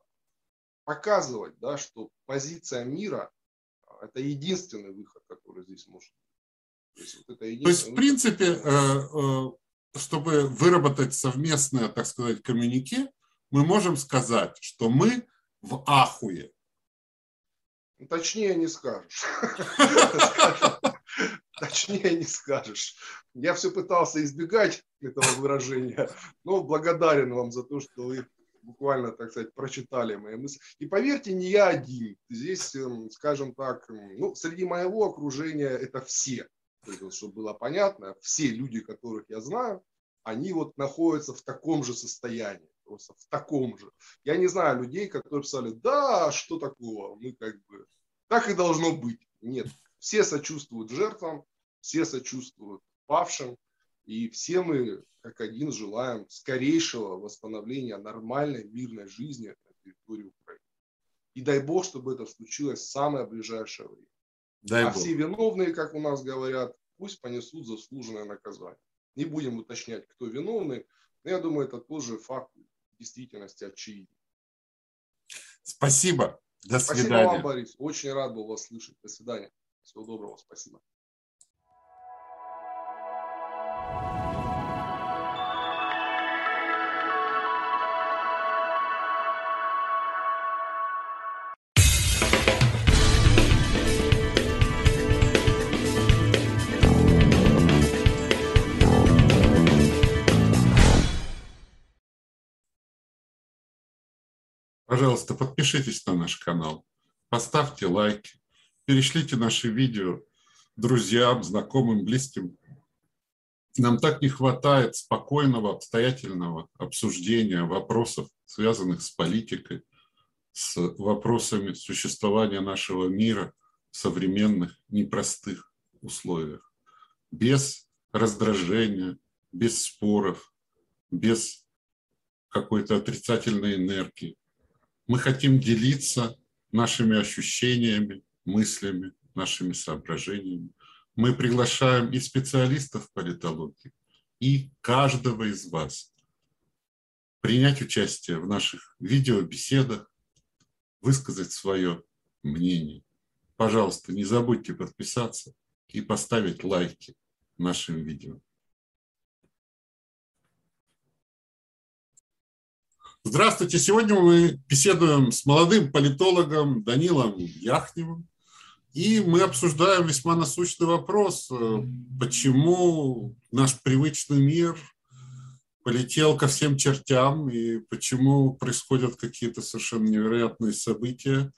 показывать, да, что позиция мира – это единственный выход, который здесь может быть. То есть, вот это То есть в принципе, э, э, чтобы выработать совместное, так сказать, коммюнике, мы можем сказать, что мы в ахуе. Точнее не скажешь. <laughs> <laughs> <laughs> Точнее не скажешь. Я все пытался избегать этого выражения, но благодарен вам за то, что вы буквально, так сказать, прочитали мои мысли. И поверьте, не я один. Здесь, эм, скажем так, эм, ну, среди моего окружения это все. чтобы было понятно, все люди, которых я знаю, они вот находятся в таком же состоянии. Просто в таком же. Я не знаю людей, которые писали, да, что такого, мы как бы, так и должно быть. Нет, все сочувствуют жертвам, все сочувствуют павшим, и все мы, как один, желаем скорейшего восстановления нормальной мирной жизни на территории Украины. И дай Бог, чтобы это случилось в самое ближайшее время. Дай а Бог. все виновные, как у нас говорят, пусть понесут заслуженное наказание. Не будем уточнять, кто виновный, но я думаю, это тоже факт действительности очевиден. Спасибо. До свидания. Спасибо вам, Борис. Очень рад был вас слышать. До свидания. Всего доброго. Спасибо. Пожалуйста, подпишитесь на наш канал, поставьте лайки, перешлите наши видео друзьям, знакомым, близким. Нам так не хватает спокойного, обстоятельного обсуждения вопросов, связанных с политикой, с вопросами существования нашего мира в современных, непростых условиях. Без раздражения, без споров, без какой-то отрицательной энергии, мы хотим делиться нашими ощущениями, мыслями, нашими соображениями. Мы приглашаем и специалистов политологии, и каждого из вас принять участие в наших видеобеседах, высказать свое мнение. Пожалуйста, не забудьте подписаться и поставить лайки нашим видео. Здравствуйте. Сегодня мы беседуем с молодым политологом Данилом Яхневым. И мы обсуждаем весьма насущный вопрос, э, почему наш привычный мир полетел ко всем чертям и почему происходят какие-то совершенно невероятные события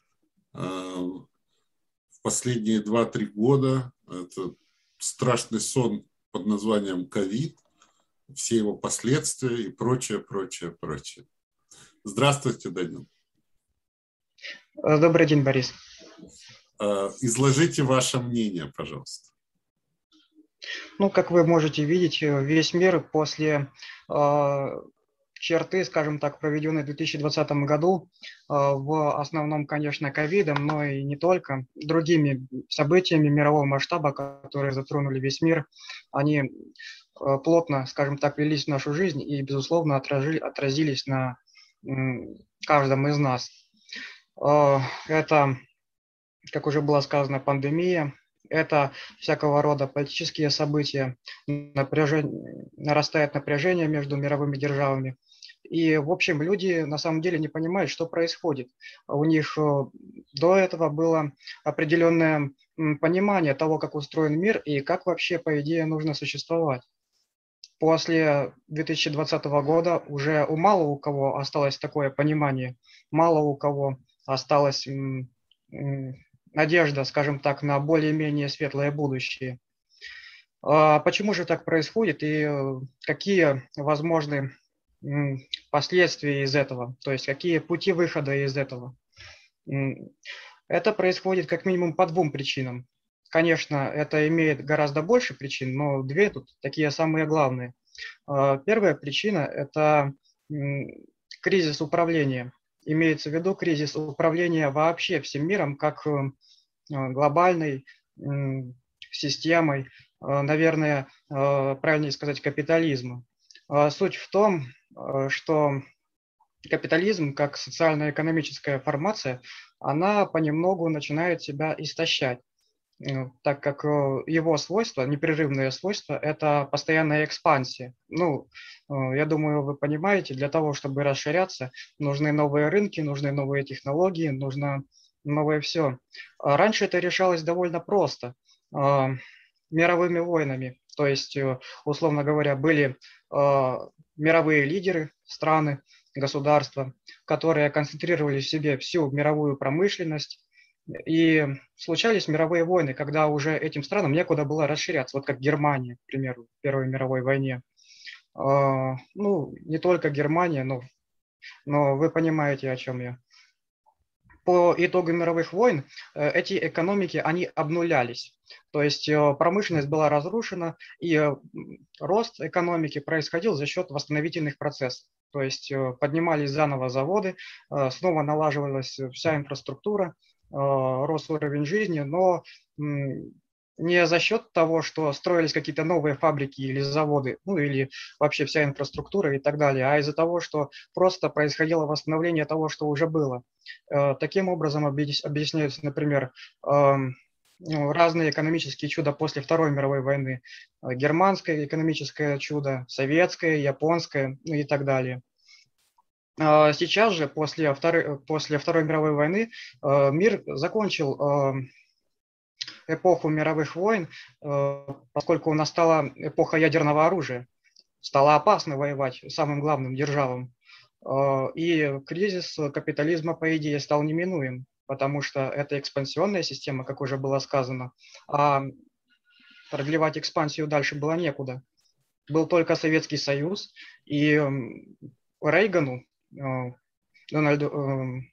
э, в последние 2-3 года. Это страшный сон под названием ковид, все его последствия и прочее, прочее, прочее. Здравствуйте, Данил. Э, добрый день, Борис. Э, изложите ваше мнение, пожалуйста. Ну, как вы можете видеть, э, весь мир после черты, скажем так, проведенной в 2020 году, в основном, конечно, ковидом, но и не только, другими событиями мирового масштаба, которые затронули весь мир, они плотно, скажем так, влились в нашу жизнь и, безусловно, отражили, отразились на каждом из нас. А, это, как уже было сказано, пандемия, это всякого рода политические события, напряжение, нарастает напряжение между мировыми державами. И, в общем, люди на самом деле не понимают, что происходит. У них э, до этого было определенное понимание того, как устроен мир и как вообще, по идее, нужно существовать после 2020 года уже у мало у кого осталось такое понимание, мало у кого осталась надежда, скажем так, на более-менее светлое будущее. А почему же так происходит и э, какие возможны последствия из этого, то есть какие пути выхода из этого? Это происходит как минимум по двум причинам. Конечно, это имеет гораздо больше причин, но две тут такие самые главные. А, первая причина – это кризис управления. Имеется в виду кризис управления вообще всем миром, как э, глобальной системой, э, наверное, э, правильнее сказать, капитализма. А суть в том, что капитализм, как социально-экономическая формация, она понемногу начинает себя истощать. Так как его свойство, непрерывное свойство, это постоянная экспансия. Ну, я думаю, вы понимаете, для того, чтобы расширяться, нужны новые рынки, нужны новые технологии, нужно новое все. А раньше это решалось довольно просто, мировыми войнами. То есть, условно говоря, были мировые лидеры, страны, государства, которые концентрировали в себе всю мировую промышленность, и случались мировые войны, когда уже этим странам некуда было расширяться, вот как Германия, к примеру, в Первой мировой войне. А, ну, не только Германия, но, но вы понимаете, о чем я. По итогам мировых войн э, эти экономики, они обнулялись. То есть э, промышленность была разрушена, и э, рост экономики происходил за счет восстановительных процессов. То есть поднимались заново заводы, снова налаживалась вся инфраструктура, рос уровень жизни, но не за счет того, что строились какие-то новые фабрики или заводы, ну или вообще вся инфраструктура и так далее, а из-за того, что просто происходило восстановление того, что уже было. Э, таким образом объясняются, например, эм, ну, разные экономические чуда после Второй мировой войны. Э, германское экономическое чудо, советское, японское ну и так далее. Э, сейчас же, после Второй, после Второй мировой войны, мир закончил эм, эпоху мировых войн, э, поскольку настала эпоха ядерного оружия. Стало опасно воевать самым главным державам. Э, и кризис капитализма, по идее, стал неминуем, потому что это экспансионная система, как уже было сказано, а продлевать экспансию дальше было некуда. Был только Советский Союз, и Рейгану, э, Дональду,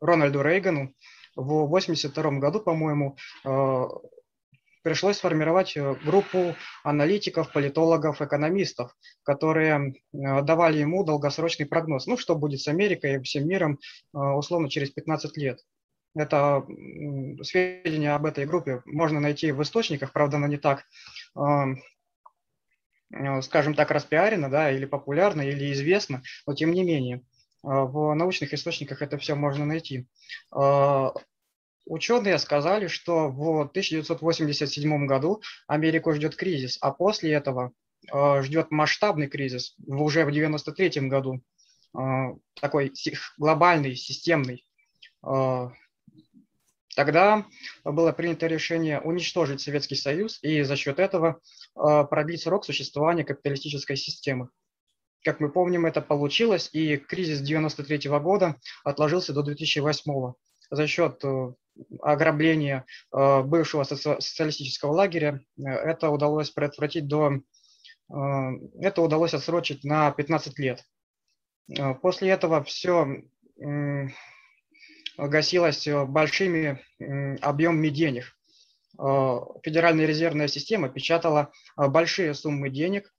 Рональду Рейгану в 1982 году, по-моему, э, пришлось сформировать э, группу аналитиков, политологов, экономистов, которые э, давали ему долгосрочный прогноз, ну, что будет с Америкой и всем миром условно через 15 лет. Это сведения об этой группе можно найти в источниках, правда, она не так, скажем так, распиарена, да, или популярна, или известна, но тем не менее. В научных источниках это все можно найти. Ученые сказали, что в 1987 году Америку ждет кризис, а после этого э, ждет масштабный кризис уже в 1993 году, такой глобальный, системный. Тогда было принято решение уничтожить Советский Союз и за счет этого продлить срок существования капиталистической системы. Как мы помним, это получилось, и кризис 1993 года отложился до 2008 за счет ограбления э, бывшего социалистического лагеря. Э, это удалось предотвратить до... Э, это удалось отсрочить на 15 лет. После этого все гасилось большими объемами денег. Федеральная резервная система печатала большие суммы денег,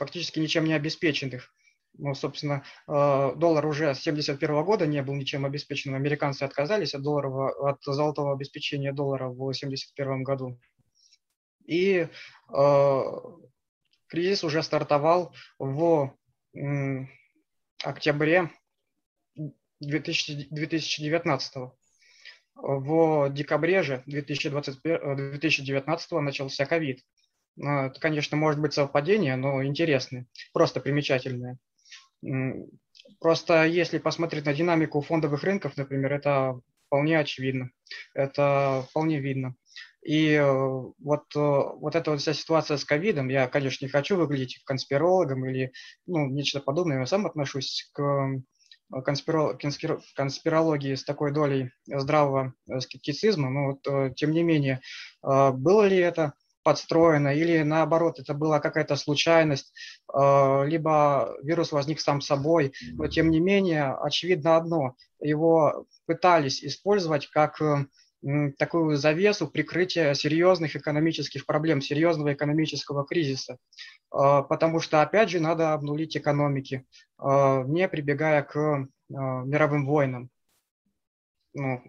фактически ничем не обеспеченных. Ну, собственно, э, доллар уже с 1971 года не был ничем обеспеченным. Американцы отказались от, долларового, от золотого обеспечения доллара в 1971 году. И э, кризис уже стартовал в э, октябре 2000, 2019 В декабре же 2020, 2019 начался ковид. Э, это, конечно, может быть совпадение, но интересное, просто примечательное. Просто если посмотреть на динамику фондовых рынков, например, это вполне очевидно, это вполне видно. И э, вот, э, вот эта вот вся ситуация с ковидом, я, конечно, не хочу выглядеть конспирологом или ну, нечто подобное, я сам отношусь к э, конспиро, конспирологии с такой долей здравого скептицизма, но вот, тем не менее, было ли это подстроено, или наоборот, это была какая-то случайность, э, либо вирус возник сам собой. Но тем не менее, очевидно одно, его пытались использовать как такую завесу прикрытия серьезных экономических проблем, серьезного экономического кризиса. Э, потому что, опять же, надо обнулить экономики, э, не прибегая к мировым войнам ну,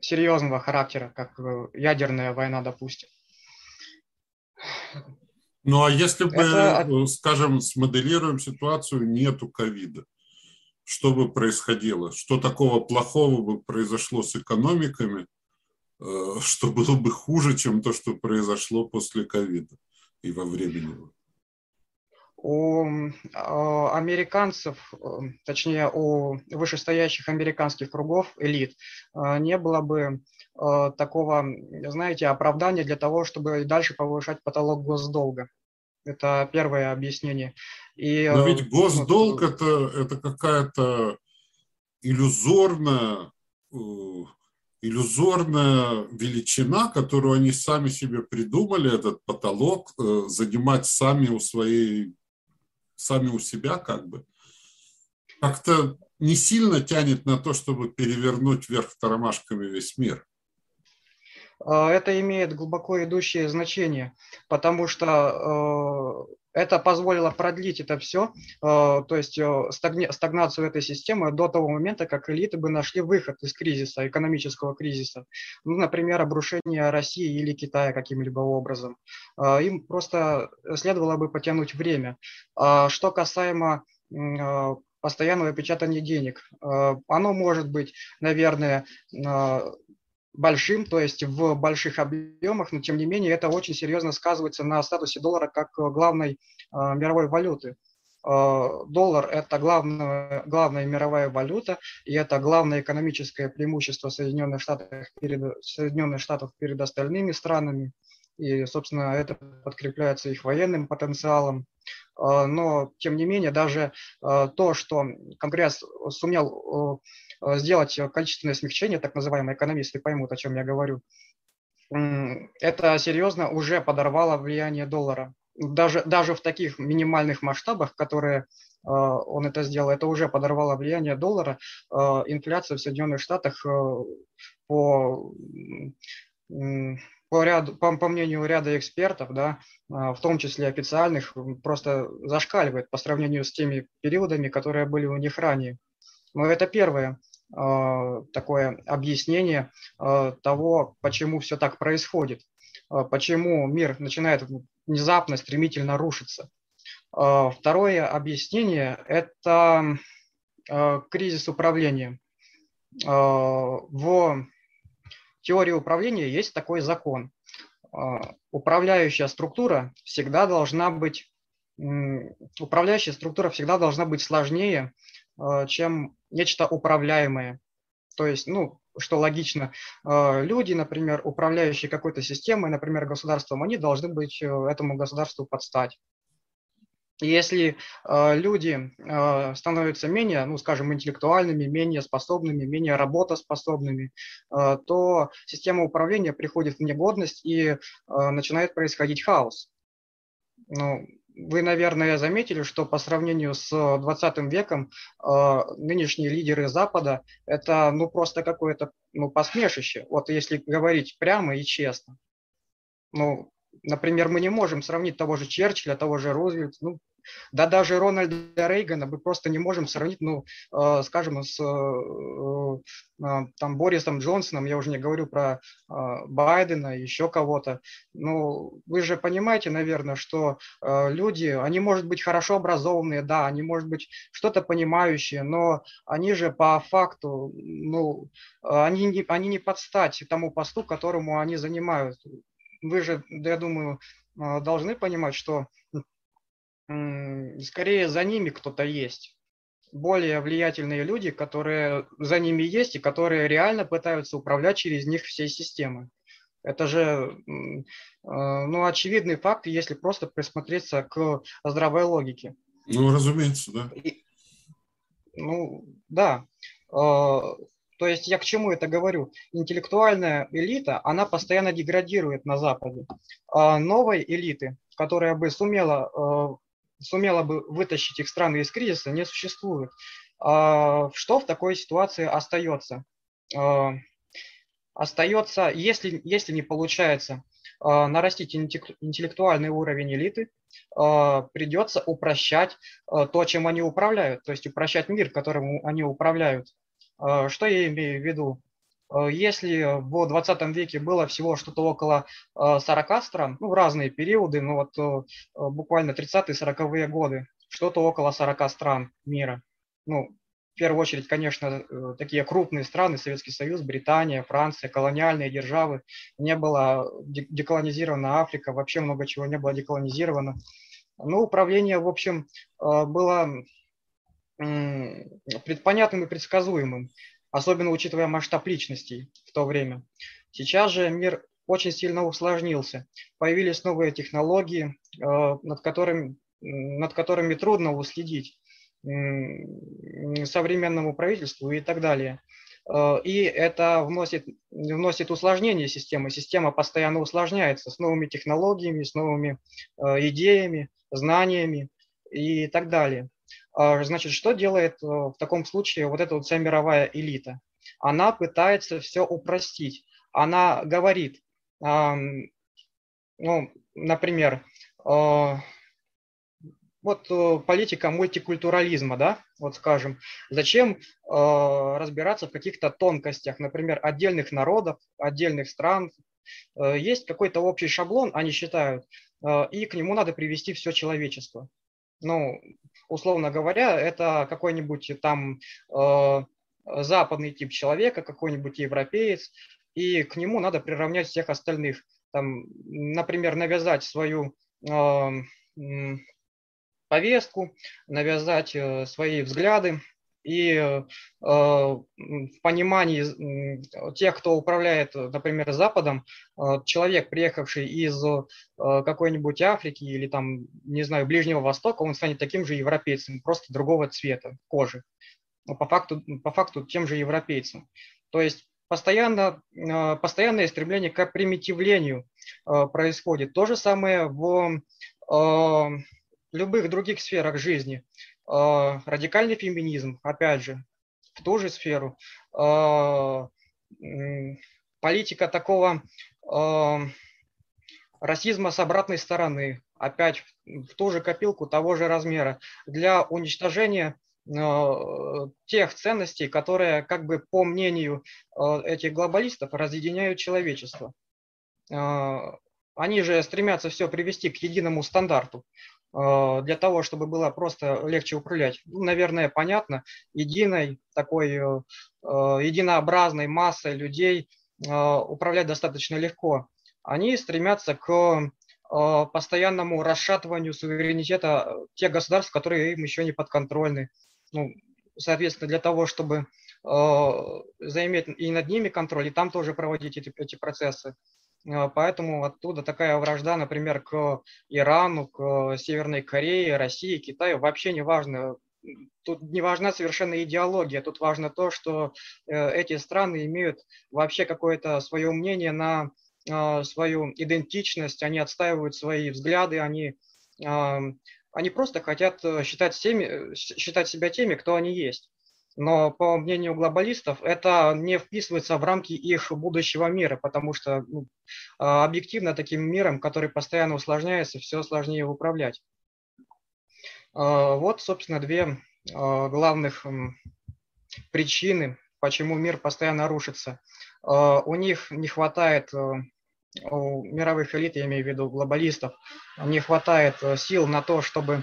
серьезного характера, как ядерная война, допустим. Ну а если бы, Это... скажем, смоделируем ситуацию, нету ковида, что бы происходило? Что такого плохого бы произошло с экономиками, что было бы хуже, чем то, что произошло после ковида и во время него? у американцев, точнее у вышестоящих американских кругов, элит, не было бы такого, знаете, оправдания для того, чтобы дальше повышать потолок госдолга. Это первое объяснение. И, Но ведь госдолг вот, это, это какая-то иллюзорная, иллюзорная величина, которую они сами себе придумали, этот потолок, э, занимать сами у своей, сами у себя как бы. Как-то не сильно тянет на то, чтобы перевернуть вверх тормашками весь мир. А, это имеет глубоко идущее значение, потому что э, это позволило продлить это все, э, то есть э, стагнацию этой системы до того момента, как элиты бы нашли выход из кризиса, экономического кризиса. Ну, например, обрушение России или Китая каким-либо образом. Им просто следовало бы потянуть время. А что касаемо постоянного печатания денег. Оно может быть, наверное, большим, то есть в больших объемах, но тем не менее это очень серьезно сказывается на статусе доллара как главной э, мировой валюты. Э, доллар – это главная, главная мировая валюта, и это главное экономическое преимущество Соединенных Штатов перед, Соединенных Штатов перед остальными странами. И, собственно, это подкрепляется их военным потенциалом. Э, но, тем не менее, даже то, что Конгресс сумел Э, сделать количественное смягчение, так называемые экономисты поймут, о чем я говорю, это серьезно уже подорвало влияние доллара. Даже, даже в таких минимальных масштабах, которые э, он это сделал, это уже подорвало влияние доллара. Э, инфляция в Соединенных Штатах по, по, ряду, по, по мнению ряда экспертов, да, в том числе официальных, просто зашкаливает по сравнению с теми периодами, которые были у них ранее. Но это первое. Э, такое объяснение э, того, почему все так происходит, почему мир начинает внезапно, стремительно рушиться. Второе объяснение – это кризис управления. В теории управления есть такой закон. Управляющая структура всегда должна быть управляющая структура всегда должна быть сложнее, чем нечто управляемое. То есть, ну, что логично, э, люди, например, управляющие какой-то системой, например, государством, они должны быть э, этому государству подстать. Если э, люди э, становятся менее, ну, скажем, интеллектуальными, менее способными, менее работоспособными, э, то система управления приходит в негодность и э, начинает происходить хаос. Ну, вы, наверное, заметили, что по сравнению с 20 веком э, нынешние лидеры Запада – это ну, просто какое-то ну, посмешище, вот если говорить прямо и честно. Ну, например, мы не можем сравнить того же Черчилля, того же Рузвельта, ну, да даже Рональда Рейгана мы просто не можем сравнить, ну, э, скажем, с э, э, там Борисом Джонсоном, я уже не говорю про Байдена, еще кого-то. Ну, вы же понимаете, наверное, что люди, они, может быть, хорошо образованные, да, они, может быть, что-то понимающие, но они же по факту, ну, они не, они не подстать тому посту, которому они занимают. Вы же, я думаю, должны понимать, что скорее за ними кто-то есть. Более влиятельные люди, которые за ними есть и которые реально пытаются управлять через них всей системой. Это же э, ну, очевидный факт, если просто присмотреться к здравой логике. Ну, разумеется, да. И, ну, да. Э, то есть я к чему это говорю? Интеллектуальная элита, она постоянно деградирует на Западе. А новой элиты, которая бы сумела э, сумела бы вытащить их страны из кризиса, не существует. А, что в такой ситуации остается? А, остается, если, если не получается а, нарастить интеллектуальный уровень элиты, придется упрощать то, чем они управляют, то есть упрощать мир, которым они управляют. Что я имею в виду? Э, если в 20 веке было всего что-то около 40 э, стран, ну, в разные периоды, ну вот э, буквально 30-40-е годы, что-то около 40 стран мира. Ну, в первую очередь, конечно, э, такие крупные страны, Советский Союз, Британия, Франция, колониальные державы, не была деколонизирована Африка, вообще много чего не было деколонизировано. Ну, управление, в общем, э, было предпонятным и предсказуемым, особенно учитывая масштаб личностей в то время. Сейчас же мир очень сильно усложнился. Появились новые технологии, э, над которыми, над которыми трудно уследить современному правительству и так далее. Э, и это вносит, вносит усложнение системы. Система постоянно усложняется с новыми технологиями, с новыми э, идеями, знаниями и так далее. А, значит, что делает э, в таком случае вот эта вот вся мировая элита? Она пытается все упростить. Она говорит, ну, например, вот э, политика мультикультурализма, да, вот скажем, зачем э, разбираться в каких-то тонкостях, например, отдельных народов, отдельных стран, э, есть какой-то общий шаблон, они считают, и к нему надо привести все человечество. Ну, условно говоря, это какой-нибудь там э, западный тип человека, какой-нибудь европеец, и к нему надо приравнять всех остальных. Там, например, навязать свою э, повестку, навязать э, свои взгляды. И э, в понимании тех, кто управляет, например, Западом, э, человек, приехавший из какой-нибудь Африки или там, не знаю, Ближнего Востока, он станет таким же европейцем, просто другого цвета кожи. Но по факту, по факту тем же европейцем. То есть постоянно, постоянное стремление к примитивлению происходит. То же самое в любых других сферах жизни. А, радикальный феминизм, опять же, в ту же сферу. А, политика такого а, расизма с обратной стороны, опять в ту же копилку того же размера, для уничтожения тех ценностей, которые, как бы по мнению этих глобалистов, разъединяют человечество. Они же стремятся все привести к единому стандарту. Э, для того, чтобы было просто легче управлять. Ну, наверное, понятно, единой такой э, э, единообразной массой людей управлять достаточно легко. Они стремятся к постоянному расшатыванию суверенитета тех государств, которые им еще не подконтрольны. Ну, соответственно, для того, чтобы заиметь и над ними контроль, и там тоже проводить эти, эти процессы. А, поэтому оттуда такая вражда, например, к Ирану, к Северной Корее, России, Китаю, вообще не важно. Тут не важна совершенно идеология, тут важно то, что э, эти страны имеют вообще какое-то свое мнение на а, свою идентичность, они отстаивают свои взгляды, они, а, они просто хотят э, считать, всеми, считать себя теми, кто они есть но по мнению глобалистов это не вписывается в рамки их будущего мира, потому что ну, а, объективно таким миром, который постоянно усложняется, все сложнее управлять. А, вот, собственно, две а, главных причины, почему мир постоянно рушится. У них не хватает у мировых элит, я имею в виду глобалистов, не хватает сил на то, чтобы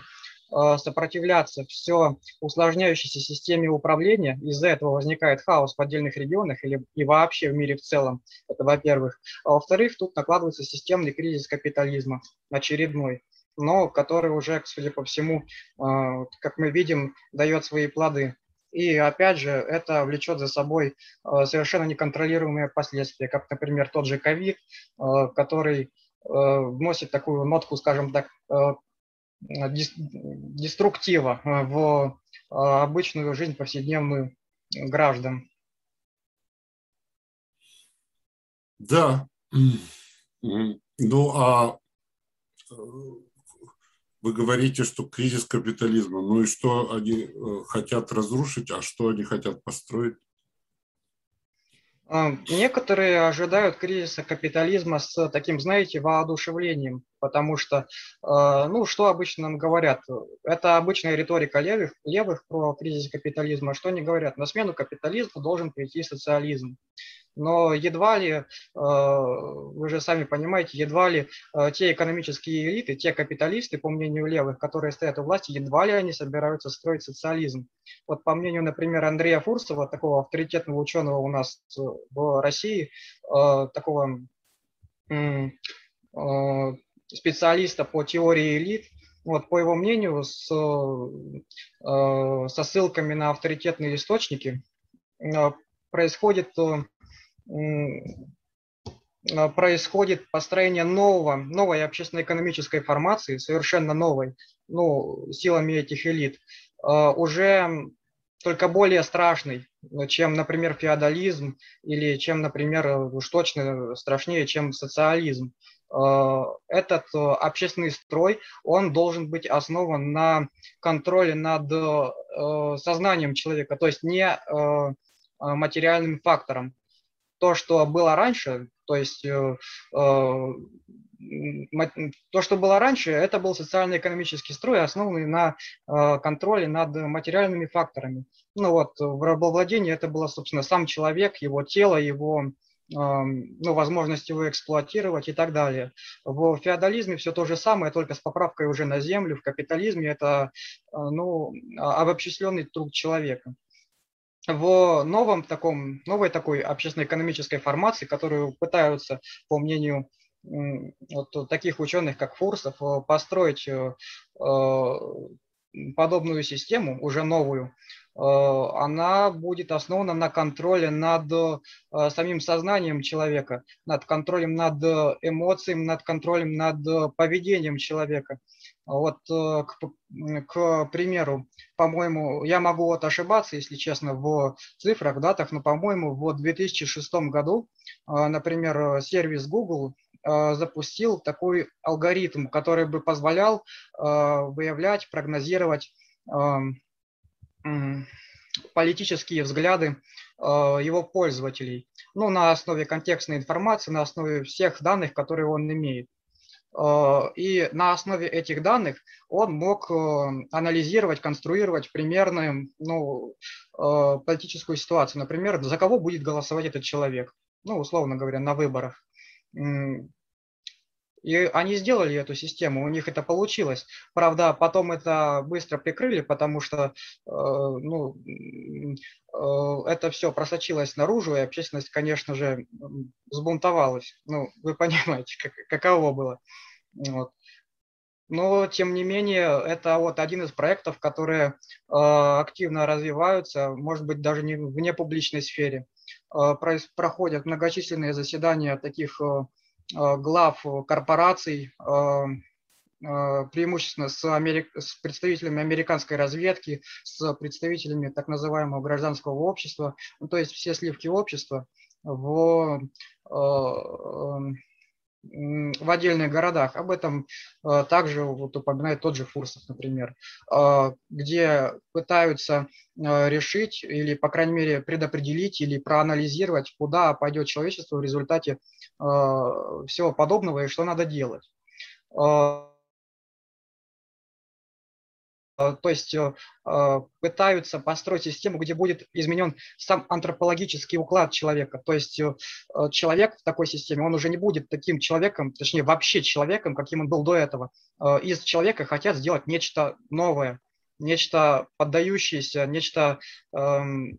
сопротивляться все усложняющейся системе управления, из-за этого возникает хаос в отдельных регионах или и вообще в мире в целом, это во-первых. А во-вторых, тут накладывается системный кризис капитализма, очередной, но который уже, судя по всему, э, как мы видим, дает свои плоды. И опять же, это влечет за собой э, совершенно неконтролируемые последствия, как, например, тот же ковид, который вносит такую нотку, скажем так, деструктива э, в э, обычную жизнь повседневную граждан. Да. Ну, а э, вы говорите, что кризис капитализма. Ну и что они хотят разрушить, а что они хотят построить? Некоторые ожидают кризиса капитализма с таким, знаете, воодушевлением, потому что, а, ну, что обычно нам говорят? Это обычная риторика левых, левых про кризис капитализма. Что они говорят? На смену капитализму должен прийти социализм. Но едва ли, вы же сами понимаете, едва ли те экономические элиты, те капиталисты, по мнению левых, которые стоят у власти, едва ли они собираются строить социализм. Вот по мнению, например, Андрея Фурсова, такого авторитетного ученого у нас в России, такого специалиста по теории элит, вот, по его мнению, с, э, со ссылками на авторитетные источники, э, происходит, э, происходит построение нового, новой общественно-экономической формации, совершенно новой, ну, силами этих элит, уже только более страшный, чем, например, феодализм или чем, например, уж точно страшнее, чем социализм. Э, этот общественный строй, он должен быть основан на контроле над сознанием человека, то есть не материальным фактором. То, что было раньше, то есть то, что было раньше, это был социально-экономический строй, основанный на контроле над материальными факторами. Ну вот, в рабовладении это было, собственно, сам человек, его тело, его ну, возможность его эксплуатировать и так далее. В феодализме все то же самое, только с поправкой уже на землю. В капитализме это а, ну, обобщенный труд человека. В новом таком, новой такой общественно-экономической формации, которую пытаются, по мнению вот таких ученых, как Фурсов, э, построить э, э, подобную систему, уже новую, она будет основана на контроле над самим сознанием человека, над контролем над эмоциями, над контролем над поведением человека. Вот, э, к, к примеру, по-моему, я могу вот ошибаться, если честно, в цифрах, датах, но, по-моему, в 2006 году, например, сервис Google запустил такой алгоритм, который бы позволял выявлять, прогнозировать эм, политические взгляды э, его пользователей, ну, на основе контекстной информации, на основе всех данных, которые он имеет. Э, и на основе этих данных он мог э, анализировать, конструировать примерную ну, политическую ситуацию. Например, за кого будет голосовать этот человек, ну, условно говоря, на выборах. И они сделали эту систему, у них это получилось. Правда, потом это быстро прикрыли, потому что э, ну, э, это все просочилось наружу, и общественность, конечно же, сбунтовалась. Ну, вы <laughs> понимаете, как, каково было. Вот. Но, тем не менее, это вот один из проектов, которые э, активно развиваются, может быть, даже не в непубличной сфере. Э, проходят многочисленные заседания таких Э, глав корпораций, э, э, преимущественно с, Америк... с представителями американской разведки, с представителями так называемого гражданского общества, ну, то есть все сливки общества в в отдельных городах. Об этом э, также вот, упоминает тот же Фурсов, например, э, где пытаются э, решить или, по крайней мере, предопределить или проанализировать, куда пойдет человечество в результате всего подобного и что надо делать. Э, то есть э, э, пытаются построить систему, где будет изменен сам антропологический уклад человека. То есть человек в такой системе, он уже не будет таким человеком, точнее вообще человеком, каким он был до этого. Из человека хотят сделать нечто новое, нечто поддающееся, нечто эм,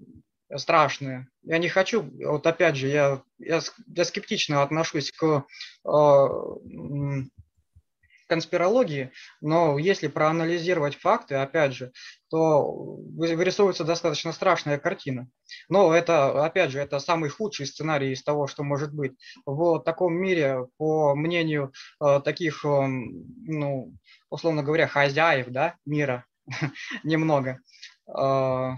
страшное. Я не хочу, вот опять же, я, я, я скептично отношусь к э, конспирологии, но если проанализировать факты, опять же, то вырисовывается достаточно страшная картина. Но это, опять же, это самый худший сценарий из того, что может быть. В таком мире, по мнению э, таких, э, ну, условно говоря, хозяев да, мира, <laughs> немного, э,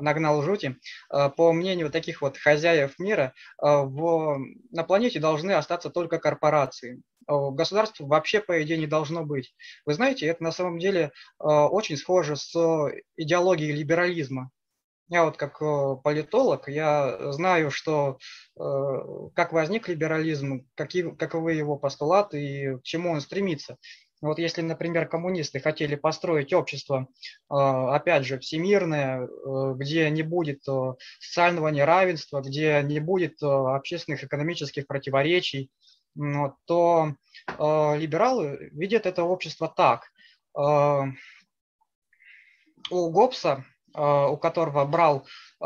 нагнал жути. По мнению таких вот хозяев мира, в, на планете должны остаться только корпорации. Э, государства вообще, по идее, не должно быть. Вы знаете, это на самом деле э, очень схоже с идеологией либерализма. Я вот как э, политолог, я знаю, что как возник либерализм, какие, каковы его постулаты и к чему он стремится. Вот если, например, коммунисты хотели построить общество, опять же, всемирное, где не будет социального неравенства, где не будет общественных экономических противоречий, то либералы видят это общество так. У Гоббса Э, у которого брал э,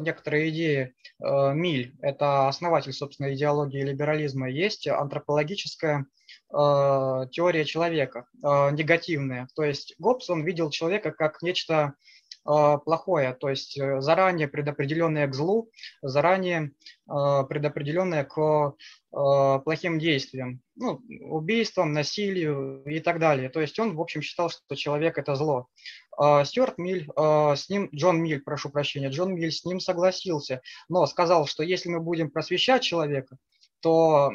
некоторые идеи э, Миль, это основатель, собственно, идеологии либерализма, есть антропологическая теория человека, негативная. То есть Гоббс, он видел человека как нечто плохое, то есть заранее предопределенное к злу, заранее предопределенное к плохим действиям, ну, убийствам, насилию и так далее. То есть он, в общем, считал, что человек – это зло. Стюарт Миль, с ним, Джон Миль, прошу прощения, Джон Миль с ним согласился, но сказал, что если мы будем просвещать человека, то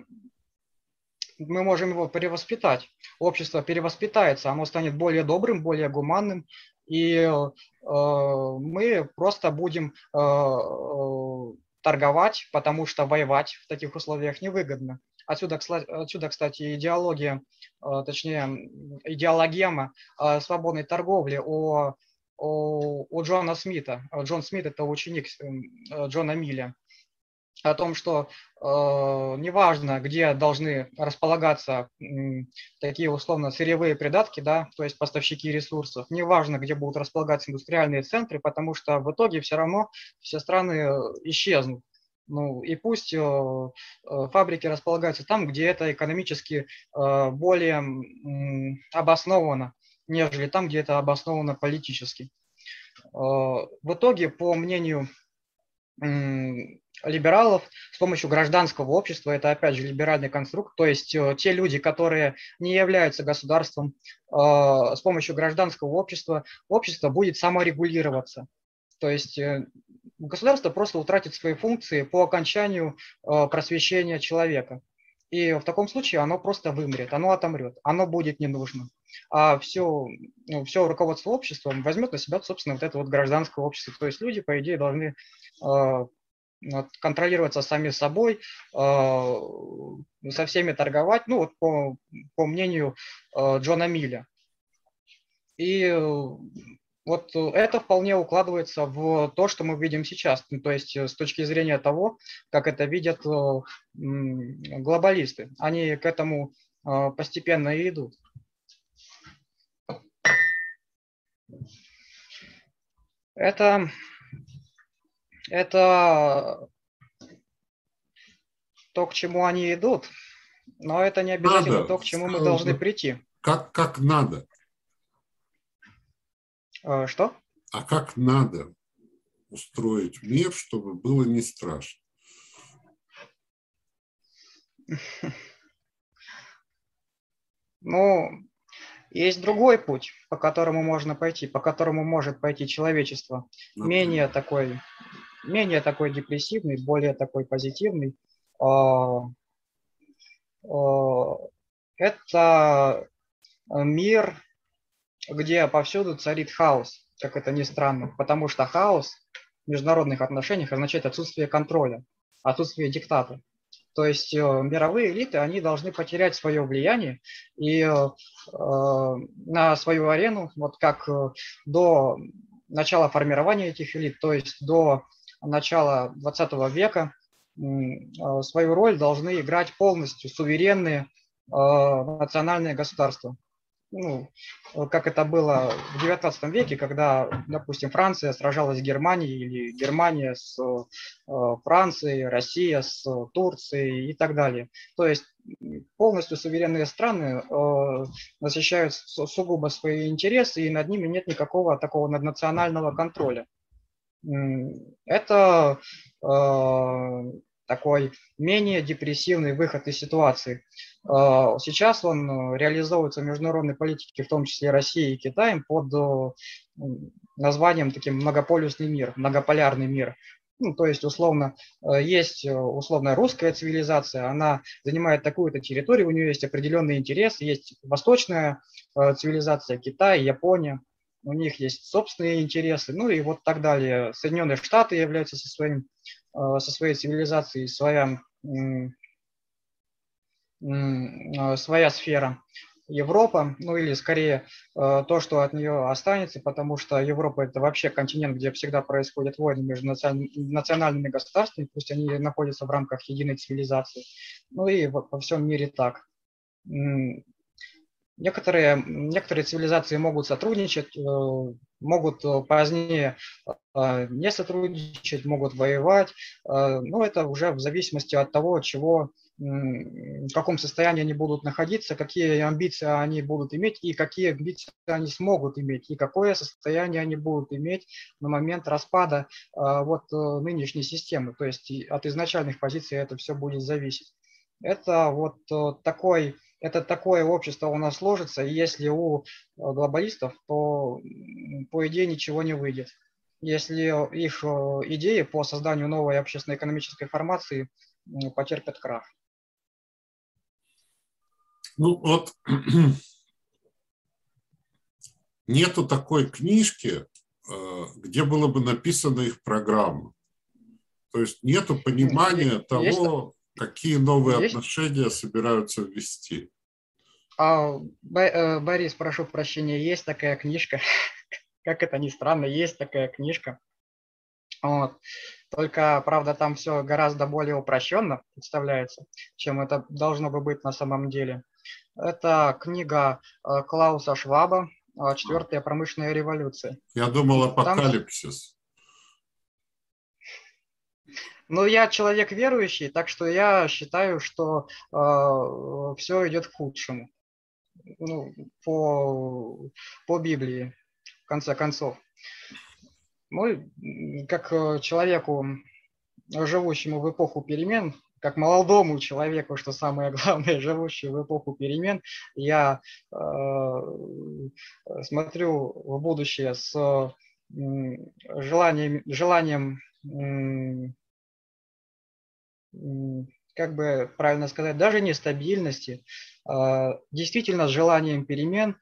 мы можем его перевоспитать. Общество перевоспитается, оно станет более добрым, более гуманным, и э, мы просто будем э, торговать, потому что воевать в таких условиях невыгодно. Отсюда, отсюда, кстати, идеология, точнее, идеологема свободной торговли у, у, у Джона Смита. Джон Смит – это ученик Джона Милля о том, что э, неважно, где должны располагаться э, такие условно сырьевые придатки, да, то есть поставщики ресурсов, неважно, где будут располагаться индустриальные центры, потому что в итоге все равно все страны исчезнут. Ну и пусть э, э, фабрики располагаются там, где это экономически э, более обосновано, нежели там, где это обосновано политически. В итоге, по мнению либералов с помощью гражданского общества, это опять же либеральный конструкт, то есть те люди, которые не являются государством, с помощью гражданского общества, общество будет саморегулироваться. То есть государство просто утратит свои функции по окончанию э, просвещения человека. И в таком случае оно просто вымрет, оно отомрет, оно будет не нужно. А все, ну, все руководство обществом возьмет на себя, собственно, вот это вот гражданское общество. То есть люди, по идее, должны э, контролироваться сами собой, э, со всеми торговать, ну вот по, по мнению э, Джона Милля. И вот э, это вполне укладывается в то, что мы видим сейчас, ну, то есть с точки зрения того, как это видят глобалисты. Они к этому постепенно и идут. Это, это то, к чему они идут, но это не обязательно надо. то, к чему мы должны прийти. Как, как надо? А, что? А как надо устроить мир, чтобы было не страшно? <laughs> Ну, есть другой путь, по которому можно пойти, по которому может пойти человечество. Например? Менее такой, менее такой депрессивный, более такой позитивный. А, а, это мир где повсюду царит хаос, как это ни странно, потому что хаос в международных отношениях означает отсутствие контроля, отсутствие диктата. То есть э, мировые элиты, они должны потерять свое влияние и э, э на свою арену, вот как э, до начала формирования этих элит, то есть до начала 20 века, э, свою роль должны играть полностью суверенные э, национальные государства ну, как это было в XIX веке, когда, допустим, Франция сражалась с Германией или Германия с э, Францией, Россия с Турцией и так далее. То есть полностью суверенные страны защищают сугубо свои интересы, и над ними нет никакого такого наднационального контроля. Это э, такой менее депрессивный выход из ситуации. А, сейчас он э, реализовывается в международной политике, в том числе Россией и Китаем, под э, названием таким многополюсный мир, многополярный мир. Ну, то есть, условно, э, есть условная русская цивилизация, она занимает такую-то территорию, у нее есть определенные интересы, есть восточная цивилизация, Китай, Япония, у них есть собственные интересы, ну и вот так далее. Соединенные Штаты являются со, своим, со своей цивилизацией, своя Э, своя сфера. Европа, ну или скорее то, что от нее останется, потому что Европа это вообще континент, где всегда происходят войны между национальными государствами, пусть они находятся в рамках единой цивилизации. Ну и во всем мире так. Некоторые, некоторые цивилизации могут сотрудничать, э, могут э, позднее э, не сотрудничать, могут воевать, но это уже в зависимости от того, чего, в каком состоянии они будут находиться, какие амбиции они будут иметь и какие амбиции они смогут иметь, и какое состояние они будут иметь на момент распада вот нынешней системы. То есть от изначальных позиций это все будет зависеть. Это вот такой это такое общество у нас сложится, и если у э, глобалистов, то по идее ничего не выйдет. Если их э, идеи по созданию новой общественно-экономической формации потерпят крах. Ну вот <clears throat> нету такой книжки, э, где было бы написана их программа. То есть нету понимания того, есть, какие новые есть? отношения собираются ввести. А, э, Борис, прошу прощения, есть такая книжка. <laughs> как это ни странно, есть такая книжка. Вот. Только, правда, там все гораздо более упрощенно представляется, чем это должно бы быть на самом деле. Это книга э, Клауса Шваба «Четвертая промышленная революция». Я думал, апокалипсис. Ну, я человек верующий, так что я считаю, что э, все идет к худшему. Ну, по, по Библии, в конце концов. Ну, как э, человеку, живущему в эпоху перемен, как молодому человеку, что самое главное, <laughs> живущему в эпоху перемен, я э, смотрю в будущее с э, желанием, желанием как бы правильно сказать, даже нестабильности, а действительно с желанием перемен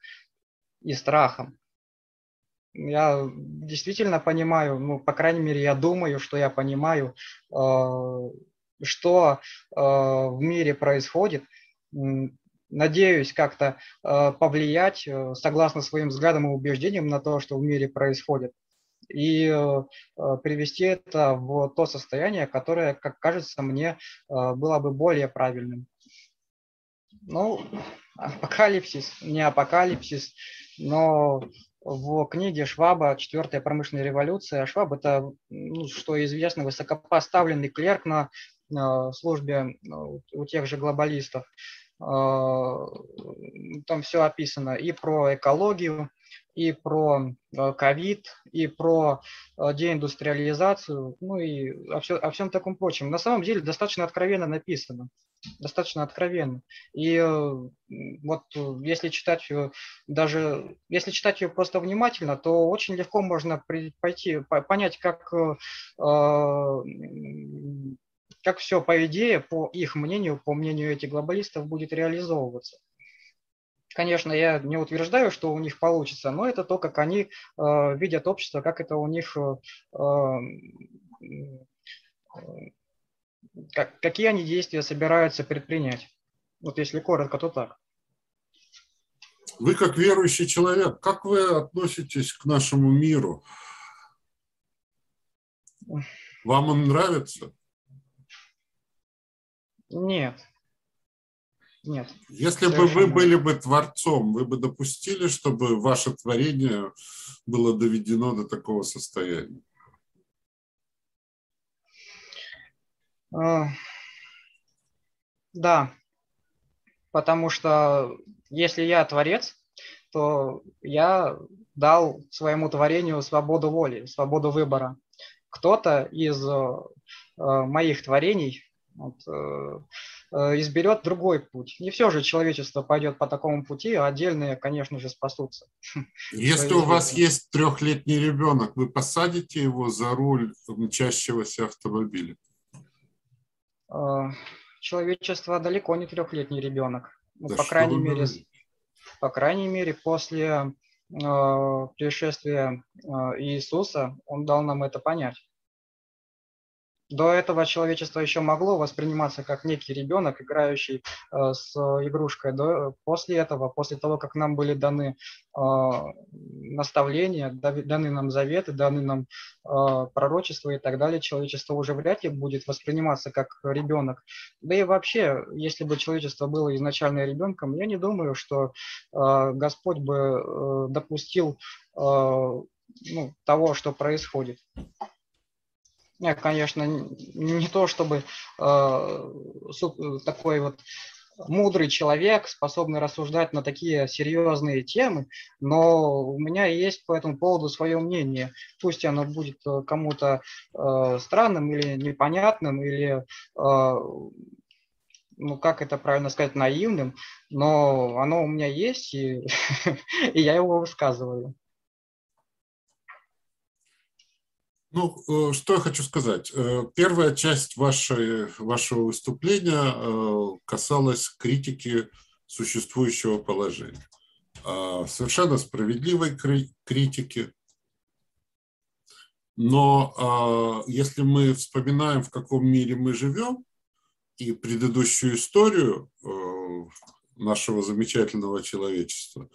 и страхом. Я действительно понимаю, ну, по крайней мере, я думаю, что я понимаю, а, что а, в мире происходит. Надеюсь как-то повлиять, э, согласно своим взглядам и убеждениям, на то, что в мире происходит и э, привести это в то состояние, которое, как кажется, мне э, было бы более правильным. Ну, апокалипсис, не апокалипсис, но в книге Шваба «Четвертая промышленная революция». Шваб – это, ну, что известно, высокопоставленный клерк на, службе ну, у тех же глобалистов. Э, там все описано и про экологию, и про э, ковид, и про э, деиндустриализацию, ну и о, все, о всем таком прочем. На самом деле достаточно откровенно написано. Достаточно откровенно. И вот если читать ее, даже если читать ее просто внимательно, то очень легко можно пойти, понять, как как все, по идее, по их мнению, по мнению этих глобалистов, будет реализовываться. Конечно, я не утверждаю, что у них получится, но это то, как они э, видят общество, как это у них, э, э, как, какие они действия собираются предпринять. Вот если коротко, то так. Вы как верующий человек, как вы относитесь к нашему миру? Вам он нравится? Нет. Нет. Если бы вы были бы творцом, вы бы допустили, чтобы ваше творение было доведено до такого состояния? А, да, потому что если я творец, то я дал своему творению свободу воли, свободу выбора. Кто-то из э, моих творений вот, э, изберет другой путь. Не все же человечество пойдет по такому пути, а отдельные, конечно же, спасутся. <laughs> Если у вас есть трехлетний ребенок, вы посадите его за руль мчащегося автомобиля? Э, человечество далеко не трехлетний ребенок. Ну, да по крайней мере, по крайней мере, после э, пришествия э, Иисуса он дал нам это понять. До этого человечество еще могло восприниматься как некий ребенок, играющий э, с игрушкой. До, после этого, после того, как нам были даны э, наставления, даны нам заветы, даны нам э, пророчества и так далее, человечество уже вряд ли будет восприниматься как ребенок. Да и вообще, если бы человечество было изначально ребенком, я не думаю, что э, Господь бы э, допустил э, ну, того, что происходит. Я, конечно, не то чтобы э, такой вот мудрый человек, способный рассуждать на такие серьезные темы, но у меня есть по этому поводу свое мнение. Пусть оно будет э, кому-то э, странным или непонятным, или, э, ну как это правильно сказать, наивным, но оно у меня есть, и, <laughs> и я его высказываю. Ну, э, что я хочу сказать. Э, первая часть вашей, вашего выступления э, касалась критики существующего положения. Совершенно справедливой критики. Но если мы вспоминаем, в каком мире мы живем, и предыдущую историю нашего замечательного человечества,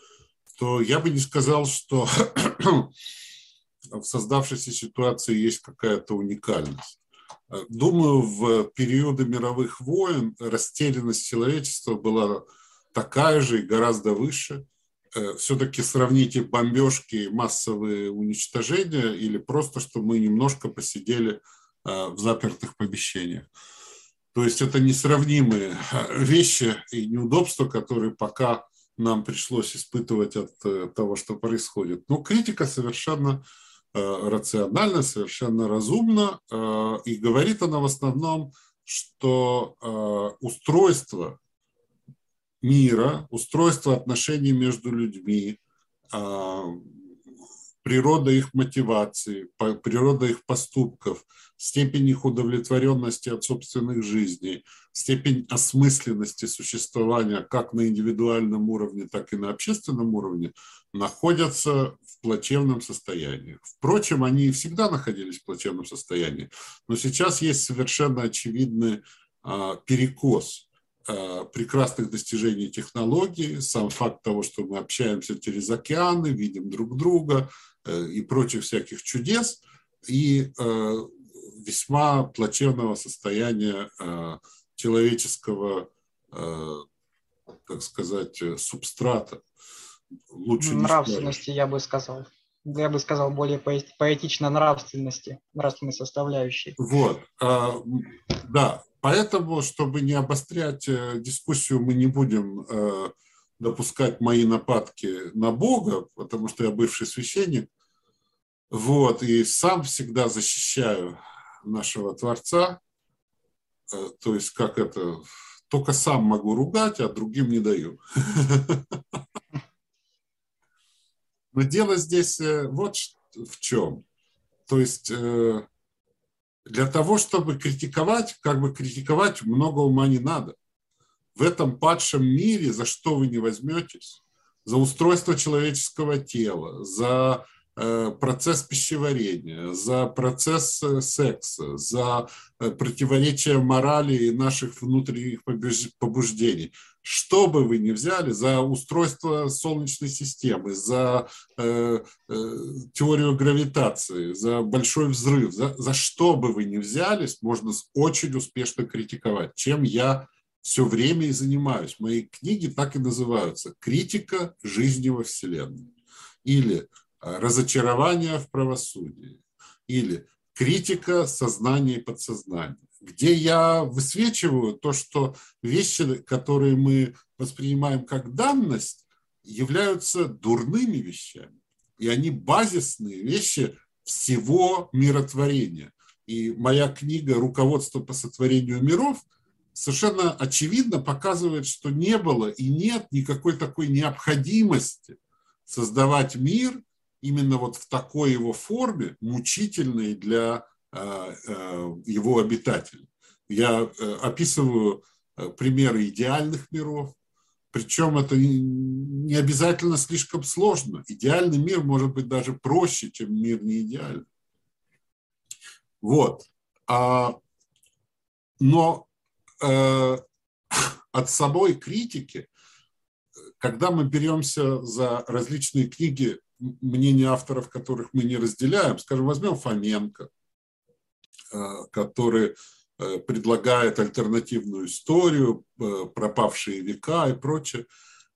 то я бы не сказал, что в создавшейся ситуации есть какая-то уникальность. Думаю, в периоды мировых войн растерянность человечества была такая же и гораздо выше. Э, Все-таки сравните бомбежки, массовые уничтожения или просто, что мы немножко посидели э, в запертых помещениях. То есть это несравнимые э, вещи и неудобства, которые пока нам пришлось испытывать от того, что происходит. Но критика совершенно Э, рационально, совершенно разумно, э, и говорит она в основном, что э, устройство мира, устройство отношений между людьми, природа их мотивации, природа их поступков, степень их удовлетворенности от собственных жизней, степень осмысленности существования как на индивидуальном уровне, так и на общественном уровне находятся в плачевном состоянии. Впрочем, они всегда находились в плачевном состоянии, но сейчас есть совершенно очевидный а, перекос прекрасных достижений технологий, сам факт того, что мы общаемся через океаны, видим друг друга э, и прочих всяких чудес, и э, весьма плачевного состояния э, человеческого, так сказать, субстрата лучше Нравственности, я бы сказал. Я бы сказал, более поэтично нравственности, нравственной составляющей. Вот, а, да, поэтому, чтобы не обострять э, дискуссию, мы не будем э, допускать мои нападки на Бога, потому что я бывший священник, вот, и сам всегда защищаю нашего Творца, э, то есть как это, только сам могу ругать, а другим не даю. <laughs> Но дело здесь вот в чем. То есть для того, чтобы критиковать, как бы критиковать много ума не надо. В этом падшем мире за что вы не возьметесь? За устройство человеческого тела, за Э, процесс пищеварения, за процесс э, секса, за э, противоречие морали и наших внутренних побуждений. Что бы вы ни взяли, за устройство Солнечной системы, за э, э, теорию гравитации, за большой взрыв, за, за что бы вы ни взялись, можно очень успешно критиковать, чем я все время и занимаюсь. Мои книги так и называются «Критика жизни во Вселенной» или разочарование в правосудии или критика сознания и подсознания, где я высвечиваю то, что вещи, которые мы воспринимаем как данность, являются дурными вещами. И они базисные вещи всего миротворения. И моя книга «Руководство по сотворению миров» совершенно очевидно показывает, что не было и нет никакой такой необходимости создавать мир именно вот в такой его форме, мучительной для его обитателей. Я э, описываю э, примеры идеальных миров, причем это не обязательно слишком сложно. Идеальный мир может быть даже проще, чем мир не идеальный. Вот. А, но э, <laughs> от самой критики, когда мы беремся за различные книги, мнения авторов, которых мы не разделяем, скажем, возьмем Фоменко, который э, предлагает альтернативную историю, э, пропавшие века и прочее.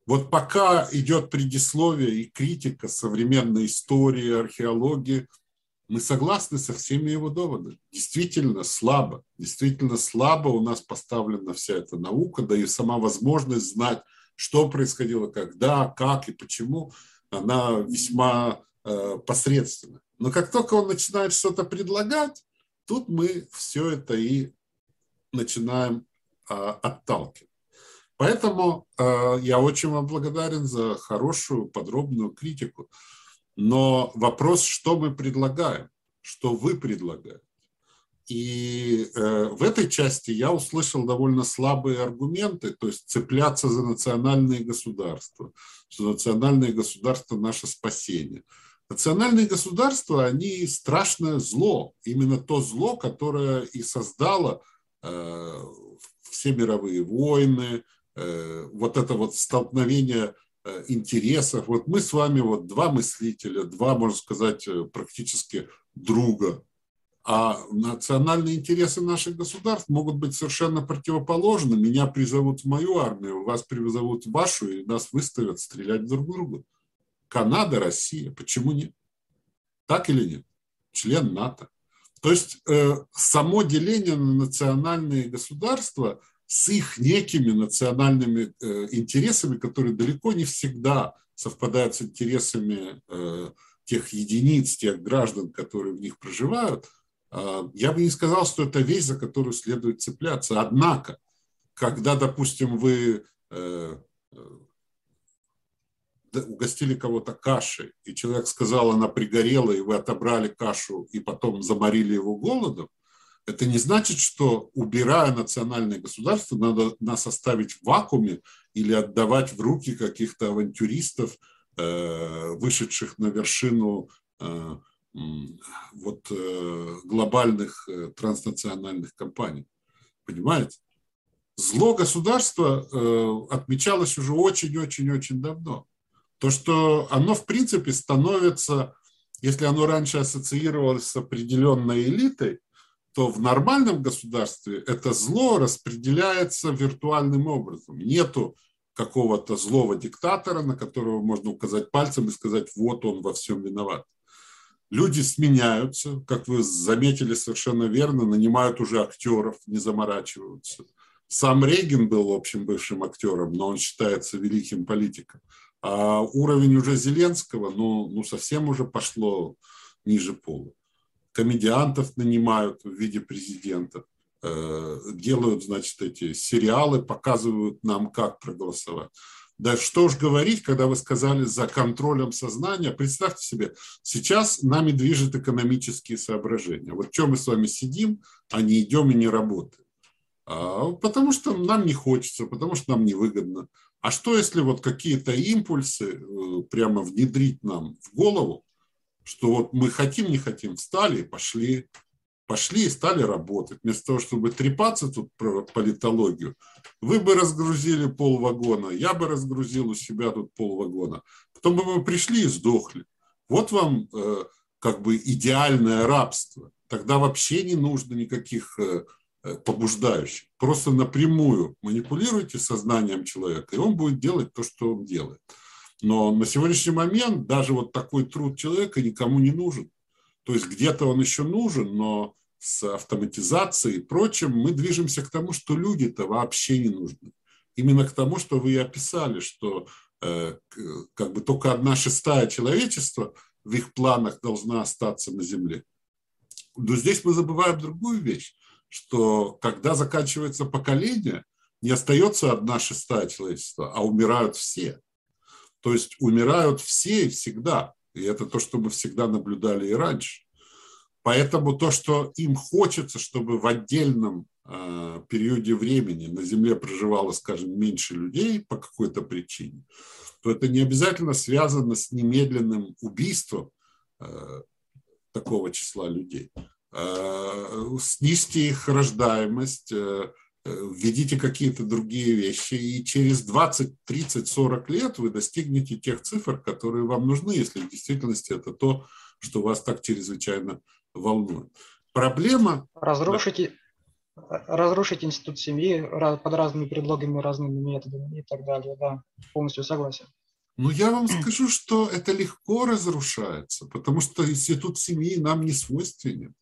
Вот пока идет предисловие и критика современной истории, археологии – мы согласны со всеми его доводами. Действительно слабо, действительно слабо у нас поставлена вся эта наука, да и сама возможность знать, что происходило, когда, как и почему, она весьма э, посредственна. Но как только он начинает что-то предлагать, тут мы все это и начинаем э, отталкивать. Поэтому э, я очень вам благодарен за хорошую, подробную критику. Но вопрос, что мы предлагаем, что вы предлагаете. И э, в этой части я услышал довольно слабые аргументы, то есть цепляться за национальные государства, что национальные государства – наше спасение. Национальные государства, они страшное зло, именно то зло, которое и создало э, все мировые войны, э, вот это вот столкновение Э, интересах. Вот мы с вами вот два мыслителя, два, можно сказать, э, практически друга. А национальные интересы наших государств могут быть совершенно противоположны. Меня призовут в мою армию, вас призовут в вашу, и нас выставят стрелять друг друга. Канада, Россия, почему нет? Так или нет? Член НАТО. То есть э, само деление на национальные государства – с их некими национальными э, интересами, которые далеко не всегда совпадают с интересами э, тех единиц, тех граждан, которые в них проживают, я бы не сказал, что это вещь, за которую следует цепляться. Однако, когда, допустим, вы угостили кого-то кашей, и человек сказал, она пригорела, и вы отобрали кашу, и потом заморили его голодом, это не значит, что убирая национальное государство, надо нас оставить в вакууме или отдавать в руки каких-то авантюристов, э, вышедших на вершину э, вот, э, глобальных транснациональных компаний. Понимаете? Зло государства отмечалось уже очень-очень-очень давно. То, что оно, в принципе, становится, если оно раньше ассоциировалось с определенной элитой, то в нормальном государстве это зло распределяется виртуальным образом. Нету какого-то злого диктатора, на которого можно указать пальцем и сказать, вот он во всем виноват. Люди сменяются, как вы заметили совершенно верно, нанимают уже актеров, не заморачиваются. Сам Рейгин был, в общем, бывшим актером, но он считается великим политиком. А уровень уже Зеленского, ну, ну совсем уже пошло ниже пола комедиантов нанимают в виде президента, э, делают, значит, эти сериалы, показывают нам, как проголосовать. Да что уж говорить, когда вы сказали за контролем сознания, представьте себе, сейчас нами движет экономические соображения. Вот чем мы с вами сидим, а не идем и не работаем. А, потому что нам не хочется, потому что нам невыгодно. А что если вот какие-то импульсы э, прямо внедрить нам в голову, что вот мы хотим, не хотим, встали и пошли, пошли и стали работать. Вместо того, чтобы трепаться тут про политологию, вы бы разгрузили пол вагона, я бы разгрузил у себя тут пол вагона. Потом бы мы пришли и сдохли. Вот вам э, как бы идеальное рабство. Тогда вообще не нужно никаких э, побуждающих. Просто напрямую манипулируйте сознанием человека, и он будет делать то, что он делает. Но на сегодняшний момент даже вот такой труд человека никому не нужен. То есть где-то он еще нужен, но с автоматизацией и прочим мы движемся к тому, что люди-то вообще не нужны. Именно к тому, что вы и описали, что э, как бы только одна шестая человечества в их планах должна остаться на Земле. Но здесь мы забываем другую вещь, что когда заканчивается поколение, не остается одна шестая человечества, а умирают все. То есть умирают все и всегда. И это то, что мы всегда наблюдали и раньше. Поэтому то, что им хочется, чтобы в отдельном э, периоде времени на Земле проживало, скажем, меньше людей по какой-то причине, то это не обязательно связано с немедленным убийством э, такого числа людей. Снизьте их рождаемость, введите какие-то другие вещи, и через 20, 30, 40 лет вы достигнете тех цифр, которые вам нужны, если в действительности это то, что вас так чрезвычайно волнует. Проблема... Разрушите, разрушить институт семьи под разными предлогами, разными методами и так далее. Да, полностью согласен. Ну, я вам скажу, что это легко разрушается, потому что институт семьи нам не свойственен,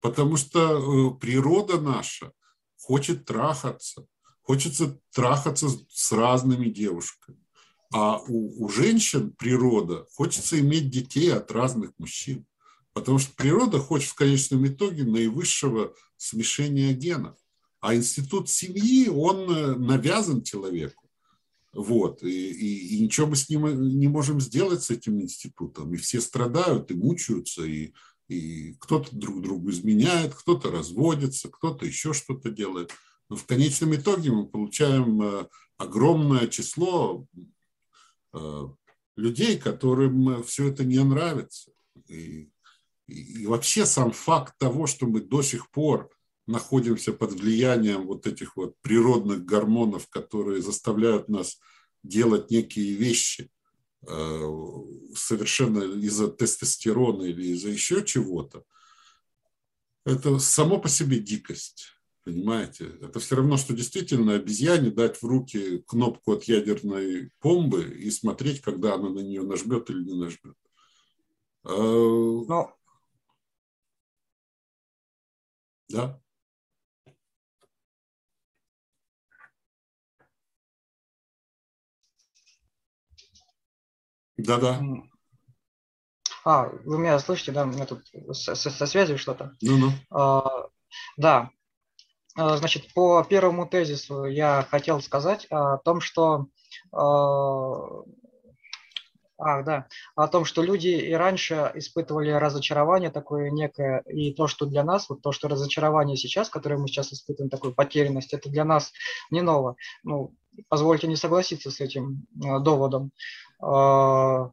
потому что э, природа наша хочет трахаться, хочется трахаться с разными девушками. А у, у женщин природа хочется иметь детей от разных мужчин. Потому что природа хочет в конечном итоге наивысшего смешения генов. А институт семьи, он э, навязан человеку. Вот. И, и, и ничего мы с ним э, не можем сделать с этим институтом. И все страдают, и мучаются, и, и кто-то друг другу изменяет, кто-то разводится, кто-то еще что-то делает. Но в конечном итоге мы получаем э, огромное число людей, которым все это не нравится. И и вообще сам факт того, что мы до сих пор находимся под влиянием вот этих вот природных гормонов, которые заставляют нас делать некие вещи э, совершенно из-за тестостерона или из-за еще чего-то, это само по себе дикость. Понимаете? Это все равно, что действительно обезьяне дать в руки кнопку от ядерной бомбы и смотреть, когда она на нее нажмет или не нажмет. Э, Но да? Да-да. А, вы меня слышите, да? У меня тут со, со связью что-то. Ну-ну. А, да. А, значит, по первому тезису я хотел сказать о том, что а, Ах, да. О том, что люди и раньше испытывали разочарование такое некое, и то, что для нас, вот то, что разочарование сейчас, которое мы сейчас испытываем, такую потерянность, это для нас не ново. Ну, позвольте не согласиться с этим э, доводом. Э,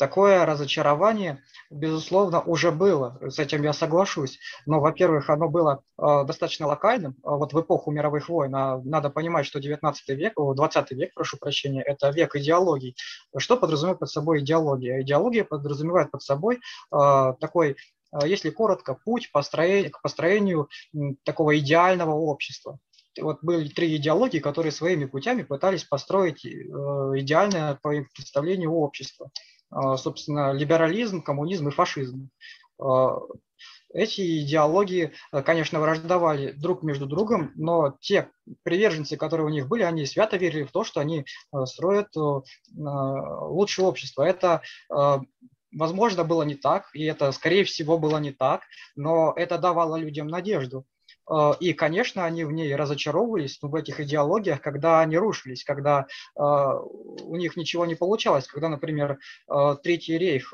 Такое разочарование, безусловно, уже было, с этим я соглашусь. Но, во-первых, оно было э, достаточно локальным. А вот в эпоху мировых войн, а надо понимать, что 19 век, 20 век, прошу прощения, это век идеологий. Что подразумевает под собой идеология? Идеология подразумевает под собой э, такой если коротко, путь построения, к построению такого идеального общества вот были три идеологии, которые своими путями пытались построить э, идеальное по их представлению общество. А, собственно, либерализм, коммунизм и фашизм. А, эти идеологии, э, конечно, враждовали друг между другом, но те приверженцы, которые у них были, они свято верили в то, что они э, строят лучшее общество. Это возможно, было не так, и это, скорее всего, было не так, но это давало людям надежду. Э, и, конечно, они в ней разочаровывались ну, в этих идеологиях, когда они рушились, когда э, у них ничего не получалось, когда, например, э, Третий рейх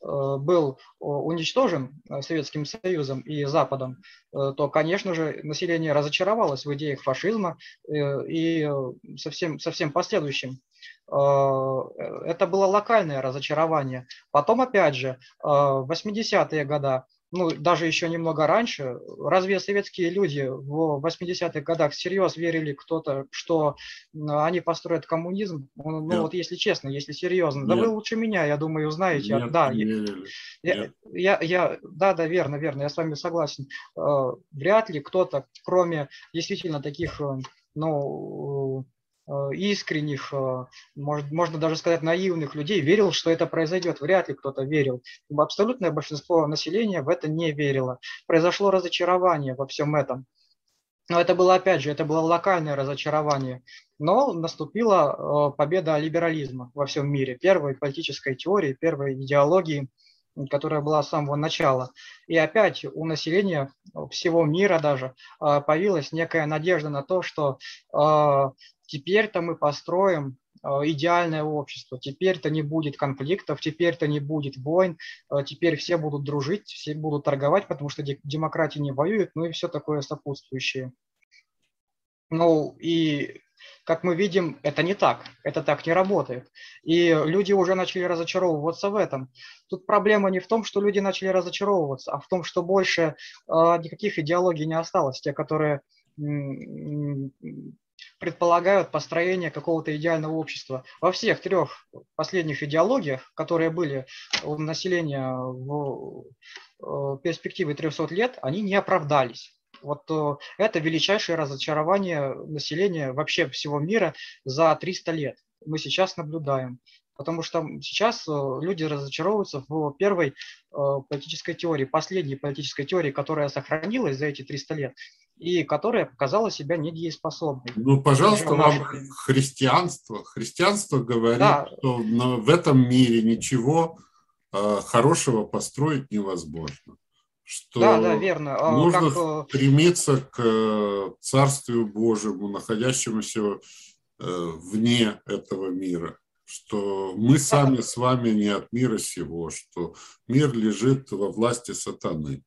был уничтожен Советским Союзом и Западом, то, конечно же, население разочаровалось в идеях фашизма и совсем, совсем последующим это было локальное разочарование. Потом, опять же, в 80-е годы ну, даже еще немного раньше, разве советские люди в 80-х годах всерьез верили кто-то, что они построят коммунизм? Ну, Нет. вот если честно, если серьезно. Нет. Да вы лучше меня, я думаю, знаете. Нет, да, не я, я, я, да, да, верно, верно, я с вами согласен. Э, вряд ли кто-то, кроме действительно таких, э, ну, искренних, э, может, можно даже сказать наивных людей верил, что это произойдет. Вряд ли кто-то верил. Абсолютное большинство населения в это не верило. Произошло разочарование во всем этом. Но это было, опять же, это было локальное разочарование. Но наступила э, победа либерализма во всем мире, первой политической теории, первой идеологии, которая была с самого начала. И опять у населения всего мира даже появилась некая надежда на то, что теперь-то мы построим э, идеальное общество. Теперь-то не будет конфликтов, теперь-то не будет войн, э, теперь все будут дружить, все будут торговать, потому что демократия не воюет, ну и все такое сопутствующее. Ну и Как мы видим, это не так, это так не работает. И люди уже начали разочаровываться в этом. Тут проблема не в том, что люди начали разочаровываться, а в том, что больше э, никаких идеологий не осталось, те, которые предполагают построение какого-то идеального общества. Во всех трех последних идеологиях, которые были у населения в э, перспективе 300 лет, они не оправдались. Вот э, это величайшее разочарование населения вообще всего мира за 300 лет. Мы сейчас наблюдаем. Потому что сейчас э, люди разочаровываются в первой политической теории, последней политической теории, которая сохранилась за эти 300 лет и которая показала себя недееспособной. Ну, пожалуйста, вам христианство. Христианство говорит, да. что в этом мире ничего э, хорошего построить невозможно. Что да, да, верно. А, нужно как... Э, стремиться к э, Царствию Божьему, находящемуся вне этого мира что мы сами с вами не от мира сего, что мир лежит во власти сатаны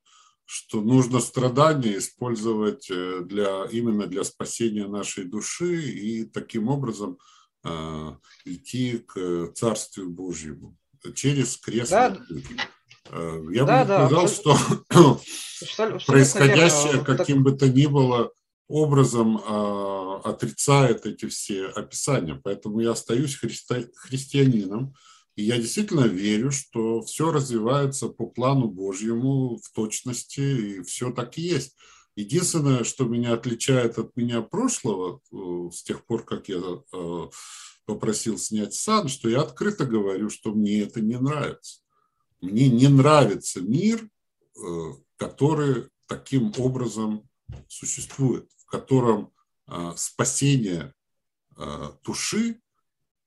что нужно страдания использовать э, для, именно для спасения нашей души и таким образом э, идти к Царствию Божьему через крест. Да. Э, я да, бы да, сказал, что происходящее каким бы то ни было образом э, отрицает эти все описания. Поэтому я остаюсь христи- христианином, и я действительно верю, что все развивается по плану Божьему в точности, и все так и есть. Единственное, что меня отличает от меня прошлого, э, с тех пор, как я э, попросил снять сан, что я открыто говорю, что мне это не нравится. Мне не нравится мир, э, который таким образом существует, в котором спасение души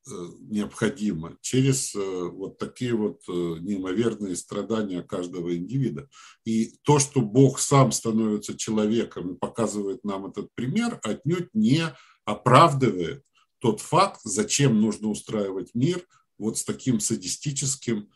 необходимо через э, вот такие вот э, неимоверные страдания каждого индивида. И то, что Бог сам становится человеком и показывает нам этот пример, отнюдь не оправдывает тот факт, зачем нужно устраивать мир вот с таким садистическим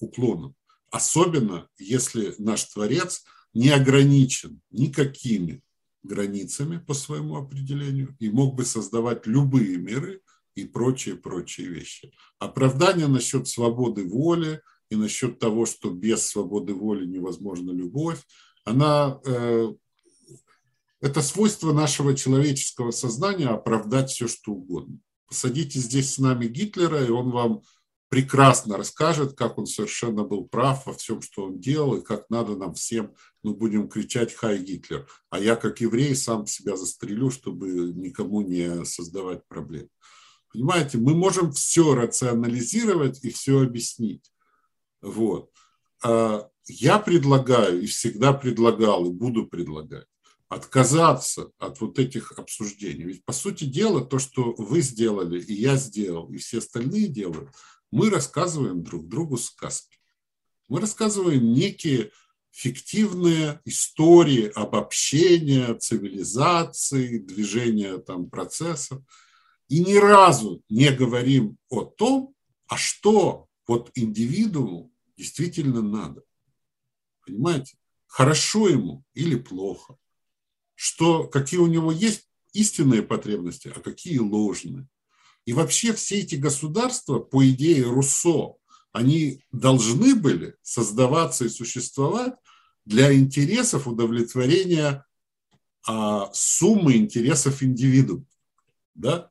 уклоном. Особенно, если наш Творец не ограничен никакими границами по своему определению и мог бы создавать любые миры, и прочие-прочие вещи. Оправдание насчет свободы воли и насчет того, что без свободы воли невозможна любовь, она, э, это свойство нашего человеческого сознания оправдать все, что угодно. Посадите здесь с нами Гитлера, и он вам прекрасно расскажет, как он совершенно был прав во всем, что он делал, и как надо нам всем, мы будем кричать «Хай Гитлер!», а я, как еврей, сам себя застрелю, чтобы никому не создавать проблем. Понимаете, мы можем все рационализировать и все объяснить. Вот. А я предлагаю и всегда предлагал и буду предлагать отказаться от вот этих обсуждений. Ведь, по сути дела, то, что вы сделали, и я сделал, и все остальные делают, мы рассказываем друг другу сказки. Мы рассказываем некие фиктивные истории обобщения цивилизации, движения там, процессов и ни разу не говорим о том, а что вот индивидууму действительно надо. Понимаете? Хорошо ему или плохо. Что, какие у него есть истинные потребности, а какие ложные. И вообще все эти государства, по идее Руссо, они должны были создаваться и существовать для интересов удовлетворения а, суммы интересов индивидуума. Да?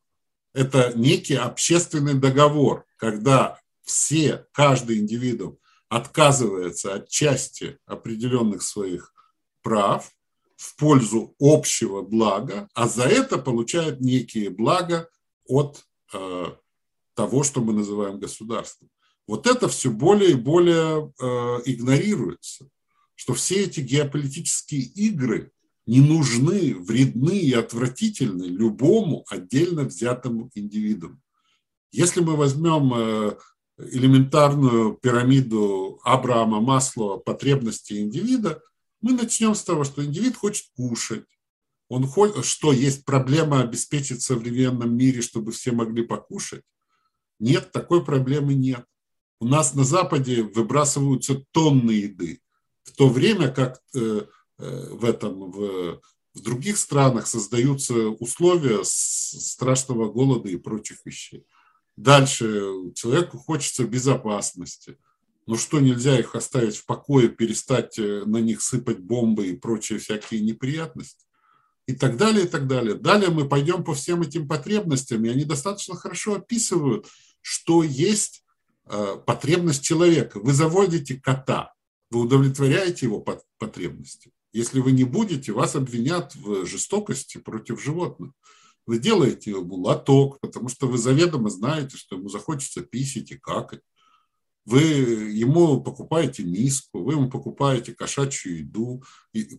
Это некий общественный договор, когда все, каждый индивидуум отказывается от части определенных своих прав в пользу общего блага, а за это получает некие блага от э, того, что мы называем государством. Вот это все более и более э, игнорируется, что все эти геополитические игры не нужны, вредны и отвратительны любому отдельно взятому индивиду. Если мы возьмем э, элементарную пирамиду Абрахама Маслова потребностей индивида, мы начнем с того, что индивид хочет кушать. Он хочет, что есть проблема обеспечить в современном мире, чтобы все могли покушать. Нет, такой проблемы нет. У нас на Западе выбрасываются тонны еды, в то время как Э, в этом в, В других странах создаются условия страшного голода и прочих вещей. Дальше человеку хочется безопасности. Ну что, нельзя их оставить в покое, перестать э, на них сыпать бомбы и прочие всякие неприятности? И так далее, и так далее. Далее мы пойдем по всем этим потребностям, и они достаточно хорошо описывают, что есть э, потребность человека. Вы заводите кота, вы удовлетворяете его потребности. Если вы не будете, вас обвинят в жестокости против животных. Вы делаете ему лоток, потому что вы заведомо знаете, что ему захочется писить и какать. Вы ему покупаете миску, вы ему покупаете кошачью еду,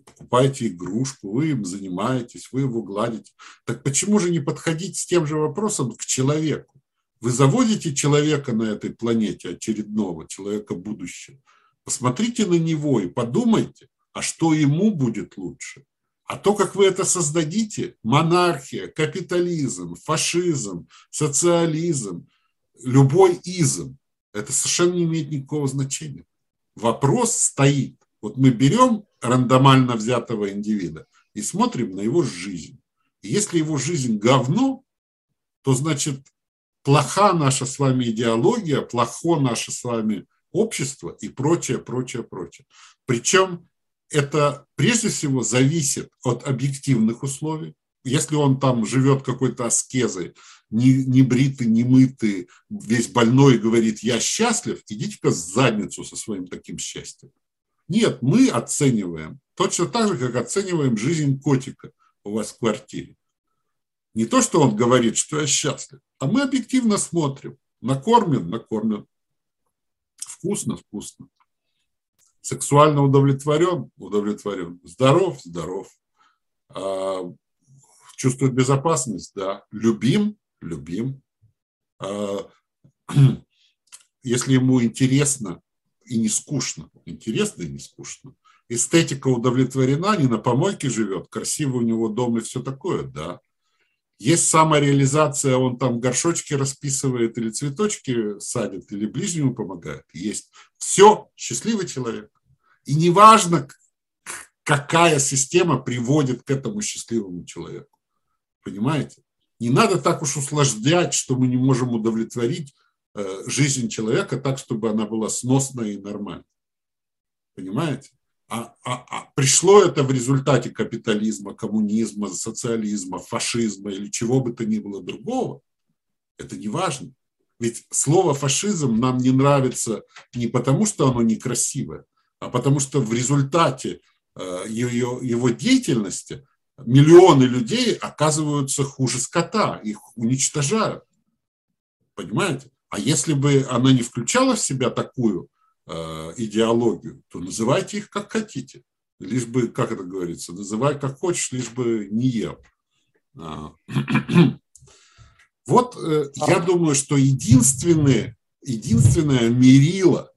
покупаете игрушку, вы им занимаетесь, вы его гладите. Так почему же не подходить с тем же вопросом к человеку? Вы заводите человека на этой планете, очередного человека будущего. Посмотрите на него и подумайте, а что ему будет лучше. А то, как вы это создадите, монархия, капитализм, фашизм, социализм, любой изм, это совершенно не имеет никакого значения. Вопрос стоит. Вот мы берем рандомально взятого индивида и смотрим на его жизнь. Если его жизнь говно, то значит плоха наша с вами идеология, плохо наше с вами общество и прочее, прочее, прочее. Причем это прежде всего зависит от объективных условий. Если он там живет какой-то аскезой, не, не бритый, не мытый, весь больной говорит, я счастлив, идите-ка в задницу со своим таким счастьем. Нет, мы оцениваем точно так же, как оцениваем жизнь котика у вас в квартире. Не то, что он говорит, что я счастлив, а мы объективно смотрим. Накормлен, накормлен. Вкусно, вкусно. Сексуально удовлетворен, удовлетворен. Здоров, здоров. А, чувствует безопасность, да. Любим, любим. А, <clears throat> если ему интересно и не скучно, интересно и не скучно, эстетика удовлетворена, не на помойке живет, красивый у него дом и все такое, да. Есть самореализация, он там горшочки расписывает или цветочки садит, или ближнему помогает. Есть. Все, счастливый человек. И неважно, какая система приводит к этому счастливому человеку. Понимаете? Не надо так уж усложнять, что мы не можем удовлетворить э, жизнь человека так, чтобы она была сносной и нормальной. Понимаете? А, а, а пришло это в результате капитализма, коммунизма, социализма, фашизма или чего бы то ни было другого. Это не важно. Ведь слово фашизм нам не нравится не потому, что оно некрасивое, а потому что в результате э, ее, его деятельности миллионы людей оказываются хуже скота, их уничтожают. Понимаете? А если бы она не включала в себя такую идеологию, то называйте их как хотите. Лишь бы, как это говорится, называй как хочешь, лишь бы не ел. А. <clears throat> Вот э, я думаю, что единственное, единственное мерило,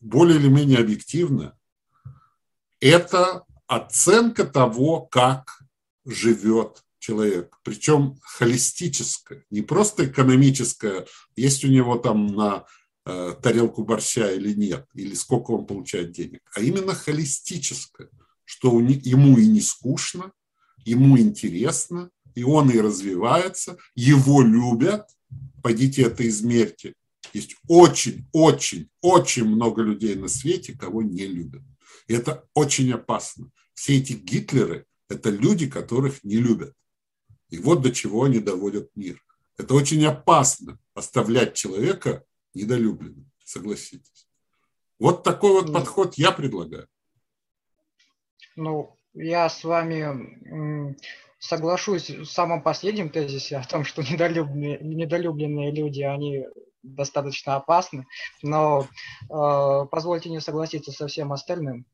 более или менее объективно, это оценка того, как живет человек, причем холистическое, не просто экономическое, есть у него там на э, тарелку борща или нет, или сколько он получает денег, а именно холистическое, что ему и не скучно, ему интересно, и он и развивается, его любят, пойдите это измерьте. Есть очень, очень, очень много людей на свете, кого не любят. И это очень опасно. Все эти Гитлеры, это люди, которых не любят. И вот до чего они доводят мир. Это очень опасно оставлять человека недолюбленным, согласитесь. Вот такой вот подход я предлагаю. Ну, я с вами соглашусь в самом последнем тезисе о том, что недолюбленные, недолюбленные люди, они достаточно опасны, но э, позвольте не согласиться со всем остальным.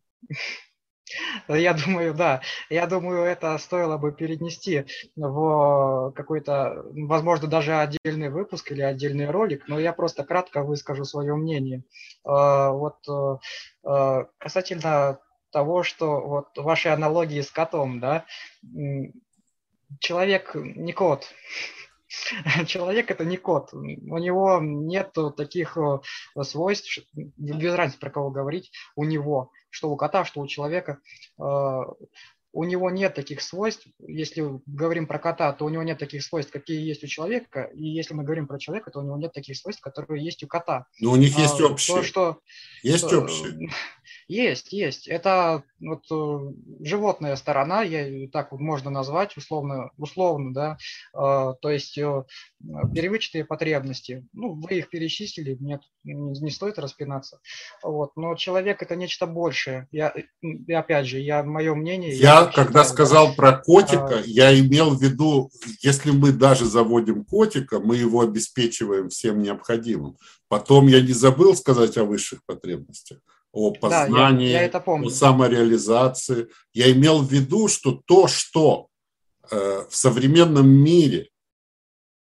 Я думаю, да. Я думаю, это стоило бы перенести в какой-то, возможно, даже отдельный выпуск или отдельный ролик, но я просто кратко выскажу свое мнение. А, вот э, э, касательно того, что вот ваши аналогии с котом, да, человек не кот. <laughs> Человек это не кот. У него нет таких э, свойств, без разницы про кого говорить, у него что у кота, что у человека. Э, у него нет таких свойств, если говорим про кота, то у него нет таких свойств, какие есть у человека, и если мы говорим про человека, то у него нет таких свойств, которые есть у кота. Но у них есть а, общее. То, что, есть общее. Есть, есть. Это вот э, животная сторона, я так вот можно назвать условно, условно, да. Э, то есть э, первичные потребности. Ну, вы их перечислили, мне не, не стоит распинаться. Вот. Но человек это нечто большее. Я, и опять же, я мое мнение. Я, я когда считаю, сказал про котика, а... я имел в виду, если мы даже заводим котика, мы его обеспечиваем всем необходимым. Потом я не забыл сказать о высших потребностях о познании, да, я, я это помню. о самореализации. Я имел в виду, что то, что э, в современном мире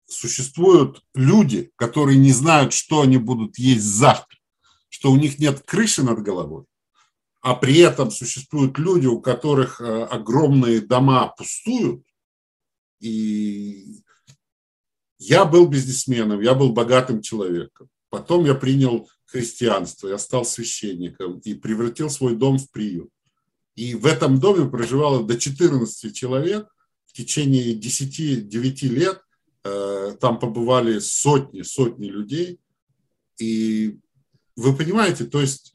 существуют люди, которые не знают, что они будут есть завтра, что у них нет крыши над головой, а при этом существуют люди, у которых э, огромные дома пустуют, и я был бизнесменом, я был богатым человеком. Потом я принял христианство, я стал священником и превратил свой дом в приют. И в этом доме проживало до 14 человек в течение 10-9 лет. Э, там побывали сотни, сотни людей. И вы понимаете, то есть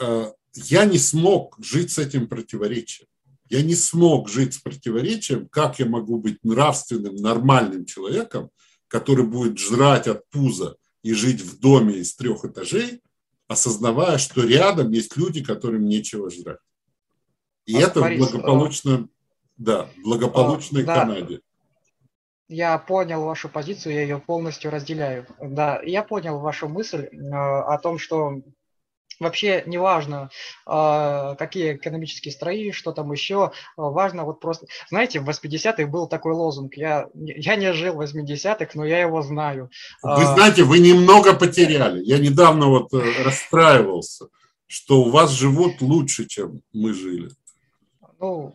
э, я не смог жить с этим противоречием. Я не смог жить с противоречием, как я могу быть нравственным, нормальным человеком, который будет жрать от пуза и жить в доме из трех этажей, осознавая, что рядом есть люди, которым нечего жрать. И а, это Борис, благополучно, а... да, благополучной а, да. Канаде. Я понял вашу позицию, я ее полностью разделяю. Да, я понял вашу мысль э, о том, что Вообще не важно, а, какие экономические строи, что там еще, а, важно вот просто... Знаете, в 80-х был такой лозунг, я, я не жил в 80-х, но я его знаю. Вы а, знаете, вы немного потеряли. Я недавно вот э, расстраивался, что у вас живут лучше, чем мы жили. Ну,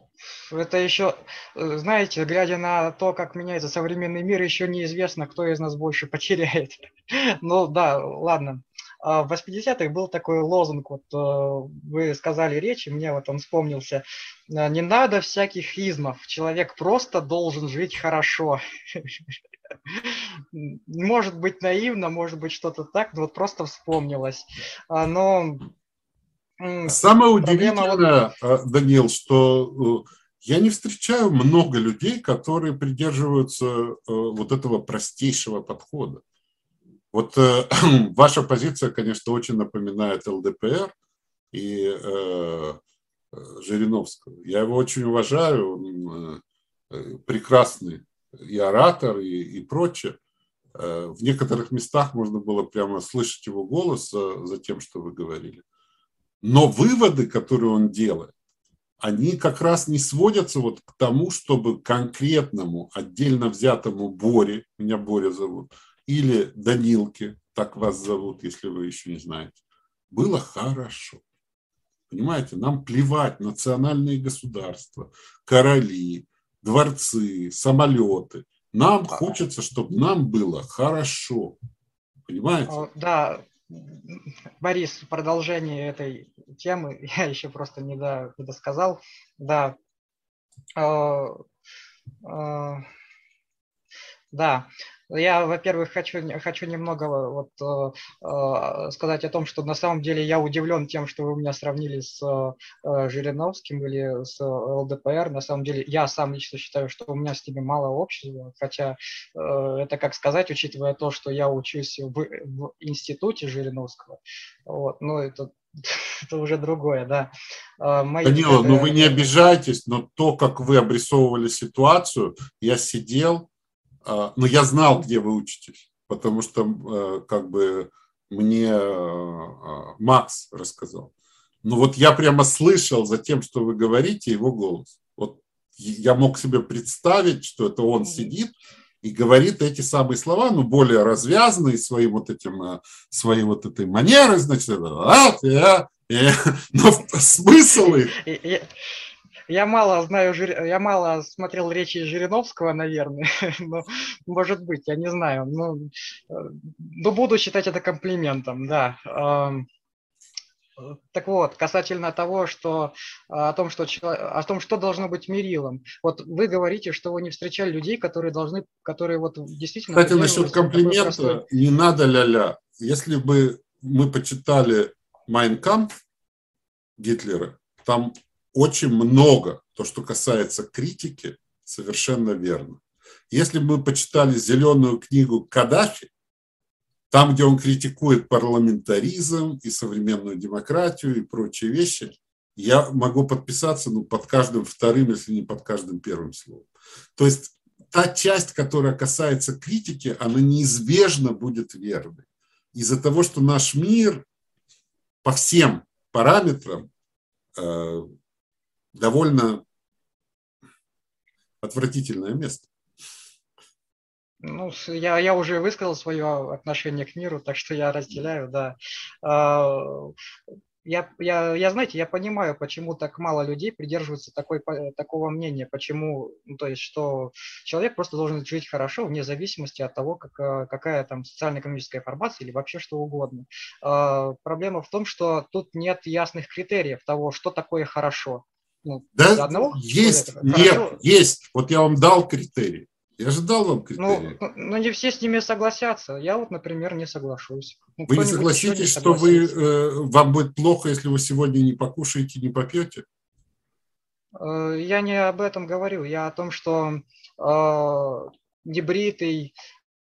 это еще, э, знаете, глядя на то, как меняется современный мир, еще неизвестно, кто из нас больше потеряет. <laughs> Ну да, ладно. А в 80-х был такой лозунг, вот э, вы сказали речь, и мне вот он вспомнился. «Э, не надо всяких измов, человек просто должен жить хорошо. <laughs> Может быть наивно, может быть что-то так, но вот просто вспомнилось. А, но Самое удивительное, вот... Данил, что я не встречаю много людей, которые придерживаются вот этого простейшего подхода. Вот э, <clears throat> ваша позиция, конечно, очень напоминает ЛДПР и э, Жириновского. Я его очень уважаю, он э, прекрасный и оратор, и, и прочее. Э, в некоторых местах можно было прямо слышать его голос за, за тем, что вы говорили. Но выводы, которые он делает, они как раз не сводятся вот к тому, чтобы конкретному отдельно взятому Боре, меня Боря зовут, или Данилке, так вас зовут, если вы еще не знаете, было хорошо. Понимаете, нам плевать национальные государства, короли, дворцы, самолеты. Нам хочется, чтобы нам было хорошо. Понимаете? Да, Борис, продолжение этой темы, <laughs> я еще просто не, до, не досказал. Да, э, э, да, я, во-первых, хочу, хочу немного вот, э, э, сказать о том, что на самом деле я удивлен тем, что вы меня сравнили с э, Жириновским или с ЛДПР. На самом деле я сам лично считаю, что у меня с ними мало общего, хотя э, это как сказать, учитывая то, что я учусь в, в институте Жириновского. Вот, но это <laughs> это уже другое, да. Э, мои Данила, ну вы не обижайтесь, но то, как вы обрисовывали ситуацию, я сидел, но я знал, где вы учитесь, потому что э, как бы мне э, а, Макс рассказал. Но вот я прямо слышал за тем, что вы говорите, его голос. Вот я мог себе представить, что это он сидит и говорит эти самые слова, но более развязанные своим вот этим, э, своей вот этой манерой, значит, а, но смысл их <laughs> я мало знаю, я мало смотрел речи Жириновского, наверное, <laughs> но, может быть, я не знаю. Но, э, но буду считать это комплиментом, да. Так вот, касательно того, что о том, что о том, что должно быть мерилом. Вот вы говорите, что вы не встречали людей, которые должны, которые вот действительно. Кстати, насчет комплимента не надо ля-ля. Если бы мы почитали Майнкамп Гитлера, там очень много, то, что касается критики, совершенно верно. Если бы мы почитали зеленую книгу Каддафи, там, где он критикует парламентаризм и современную демократию и прочие вещи, я могу подписаться ну, под каждым вторым, если не под каждым первым словом. То есть та часть, которая касается критики, она неизбежно будет верной. Из-за того, что наш мир по всем параметрам э, довольно отвратительное место. Ну, я, я уже высказал свое отношение к миру, так что я разделяю, да. А, я, я, я, знаете, я понимаю, почему так мало людей придерживаются такой, такого мнения, почему, ну, то есть, что человек просто должен жить хорошо, вне зависимости от того, как, какая там социально-экономическая формация или вообще что угодно. А, проблема в том, что тут нет ясных критериев того, что такое хорошо. Ну, да, одного есть, нет, хорошо. есть. Вот я вам дал критерий. Я же дал вам критерии. Ну, ну, не все с ними согласятся. Я вот, например, не соглашусь. Ну, вы не согласитесь, не что вы, э, вам будет плохо, если вы сегодня не покушаете, не попьете? Э, я не об этом говорю. Я о том, что э, небритый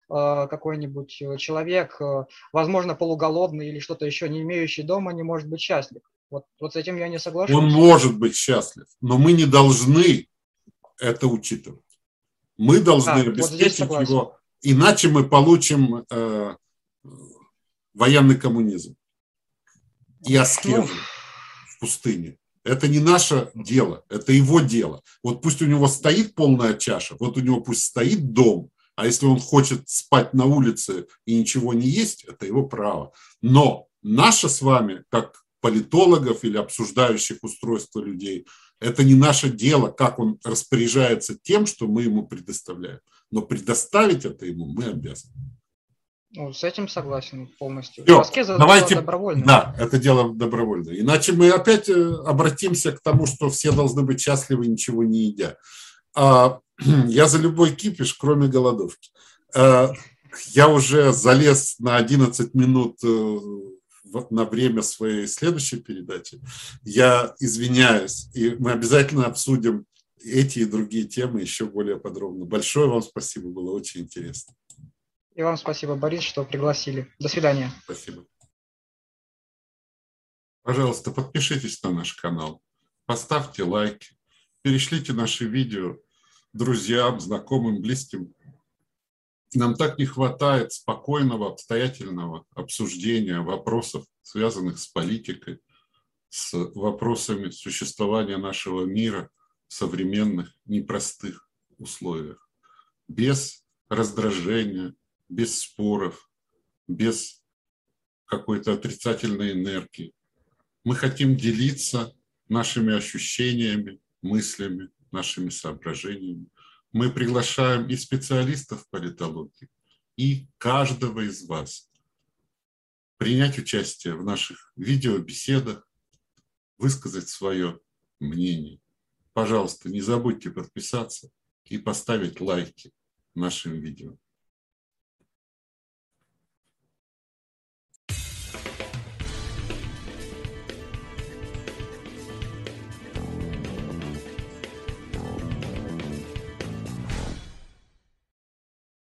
э, какой-нибудь человек, э, возможно, полуголодный или что-то еще, не имеющий дома, не может быть счастлив. Вот, вот с этим я не соглашусь. Он может быть счастлив, но мы не должны это учитывать. Мы должны а, обеспечить вот его, иначе мы получим э, военный коммунизм и аскезу ну. в пустыне. Это не наше дело, это его дело. Вот пусть у него стоит полная чаша, вот у него пусть стоит дом, а если он хочет спать на улице и ничего не есть, это его право. Но наше с вами, как политологов или обсуждающих устройство людей, это не наше дело, как он распоряжается тем, что мы ему предоставляем. Но предоставить это ему мы обязаны. Ну, с этим согласен полностью. Все, Аскеза давайте, добровольно. Да, это дело добровольное. Иначе мы опять э, обратимся к тому, что все должны быть счастливы, ничего не едя. А, <clears throat> я за любой кипиш, кроме голодовки. А, я уже залез на 11 минут э, на время своей следующей передачи. Я извиняюсь, и мы обязательно обсудим эти и другие темы еще более подробно. Большое вам спасибо, было очень интересно. И вам спасибо, Борис, что пригласили. До свидания. Спасибо. Пожалуйста, подпишитесь на наш канал, поставьте лайки, перешлите наши видео друзьям, знакомым, близким. Нам так не хватает спокойного, обстоятельного обсуждения вопросов, связанных с политикой, с вопросами существования нашего мира в современных непростых условиях. Без раздражения, без споров, без какой-то отрицательной энергии. Мы хотим делиться нашими ощущениями, мыслями, нашими соображениями. Мы приглашаем и специалистов политологии, и каждого из вас принять участие в наших видеобеседах, высказать свое мнение. Пожалуйста, не забудьте подписаться и поставить лайки нашим видео.